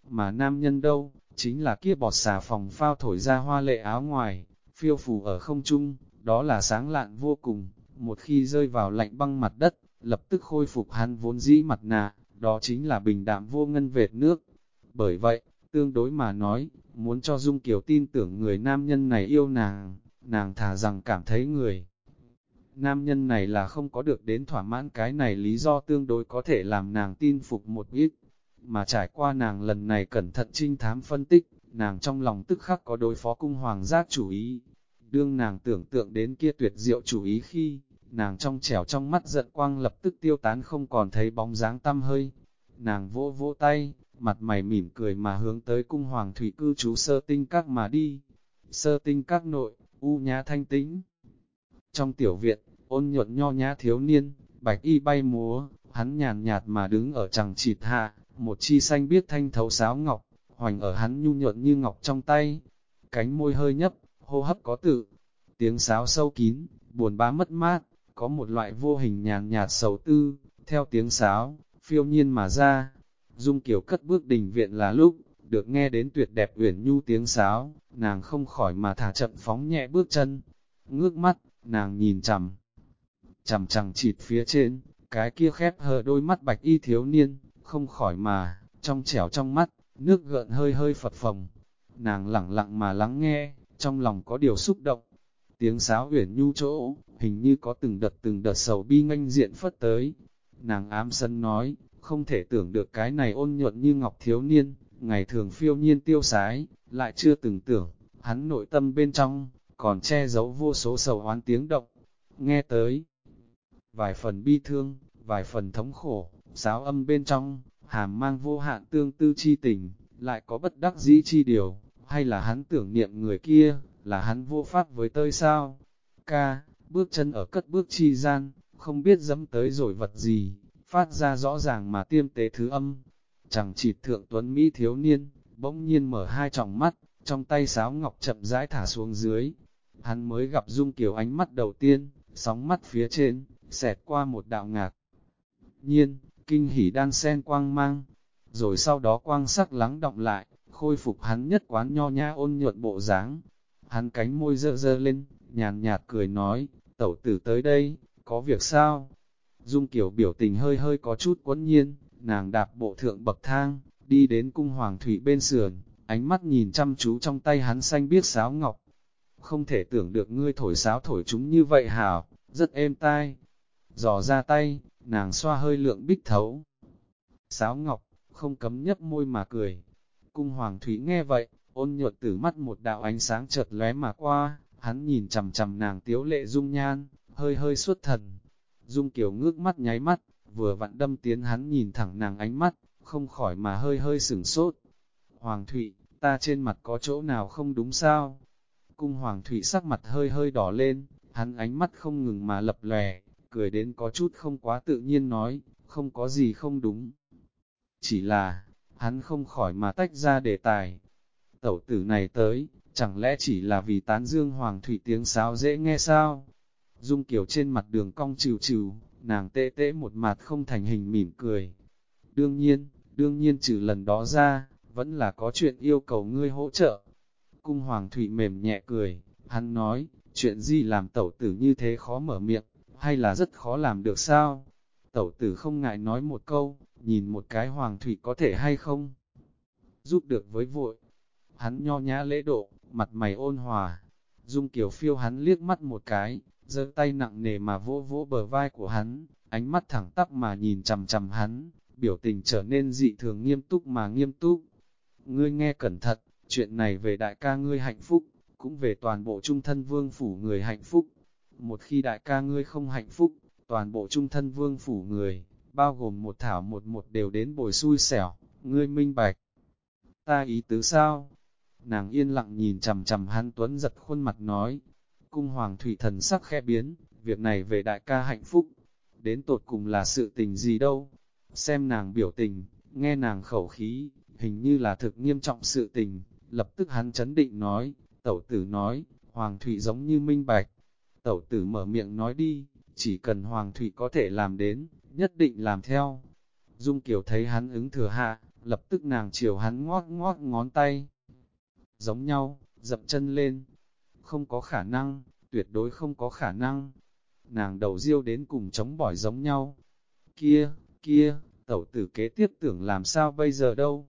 Mà nam nhân đâu, chính là kia bọt xà phòng phao thổi ra hoa lệ áo ngoài, phiêu phù ở không trung, đó là sáng lạn vô cùng, một khi rơi vào lạnh băng mặt đất, lập tức khôi phục hắn vốn dĩ mặt nạ, đó chính là bình đạm vô ngân vệt nước. Bởi vậy, tương đối mà nói, muốn cho Dung Kiều tin tưởng người nam nhân này yêu nàng, nàng thà rằng cảm thấy người. Nam nhân này là không có được đến thỏa mãn cái này lý do tương đối có thể làm nàng tin phục một ít, mà trải qua nàng lần này cẩn thận trinh thám phân tích, nàng trong lòng tức khắc có đối phó cung hoàng giác chủ ý. Đương nàng tưởng tượng đến kia tuyệt diệu chủ ý khi, nàng trong trẻo trong mắt giận quang lập tức tiêu tán không còn thấy bóng dáng tăm hơi. Nàng vỗ vỗ tay, mặt mày mỉm cười mà hướng tới cung hoàng thủy cư trú sơ tinh các mà đi. Sơ tinh các nội, u nhã thanh tĩnh. Trong tiểu viện, ôn nhuận nho nhã thiếu niên, bạch y bay múa, hắn nhàn nhạt mà đứng ở chẳng chịt hạ, một chi xanh biết thanh thấu sáo ngọc, hoành ở hắn nhu nhuận như ngọc trong tay. Cánh môi hơi nhấp, hô hấp có tự, tiếng sáo sâu kín, buồn bã mất mát, có một loại vô hình nhàn nhạt sầu tư, theo tiếng sáo, phiêu nhiên mà ra, Dung Kiều cất bước đình viện là lúc, được nghe đến tuyệt đẹp uyển nhu tiếng sáo, nàng không khỏi mà thả chậm phóng nhẹ bước chân. Ngước mắt, nàng nhìn chằm, chằm chằm chịt phía trên, cái kia khép hờ đôi mắt bạch y thiếu niên, không khỏi mà, trong trẻo trong mắt, nước gợn hơi hơi phật phồng. Nàng lặng lặng mà lắng nghe, trong lòng có điều xúc động. Tiếng sáo uyển nhu chỗ, hình như có từng đợt từng đợt sầu bi nganh diện phất tới. Nàng ám sân nói, không thể tưởng được cái này ôn nhuận như ngọc thiếu niên, ngày thường phiêu nhiên tiêu sái, lại chưa từng tưởng, hắn nội tâm bên trong, còn che giấu vô số sầu oán tiếng động. Nghe tới, vài phần bi thương, vài phần thống khổ, giáo âm bên trong, hàm mang vô hạn tương tư chi tình, lại có bất đắc dĩ chi điều, hay là hắn tưởng niệm người kia, là hắn vô pháp với tơi sao? Ca, bước chân ở cất bước chi gian, không biết dẫm tới rồi vật gì, phát ra rõ ràng mà tiêm tế thứ âm. Chẳng chỉ thượng tuấn Mỹ thiếu niên, bỗng nhiên mở hai tròng mắt, trong tay sáo ngọc chậm rãi thả xuống dưới. Hắn mới gặp Dung Kiều ánh mắt đầu tiên, sóng mắt phía trên, xẹt qua một đạo ngạc. Nhiên, kinh hỉ đan sen quang mang, rồi sau đó quang sắc lắng động lại, khôi phục hắn nhất quán nho nhã ôn nhuận bộ dáng. Hắn cánh môi dơ dơ lên, nhàn nhạt cười nói, tẩu tử tới đây, có việc sao? Dung Kiều biểu tình hơi hơi có chút quấn nhiên, nàng đạp bộ thượng bậc thang, đi đến cung hoàng thủy bên sườn, ánh mắt nhìn chăm chú trong tay hắn xanh biết sáo ngọc. Không thể tưởng được ngươi thổi sáo thổi chúng như vậy hảo, rất êm tai. Giò ra tay, nàng xoa hơi lượng bích thấu. Sáo ngọc, không cấm nhấp môi mà cười. Cung hoàng thủy nghe vậy, ôn nhuận tử mắt một đạo ánh sáng chợt lóe mà qua, hắn nhìn chầm chầm nàng tiếu lệ dung nhan, hơi hơi xuất thần. Dung kiểu ngước mắt nháy mắt, vừa vặn đâm tiến hắn nhìn thẳng nàng ánh mắt, không khỏi mà hơi hơi sửng sốt. Hoàng Thụy, ta trên mặt có chỗ nào không đúng sao? Cung Hoàng Thụy sắc mặt hơi hơi đỏ lên, hắn ánh mắt không ngừng mà lập lè, cười đến có chút không quá tự nhiên nói, không có gì không đúng. Chỉ là, hắn không khỏi mà tách ra đề tài. Tẩu tử này tới, chẳng lẽ chỉ là vì tán dương Hoàng thủy tiếng sáo dễ nghe sao? Dung Kiều trên mặt đường cong trừ trừ, nàng tê tê một mặt không thành hình mỉm cười. Đương nhiên, đương nhiên trừ lần đó ra, vẫn là có chuyện yêu cầu ngươi hỗ trợ. Cung Hoàng thủy mềm nhẹ cười, hắn nói, chuyện gì làm tẩu tử như thế khó mở miệng, hay là rất khó làm được sao? Tẩu tử không ngại nói một câu, nhìn một cái Hoàng thủy có thể hay không? Giúp được với vội. Hắn nho nhã lễ độ, mặt mày ôn hòa. Dung Kiều phiêu hắn liếc mắt một cái, giơ tay nặng nề mà vỗ vỗ bờ vai của hắn, ánh mắt thẳng tắp mà nhìn chằm chằm hắn, biểu tình trở nên dị thường nghiêm túc mà nghiêm túc. Ngươi nghe cẩn thận, chuyện này về đại ca ngươi hạnh phúc, cũng về toàn bộ trung thân vương phủ người hạnh phúc. Một khi đại ca ngươi không hạnh phúc, toàn bộ trung thân vương phủ người, bao gồm một thảo một một đều đến bồi xui xẻo, ngươi minh bạch. Ta ý tứ sao? Nàng yên lặng nhìn chằm chằm hắn tuấn giật khuôn mặt nói, cung hoàng thủy thần sắc khẽ biến, việc này về đại ca hạnh phúc, đến tột cùng là sự tình gì đâu. Xem nàng biểu tình, nghe nàng khẩu khí, hình như là thực nghiêm trọng sự tình, lập tức hắn chấn định nói, tẩu tử nói, hoàng thủy giống như minh bạch. Tẩu tử mở miệng nói đi, chỉ cần hoàng thủy có thể làm đến, nhất định làm theo. Dung Kiều thấy hắn ứng thừa hạ, lập tức nàng chiều hắn ngót ngót ngón tay. Giống nhau, dậm chân lên, không có khả năng, tuyệt đối không có khả năng. Nàng đầu riêu đến cùng chống bỏi giống nhau. Kia, kia, tẩu tử kế tiếp tưởng làm sao bây giờ đâu.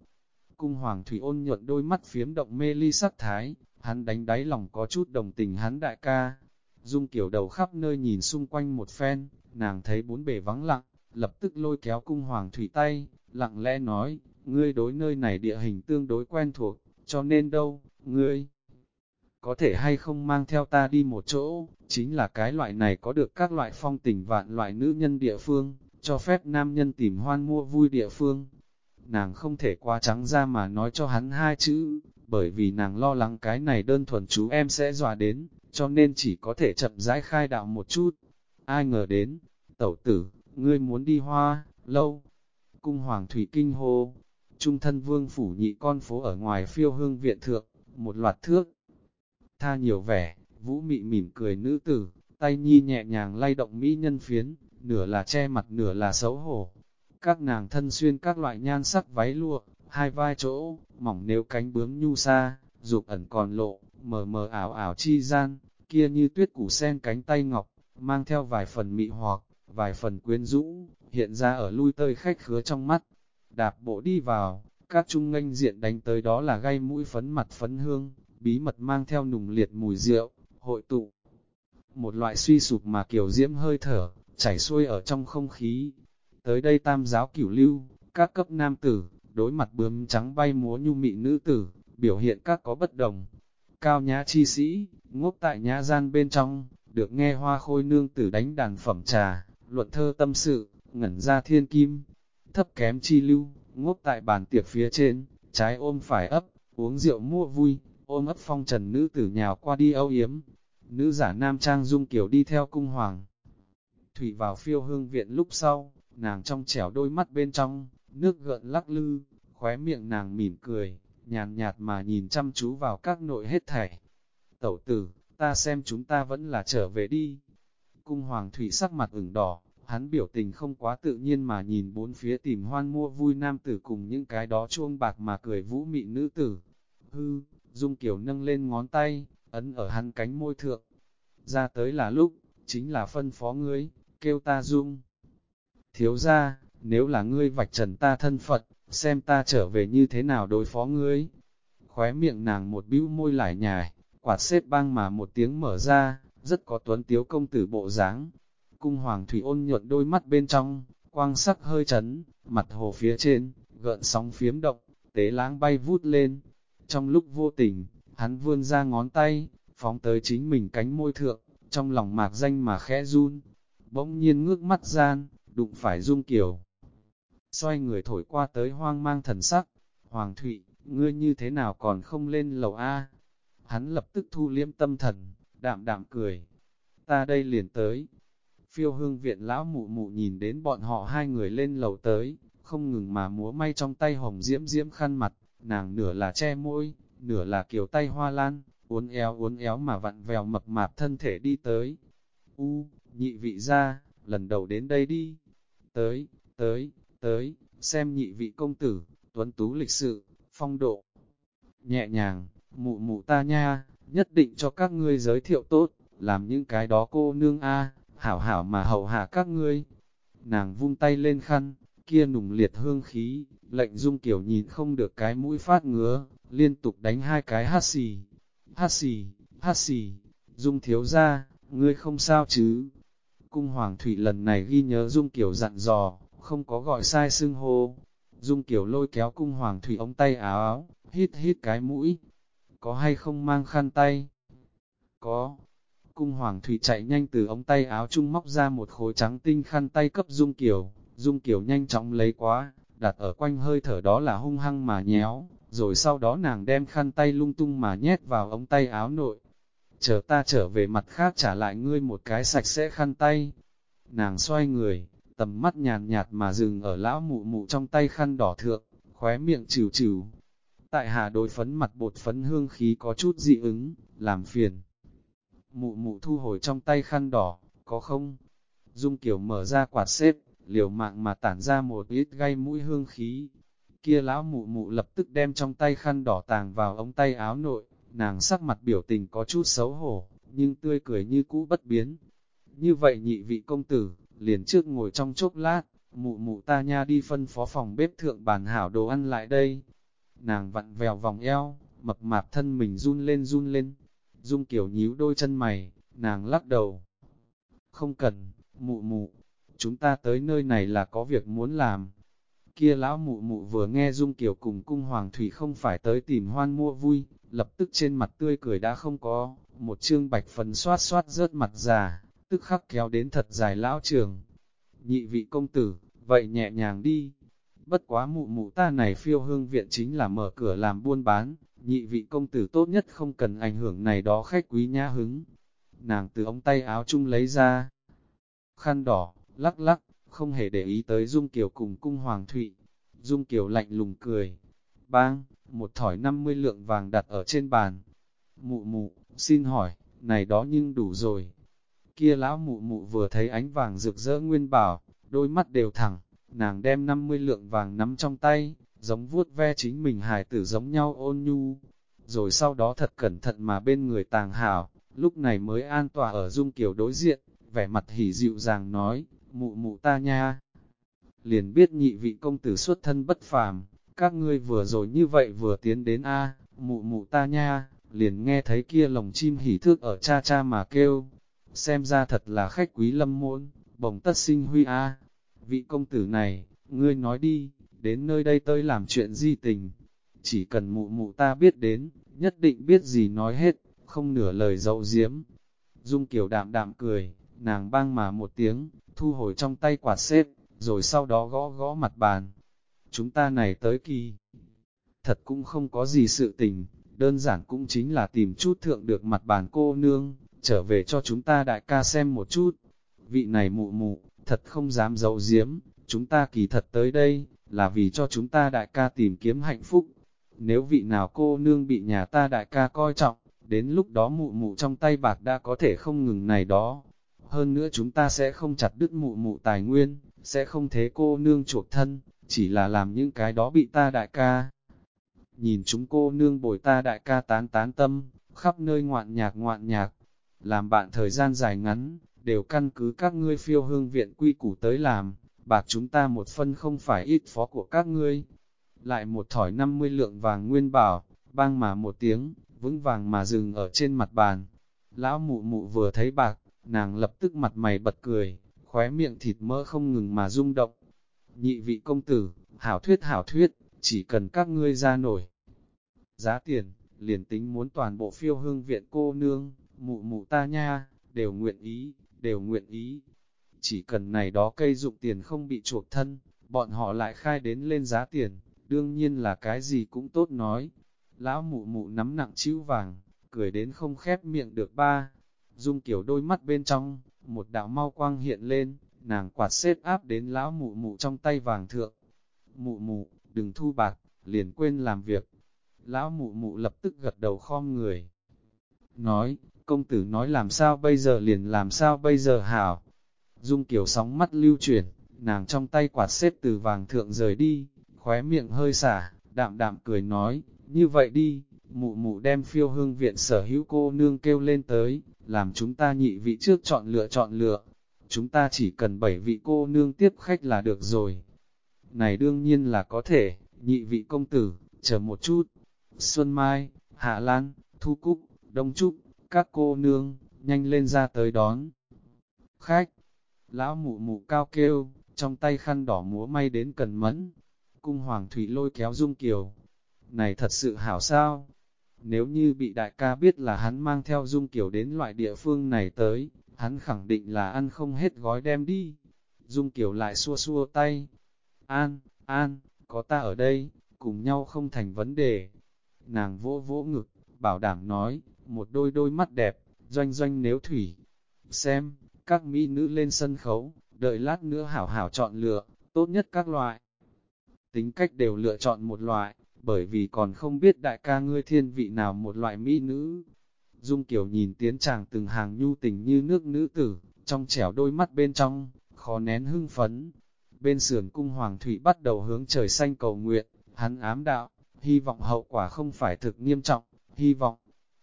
Cung hoàng thủy ôn nhuận đôi mắt phiếm động mê ly sắc thái, hắn đánh đáy lòng có chút đồng tình hắn đại ca. Dung kiểu đầu khắp nơi nhìn xung quanh một phen, nàng thấy bốn bề vắng lặng, lập tức lôi kéo cung hoàng thủy tay, lặng lẽ nói, ngươi đối nơi này địa hình tương đối quen thuộc, cho nên đâu, ngươi có thể hay không mang theo ta đi một chỗ, chính là cái loại này có được các loại phong tình vạn loại nữ nhân địa phương, cho phép nam nhân tìm hoan mua vui địa phương. Nàng không thể qua trắng ra mà nói cho hắn hai chữ, bởi vì nàng lo lắng cái này đơn thuần chú em sẽ dọa đến, cho nên chỉ có thể chậm rãi khai đạo một chút. Ai ngờ đến, tẩu tử, ngươi muốn đi hoa, lâu. Cung hoàng thủy kinh hô, trung thân vương phủ nhị con phố ở ngoài phiêu hương viện thượng, một loạt thước, tha nhiều vẻ, vũ mị mỉm cười nữ tử, tay nhi nhẹ nhàng lay động mỹ nhân phiến, nửa là che mặt nửa là xấu hổ. Các nàng thân xuyên các loại nhan sắc váy lụa, hai vai chỗ, mỏng nếu cánh bướm nhu sa, dục ẩn còn lộ, mờ mờ ảo ảo chi gian, kia như tuyết củ sen cánh tay ngọc, mang theo vài phần mị hoặc, vài phần quyến rũ, hiện ra ở lui tơi khách khứa trong mắt. Đạp bộ đi vào, các trung nganh diện đánh tới đó là gây mũi phấn mặt phấn hương, bí mật mang theo nùng liệt mùi rượu, hội tụ. Một loại suy sụp mà kiểu diễm hơi thở, chảy xuôi ở trong không khí. Tới đây tam giáo cửu lưu, các cấp nam tử, đối mặt bướm trắng bay múa nhu mị nữ tử, biểu hiện các có bất đồng. Cao nhã chi sĩ, ngốc tại nhã gian bên trong, được nghe hoa khôi nương tử đánh đàn phẩm trà, luận thơ tâm sự, ngẩn ra thiên kim. Thấp kém chi lưu, ngốc tại bàn tiệc phía trên, trái ôm phải ấp, uống rượu mua vui, ôm ấp phong trần nữ tử nhào qua đi âu yếm. Nữ giả nam trang dung kiểu đi theo cung hoàng. Thủy vào phiêu hương viện lúc sau, nàng trong trẻo đôi mắt bên trong, nước gợn lắc lư, khóe miệng nàng mỉm cười, nhàn nhạt mà nhìn chăm chú vào các nội hết thảy. Tẩu tử, ta xem chúng ta vẫn là trở về đi. Cung hoàng thủy sắc mặt ửng đỏ, hắn biểu tình không quá tự nhiên mà nhìn bốn phía tìm hoan mua vui nam tử cùng những cái đó chuông bạc mà cười vũ mị nữ tử. Hư, Dung Kiều nâng lên ngón tay, ấn ở hắn cánh môi thượng. Ra tới là lúc, chính là phân phó ngươi, kêu ta Dung. Thiếu ra, nếu là ngươi vạch trần ta thân Phật, xem ta trở về như thế nào đối phó ngươi. Khóe miệng nàng một bĩu môi lải nhài quạt xếp băng mà một tiếng mở ra, rất có tuấn tiếu công tử bộ dáng. Cung hoàng thủy ôn nhuận đôi mắt bên trong, quang sắc hơi chấn, mặt hồ phía trên, gợn sóng phiếm động, tế láng bay vút lên. Trong lúc vô tình, hắn vươn ra ngón tay, phóng tới chính mình cánh môi thượng, trong lòng mạc danh mà khẽ run. Bỗng nhiên ngước mắt gian, đụng phải dung kiểu. Xoay người thổi qua tới hoang mang thần sắc, Hoàng Thụy, ngươi như thế nào còn không lên lầu A? Hắn lập tức thu liêm tâm thần, đạm đạm cười. Ta đây liền tới. Phiêu hương viện lão mụ mụ nhìn đến bọn họ hai người lên lầu tới, không ngừng mà múa may trong tay hồng diễm diễm khăn mặt, nàng nửa là che môi, nửa là kiều tay hoa lan, uốn éo uốn éo mà vặn vèo mập mạp thân thể đi tới. U, nhị vị ra, lần đầu đến đây đi. Tới, tới, tới, xem nhị vị công tử, tuấn tú lịch sự, phong độ. Nhẹ nhàng, mụ mụ ta nha, nhất định cho các ngươi giới thiệu tốt, làm những cái đó cô nương a hảo hảo mà hậu hạ các ngươi. Nàng vung tay lên khăn, kia nùng liệt hương khí, lệnh dung kiểu nhìn không được cái mũi phát ngứa, liên tục đánh hai cái hát xì, hát xì, hát xì, dung thiếu ra, ngươi không sao chứ. Cung Hoàng Thủy lần này ghi nhớ dung kiểu dặn dò, không có gọi sai xưng hô. Dung kiểu lôi kéo cung Hoàng Thủy ống tay áo áo, hít hít cái mũi, có hay không mang khăn tay? Có. Cung Hoàng Thủy chạy nhanh từ ống tay áo trung móc ra một khối trắng tinh khăn tay cấp Dung Kiều, Dung Kiều nhanh chóng lấy quá, đặt ở quanh hơi thở đó là hung hăng mà nhéo, rồi sau đó nàng đem khăn tay lung tung mà nhét vào ống tay áo nội. Chờ ta trở về mặt khác trả lại ngươi một cái sạch sẽ khăn tay. Nàng xoay người, tầm mắt nhàn nhạt mà dừng ở lão mụ mụ trong tay khăn đỏ thượng, khóe miệng trừ trừ. Tại hà đối phấn mặt bột phấn hương khí có chút dị ứng, làm phiền. Mụ mụ thu hồi trong tay khăn đỏ, có không? Dung kiểu mở ra quạt xếp, liều mạng mà tản ra một ít gây mũi hương khí. Kia lão mụ mụ lập tức đem trong tay khăn đỏ tàng vào ống tay áo nội, nàng sắc mặt biểu tình có chút xấu hổ, nhưng tươi cười như cũ bất biến. Như vậy nhị vị công tử, liền trước ngồi trong chốc lát, mụ mụ ta nha đi phân phó phòng bếp thượng bàn hảo đồ ăn lại đây, nàng vặn vèo vòng eo, mập mạp thân mình run lên run lên. Dung Kiều nhíu đôi chân mày, nàng lắc đầu. Không cần, mụ mụ, chúng ta tới nơi này là có việc muốn làm. Kia lão mụ mụ vừa nghe Dung Kiều cùng cung Hoàng Thủy không phải tới tìm hoan mua vui, lập tức trên mặt tươi cười đã không có, một chương bạch phần xoát xoát rớt mặt già, tức khắc kéo đến thật dài lão trường. Nhị vị công tử, vậy nhẹ nhàng đi, Bất quá mụ mụ ta này phiêu hương viện chính là mở cửa làm buôn bán, nhị vị công tử tốt nhất không cần ảnh hưởng này đó khách quý nhã hứng. Nàng từ ống tay áo chung lấy ra, khăn đỏ, lắc lắc, không hề để ý tới Dung Kiều cùng cung Hoàng Thụy. Dung Kiều lạnh lùng cười, bang, một thỏi 50 lượng vàng đặt ở trên bàn. Mụ mụ, xin hỏi, này đó nhưng đủ rồi. Kia lão mụ mụ vừa thấy ánh vàng rực rỡ nguyên bảo, đôi mắt đều thẳng, nàng đem 50 lượng vàng nắm trong tay, giống vuốt ve chính mình hài tử giống nhau ôn nhu, rồi sau đó thật cẩn thận mà bên người tàng hảo, lúc này mới an tòa ở dung kiều đối diện, vẻ mặt hỉ dịu dàng nói, mụ mụ ta nha. Liền biết nhị vị công tử xuất thân bất phàm, các ngươi vừa rồi như vậy vừa tiến đến A, mụ mụ ta nha, liền nghe thấy kia lồng chim hỉ thước ở cha cha mà kêu, xem ra thật là khách quý lâm môn, bồng tất sinh huy A. Vị công tử này, ngươi nói đi, đến nơi đây tới làm chuyện di tình. Chỉ cần mụ mụ ta biết đến, nhất định biết gì nói hết, không nửa lời dậu diếm. Dung kiểu đạm đạm cười, nàng bang mà một tiếng, thu hồi trong tay quạt xếp, rồi sau đó gõ gõ mặt bàn. Chúng ta này tới kỳ. Thật cũng không có gì sự tình, đơn giản cũng chính là tìm chút thượng được mặt bàn cô nương, trở về cho chúng ta đại ca xem một chút. Vị này mụ mụ, thật không dám giấu giếm, chúng ta kỳ thật tới đây, là vì cho chúng ta đại ca tìm kiếm hạnh phúc. Nếu vị nào cô nương bị nhà ta đại ca coi trọng, đến lúc đó mụ mụ trong tay bạc đã có thể không ngừng này đó. Hơn nữa chúng ta sẽ không chặt đứt mụ mụ tài nguyên, sẽ không thế cô nương chuộc thân, chỉ là làm những cái đó bị ta đại ca. Nhìn chúng cô nương bồi ta đại ca tán tán tâm, khắp nơi ngoạn nhạc ngoạn nhạc, làm bạn thời gian dài ngắn, đều căn cứ các ngươi phiêu hương viện quy củ tới làm, bạc chúng ta một phân không phải ít phó của các ngươi. Lại một thỏi 50 lượng vàng nguyên bảo, bang mà một tiếng, vững vàng mà dừng ở trên mặt bàn. Lão mụ mụ vừa thấy bạc, nàng lập tức mặt mày bật cười, khóe miệng thịt mỡ không ngừng mà rung động. Nhị vị công tử, hảo thuyết hảo thuyết, chỉ cần các ngươi ra nổi. Giá tiền, liền tính muốn toàn bộ phiêu hương viện cô nương, mụ mụ ta nha, đều nguyện ý, đều nguyện ý. Chỉ cần này đó cây dụng tiền không bị chuộc thân, bọn họ lại khai đến lên giá tiền, đương nhiên là cái gì cũng tốt nói. Lão mụ mụ nắm nặng chữ vàng, cười đến không khép miệng được ba. Dung kiểu đôi mắt bên trong, một đạo mau quang hiện lên, nàng quạt xếp áp đến lão mụ mụ trong tay vàng thượng. Mụ mụ, đừng thu bạc, liền quên làm việc. Lão mụ mụ lập tức gật đầu khom người. Nói, công tử nói làm sao bây giờ liền làm sao bây giờ hảo. Dung kiểu sóng mắt lưu chuyển, nàng trong tay quạt xếp từ vàng thượng rời đi, khóe miệng hơi xả, đạm đạm cười nói, như vậy đi, mụ mụ đem phiêu hương viện sở hữu cô nương kêu lên tới, làm chúng ta nhị vị trước chọn lựa chọn lựa. Chúng ta chỉ cần bảy vị cô nương tiếp khách là được rồi. Này đương nhiên là có thể, nhị vị công tử, chờ một chút. Xuân Mai, Hạ Lan, Thu Cúc, Đông Trúc, các cô nương, nhanh lên ra tới đón. Khách, lão mụ mụ cao kêu, trong tay khăn đỏ múa may đến cần mẫn. Cung hoàng thủy lôi kéo dung kiều. Này thật sự hảo sao? Nếu như bị đại ca biết là hắn mang theo dung kiều đến loại địa phương này tới, hắn khẳng định là ăn không hết gói đem đi. Dung kiều lại xua xua tay. An, an, có ta ở đây, cùng nhau không thành vấn đề. Nàng vỗ vỗ ngực, bảo đảm nói, một đôi đôi mắt đẹp, doanh doanh nếu thủy. Xem, các mỹ nữ lên sân khấu, đợi lát nữa hảo hảo chọn lựa, tốt nhất các loại. Tính cách đều lựa chọn một loại, bởi vì còn không biết đại ca ngươi thiên vị nào một loại mỹ nữ. Dung Kiều nhìn tiến chàng từng hàng nhu tình như nước nữ tử, trong trẻo đôi mắt bên trong, khó nén hưng phấn. Bên sườn cung hoàng thủy bắt đầu hướng trời xanh cầu nguyện, hắn ám đạo, hy vọng hậu quả không phải thực nghiêm trọng, hy vọng.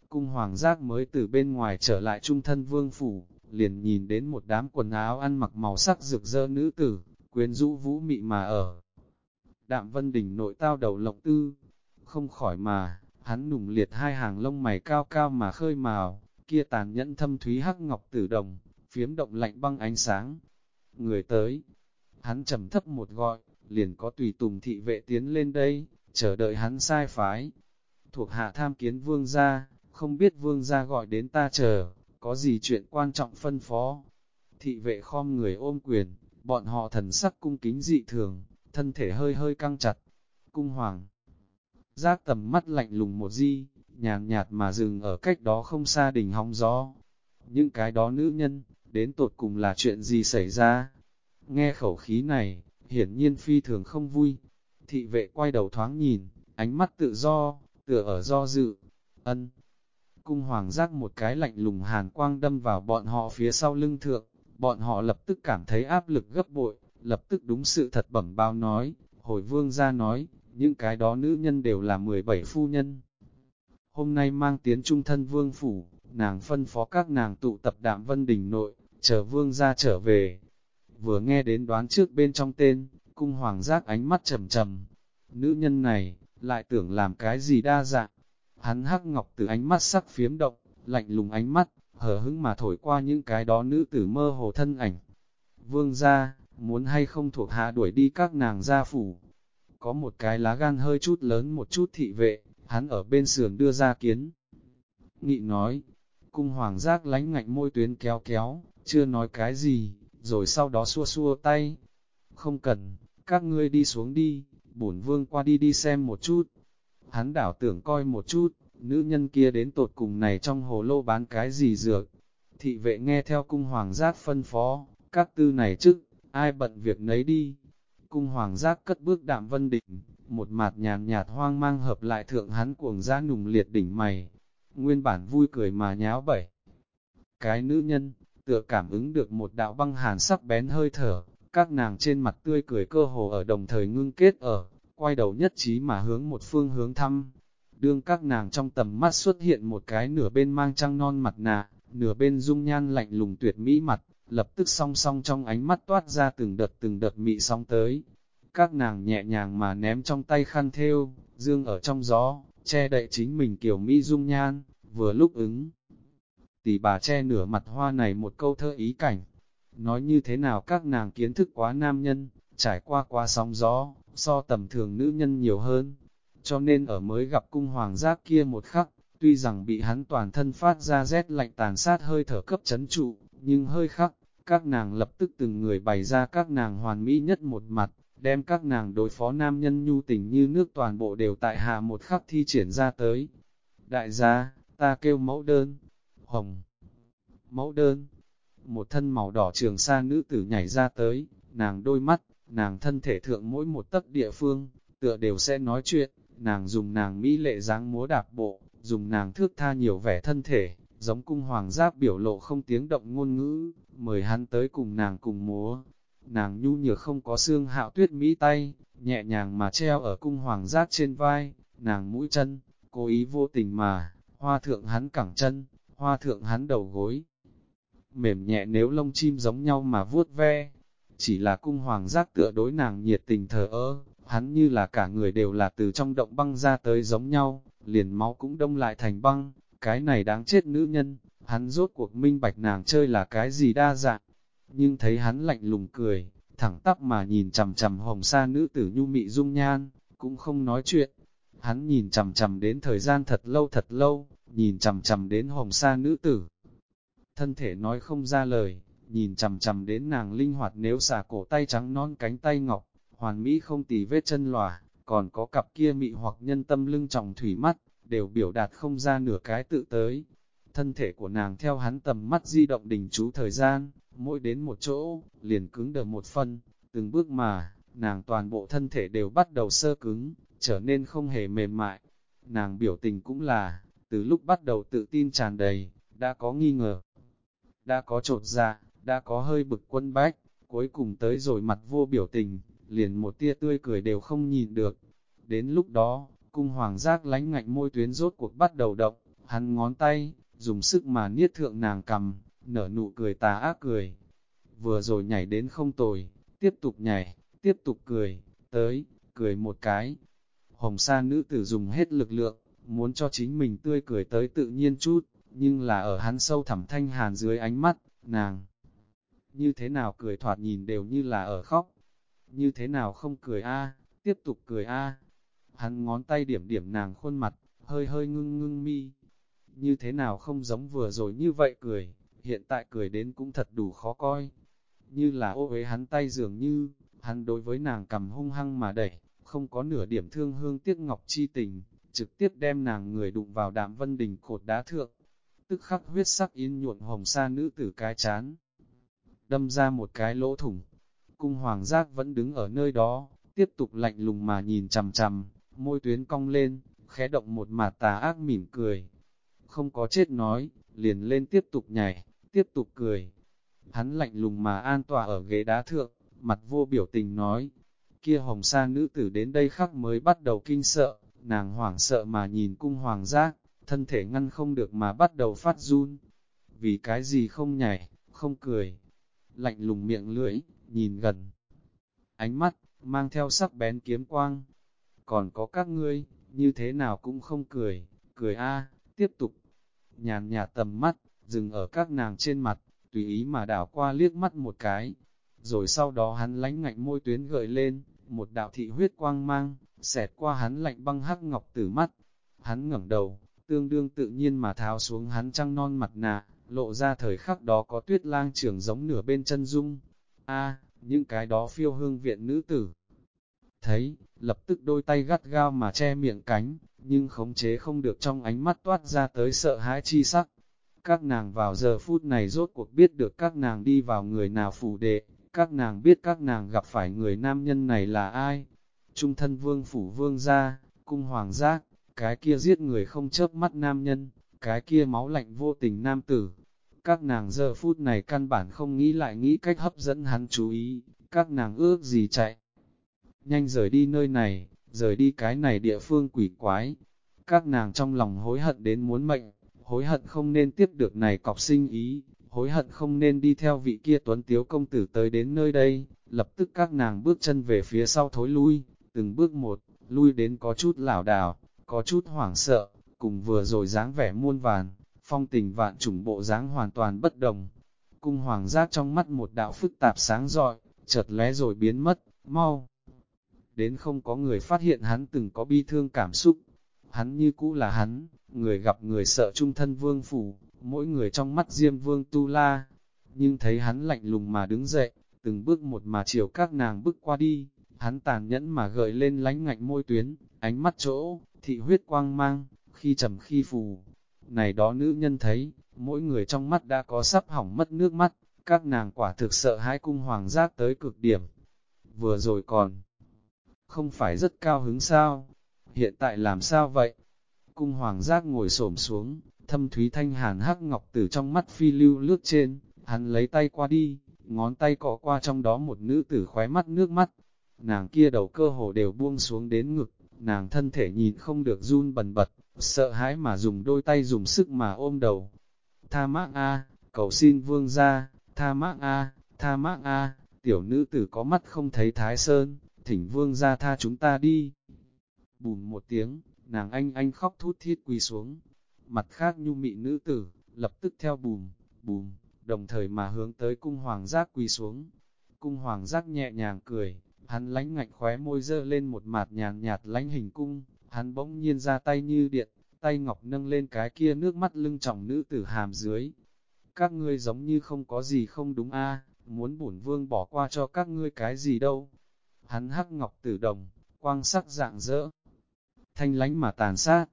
Cung hoàng giác mới từ bên ngoài trở lại trung thân vương phủ, liền nhìn đến một đám quần áo ăn mặc màu sắc rực rỡ nữ tử, quyến rũ vũ mị mà ở. Đạm vân đỉnh nội tao đầu lộng tư, không khỏi mà, hắn nùng liệt hai hàng lông mày cao cao mà khơi màu, kia tàn nhẫn thâm thúy hắc ngọc tử đồng, phiếm động lạnh băng ánh sáng. Người tới, hắn trầm thấp một gọi, liền có tùy tùng thị vệ tiến lên đây, chờ đợi hắn sai phái. Thuộc hạ tham kiến vương gia, không biết vương gia gọi đến ta chờ, có gì chuyện quan trọng phân phó. Thị vệ khom người ôm quyền, bọn họ thần sắc cung kính dị thường, thân thể hơi hơi căng chặt. Cung hoàng, giác tầm mắt lạnh lùng một di, nhàn nhạt mà dừng ở cách đó không xa đỉnh hóng gió. Những cái đó nữ nhân, đến tột cùng là chuyện gì xảy ra? Nghe khẩu khí này, hiển nhiên phi thường không vui. Thị vệ quay đầu thoáng nhìn, ánh mắt tự do, tựa ở do dự. Ân. Cung hoàng giác một cái lạnh lùng hàn quang đâm vào bọn họ phía sau lưng thượng, bọn họ lập tức cảm thấy áp lực gấp bội, lập tức đúng sự thật bẩm bao nói, hồi vương ra nói, những cái đó nữ nhân đều là 17 phu nhân. Hôm nay mang tiến trung thân vương phủ, nàng phân phó các nàng tụ tập đạm vân đình nội, chờ vương ra trở về. Vừa nghe đến đoán trước bên trong tên, cung hoàng giác ánh mắt trầm trầm. Nữ nhân này, lại tưởng làm cái gì đa dạng. Hắn hắc ngọc từ ánh mắt sắc phiếm động, lạnh lùng ánh mắt, hở hứng mà thổi qua những cái đó nữ tử mơ hồ thân ảnh. Vương ra, muốn hay không thuộc hạ đuổi đi các nàng gia phủ. Có một cái lá gan hơi chút lớn một chút thị vệ, hắn ở bên sườn đưa ra kiến. Nghị nói, cung hoàng giác lánh ngạnh môi tuyến kéo kéo, chưa nói cái gì, rồi sau đó xua xua tay. Không cần, các ngươi đi xuống đi, bổn vương qua đi đi xem một chút. Hắn đảo tưởng coi một chút, nữ nhân kia đến tột cùng này trong hồ lô bán cái gì dược. Thị vệ nghe theo cung hoàng giác phân phó, các tư này chức, ai bận việc nấy đi. Cung hoàng giác cất bước đạm vân đỉnh, một mặt nhàn nhạt hoang mang hợp lại thượng hắn cuồng ra nùng liệt đỉnh mày. Nguyên bản vui cười mà nháo bẩy. Cái nữ nhân, tựa cảm ứng được một đạo băng hàn sắc bén hơi thở, các nàng trên mặt tươi cười cơ hồ ở đồng thời ngưng kết ở, quay đầu nhất trí mà hướng một phương hướng thăm. Đương các nàng trong tầm mắt xuất hiện một cái nửa bên mang trăng non mặt nạ, nửa bên dung nhan lạnh lùng tuyệt mỹ mặt, lập tức song song trong ánh mắt toát ra từng đợt từng đợt mị sóng tới. Các nàng nhẹ nhàng mà ném trong tay khăn thêu, dương ở trong gió, che đậy chính mình kiểu mỹ dung nhan, vừa lúc ứng. Tỷ bà che nửa mặt hoa này một câu thơ ý cảnh. Nói như thế nào các nàng kiến thức quá nam nhân, trải qua qua sóng gió, so tầm thường nữ nhân nhiều hơn. Cho nên ở mới gặp cung hoàng giác kia một khắc, tuy rằng bị hắn toàn thân phát ra rét lạnh tàn sát hơi thở cấp chấn trụ, nhưng hơi khắc, các nàng lập tức từng người bày ra các nàng hoàn mỹ nhất một mặt, đem các nàng đối phó nam nhân nhu tình như nước toàn bộ đều tại hạ một khắc thi triển ra tới. Đại gia, ta kêu mẫu đơn, hồng, mẫu đơn, một thân màu đỏ trường sa nữ tử nhảy ra tới, nàng đôi mắt, nàng thân thể thượng mỗi một tấc địa phương, tựa đều sẽ nói chuyện, nàng dùng nàng mỹ lệ dáng múa đạp bộ, dùng nàng thước tha nhiều vẻ thân thể, giống cung hoàng giáp biểu lộ không tiếng động ngôn ngữ, mời hắn tới cùng nàng cùng múa. Nàng nhu nhược không có xương hạo tuyết mỹ tay, nhẹ nhàng mà treo ở cung hoàng giác trên vai, nàng mũi chân, cố ý vô tình mà, hoa thượng hắn cẳng chân, hoa thượng hắn đầu gối. Mềm nhẹ nếu lông chim giống nhau mà vuốt ve, chỉ là cung hoàng giác tựa đối nàng nhiệt tình thờ ơ, hắn như là cả người đều là từ trong động băng ra tới giống nhau, liền máu cũng đông lại thành băng, cái này đáng chết nữ nhân, hắn rốt cuộc minh bạch nàng chơi là cái gì đa dạng, nhưng thấy hắn lạnh lùng cười, thẳng tắp mà nhìn chầm chầm hồng sa nữ tử nhu mị dung nhan, cũng không nói chuyện. Hắn nhìn chầm chầm đến thời gian thật lâu thật lâu, nhìn chầm chầm đến hồng sa nữ tử. Thân thể nói không ra lời, nhìn chầm chầm đến nàng linh hoạt nếu xả cổ tay trắng non cánh tay ngọc, hoàn mỹ không tì vết chân lòa, còn có cặp kia mị hoặc nhân tâm lưng trọng thủy mắt, đều biểu đạt không ra nửa cái tự tới. Thân thể của nàng theo hắn tầm mắt di động đình chú thời gian, mỗi đến một chỗ, liền cứng đờ một phân, từng bước mà, nàng toàn bộ thân thể đều bắt đầu sơ cứng, trở nên không hề mềm mại. Nàng biểu tình cũng là, từ lúc bắt đầu tự tin tràn đầy, đã có nghi ngờ, đã có trột dạ, đã có hơi bực quân bách, cuối cùng tới rồi mặt vô biểu tình, liền một tia tươi cười đều không nhìn được. Đến lúc đó, cung hoàng giác lánh ngạnh môi tuyến rốt cuộc bắt đầu động, hắn ngón tay, dùng sức mà niết thượng nàng cầm, nở nụ cười tà ác cười. Vừa rồi nhảy đến không tồi, tiếp tục nhảy, tiếp tục cười, tới, cười một cái. Hồng sa nữ tử dùng hết lực lượng, muốn cho chính mình tươi cười tới tự nhiên chút, nhưng là ở hắn sâu thẳm thanh hàn dưới ánh mắt, nàng. Như thế nào cười thoạt nhìn đều như là ở khóc, như thế nào không cười a tiếp tục cười a Hắn ngón tay điểm điểm nàng khuôn mặt, hơi hơi ngưng ngưng mi. Như thế nào không giống vừa rồi như vậy cười, hiện tại cười đến cũng thật đủ khó coi. Như là ô uế hắn tay dường như, hắn đối với nàng cầm hung hăng mà đẩy, không có nửa điểm thương hương tiếc ngọc chi tình, trực tiếp đem nàng người đụng vào đạm vân đình cột đá thượng. Tức khắc huyết sắc yên nhuộn hồng sa nữ tử cái chán. Đâm ra một cái lỗ thủng. Cung hoàng giác vẫn đứng ở nơi đó, tiếp tục lạnh lùng mà nhìn chằm chằm, môi tuyến cong lên, khẽ động một mà tà ác mỉm cười. Không có chết nói, liền lên tiếp tục nhảy, tiếp tục cười. Hắn lạnh lùng mà an tỏa ở ghế đá thượng, mặt vô biểu tình nói. Kia hồng sa nữ tử đến đây khắc mới bắt đầu kinh sợ, nàng hoảng sợ mà nhìn cung hoàng giác, thân thể ngăn không được mà bắt đầu phát run. Vì cái gì không nhảy, không cười. Lạnh lùng miệng lưỡi, nhìn gần. Ánh mắt, mang theo sắc bén kiếm quang, còn có các ngươi, như thế nào cũng không cười, cười a tiếp tục. Nhàn nhạt tầm mắt, dừng ở các nàng trên mặt, tùy ý mà đảo qua liếc mắt một cái. Rồi sau đó hắn lánh ngạnh môi tuyến gợi lên, một đạo thị huyết quang mang, xẹt qua hắn lạnh băng hắc ngọc tử mắt. Hắn ngẩng đầu, tương đương tự nhiên mà tháo xuống hắn trăng non mặt nạ, lộ ra thời khắc đó có tuyết lang trưởng giống nửa bên chân dung. a những cái đó phiêu hương viện nữ tử. Thấy, lập tức đôi tay gắt gao mà che miệng cánh, nhưng khống chế không được trong ánh mắt toát ra tới sợ hãi chi sắc. Các nàng vào giờ phút này rốt cuộc biết được các nàng đi vào người nào phủ đệ, Các nàng biết các nàng gặp phải người nam nhân này là ai? Trung thân vương phủ vương gia, cung hoàng giác, cái kia giết người không chớp mắt nam nhân, cái kia máu lạnh vô tình nam tử. Các nàng giờ phút này căn bản không nghĩ lại nghĩ cách hấp dẫn hắn chú ý, các nàng ước gì chạy. Nhanh rời đi nơi này, rời đi cái này địa phương quỷ quái. Các nàng trong lòng hối hận đến muốn mệnh, hối hận không nên tiếp được này cọc sinh ý, hối hận không nên đi theo vị kia tuấn tiếu công tử tới đến nơi đây, lập tức các nàng bước chân về phía sau thối lui, từng bước một, lui đến có chút lảo đảo, có chút hoảng sợ, cùng vừa rồi dáng vẻ muôn vàn, phong tình vạn trùng bộ dáng hoàn toàn bất đồng. Cung hoàng giác trong mắt một đạo phức tạp sáng rọi, chợt lé rồi biến mất, mau. Đến không có người phát hiện hắn từng có bi thương cảm xúc. Hắn như cũ là hắn, người gặp người sợ trung thân vương phủ, mỗi người trong mắt diêm vương tu la. Nhưng thấy hắn lạnh lùng mà đứng dậy, từng bước một mà chiều các nàng bước qua đi, hắn tàn nhẫn mà gợi lên lánh ngạnh môi tuyến, ánh mắt chỗ, thị huyết quang mang, khi trầm khi phù. Này đó nữ nhân thấy, mỗi người trong mắt đã có sắp hỏng mất nước mắt, các nàng quả thực sợ hãi cung hoàng giác tới cực điểm. Vừa rồi còn, không phải rất cao hứng sao, hiện tại làm sao vậy? Cung hoàng giác ngồi xổm xuống, thâm thúy thanh hàn hắc ngọc từ trong mắt phi lưu lướt trên, hắn lấy tay qua đi, ngón tay cọ qua trong đó một nữ tử khóe mắt nước mắt. Nàng kia đầu cơ hồ đều buông xuống đến ngực, nàng thân thể nhìn không được run bần bật, sợ hãi mà dùng đôi tay dùng sức mà ôm đầu. Tha mác A, cầu xin vương ra, tha mác A, tha mác A, tiểu nữ tử có mắt không thấy thái sơn, thỉnh vương ra tha chúng ta đi. Bùm một tiếng, nàng anh anh khóc thút thiết quỳ xuống. Mặt khác nhu mị nữ tử, lập tức theo bùm, bùm, đồng thời mà hướng tới cung hoàng giác quỳ xuống. Cung hoàng giác nhẹ nhàng cười, hắn lánh ngạnh khóe môi dơ lên một mặt nhàn nhạt lánh hình cung, hắn bỗng nhiên ra tay như điện, tay ngọc nâng lên cái kia nước mắt lưng trọng nữ tử hàm dưới. Các ngươi giống như không có gì không đúng a muốn bổn vương bỏ qua cho các ngươi cái gì đâu. Hắn hắc ngọc tử đồng, quang sắc dạng dỡ, thanh lánh mà tàn sát.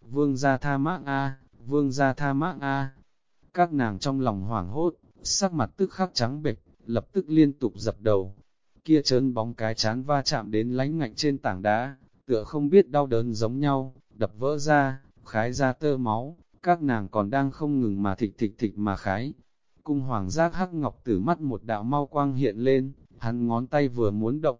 Vương gia tha mạng a vương gia tha mạng a Các nàng trong lòng hoảng hốt, sắc mặt tức khắc trắng bệch, lập tức liên tục dập đầu. Kia trơn bóng cái chán va chạm đến lánh ngạnh trên tảng đá, tựa không biết đau đớn giống nhau, đập vỡ ra, khái ra tơ máu, các nàng còn đang không ngừng mà thịt thịt thịt mà khái. Cung hoàng giác hắc ngọc tử mắt một đạo mau quang hiện lên, hắn ngón tay vừa muốn động,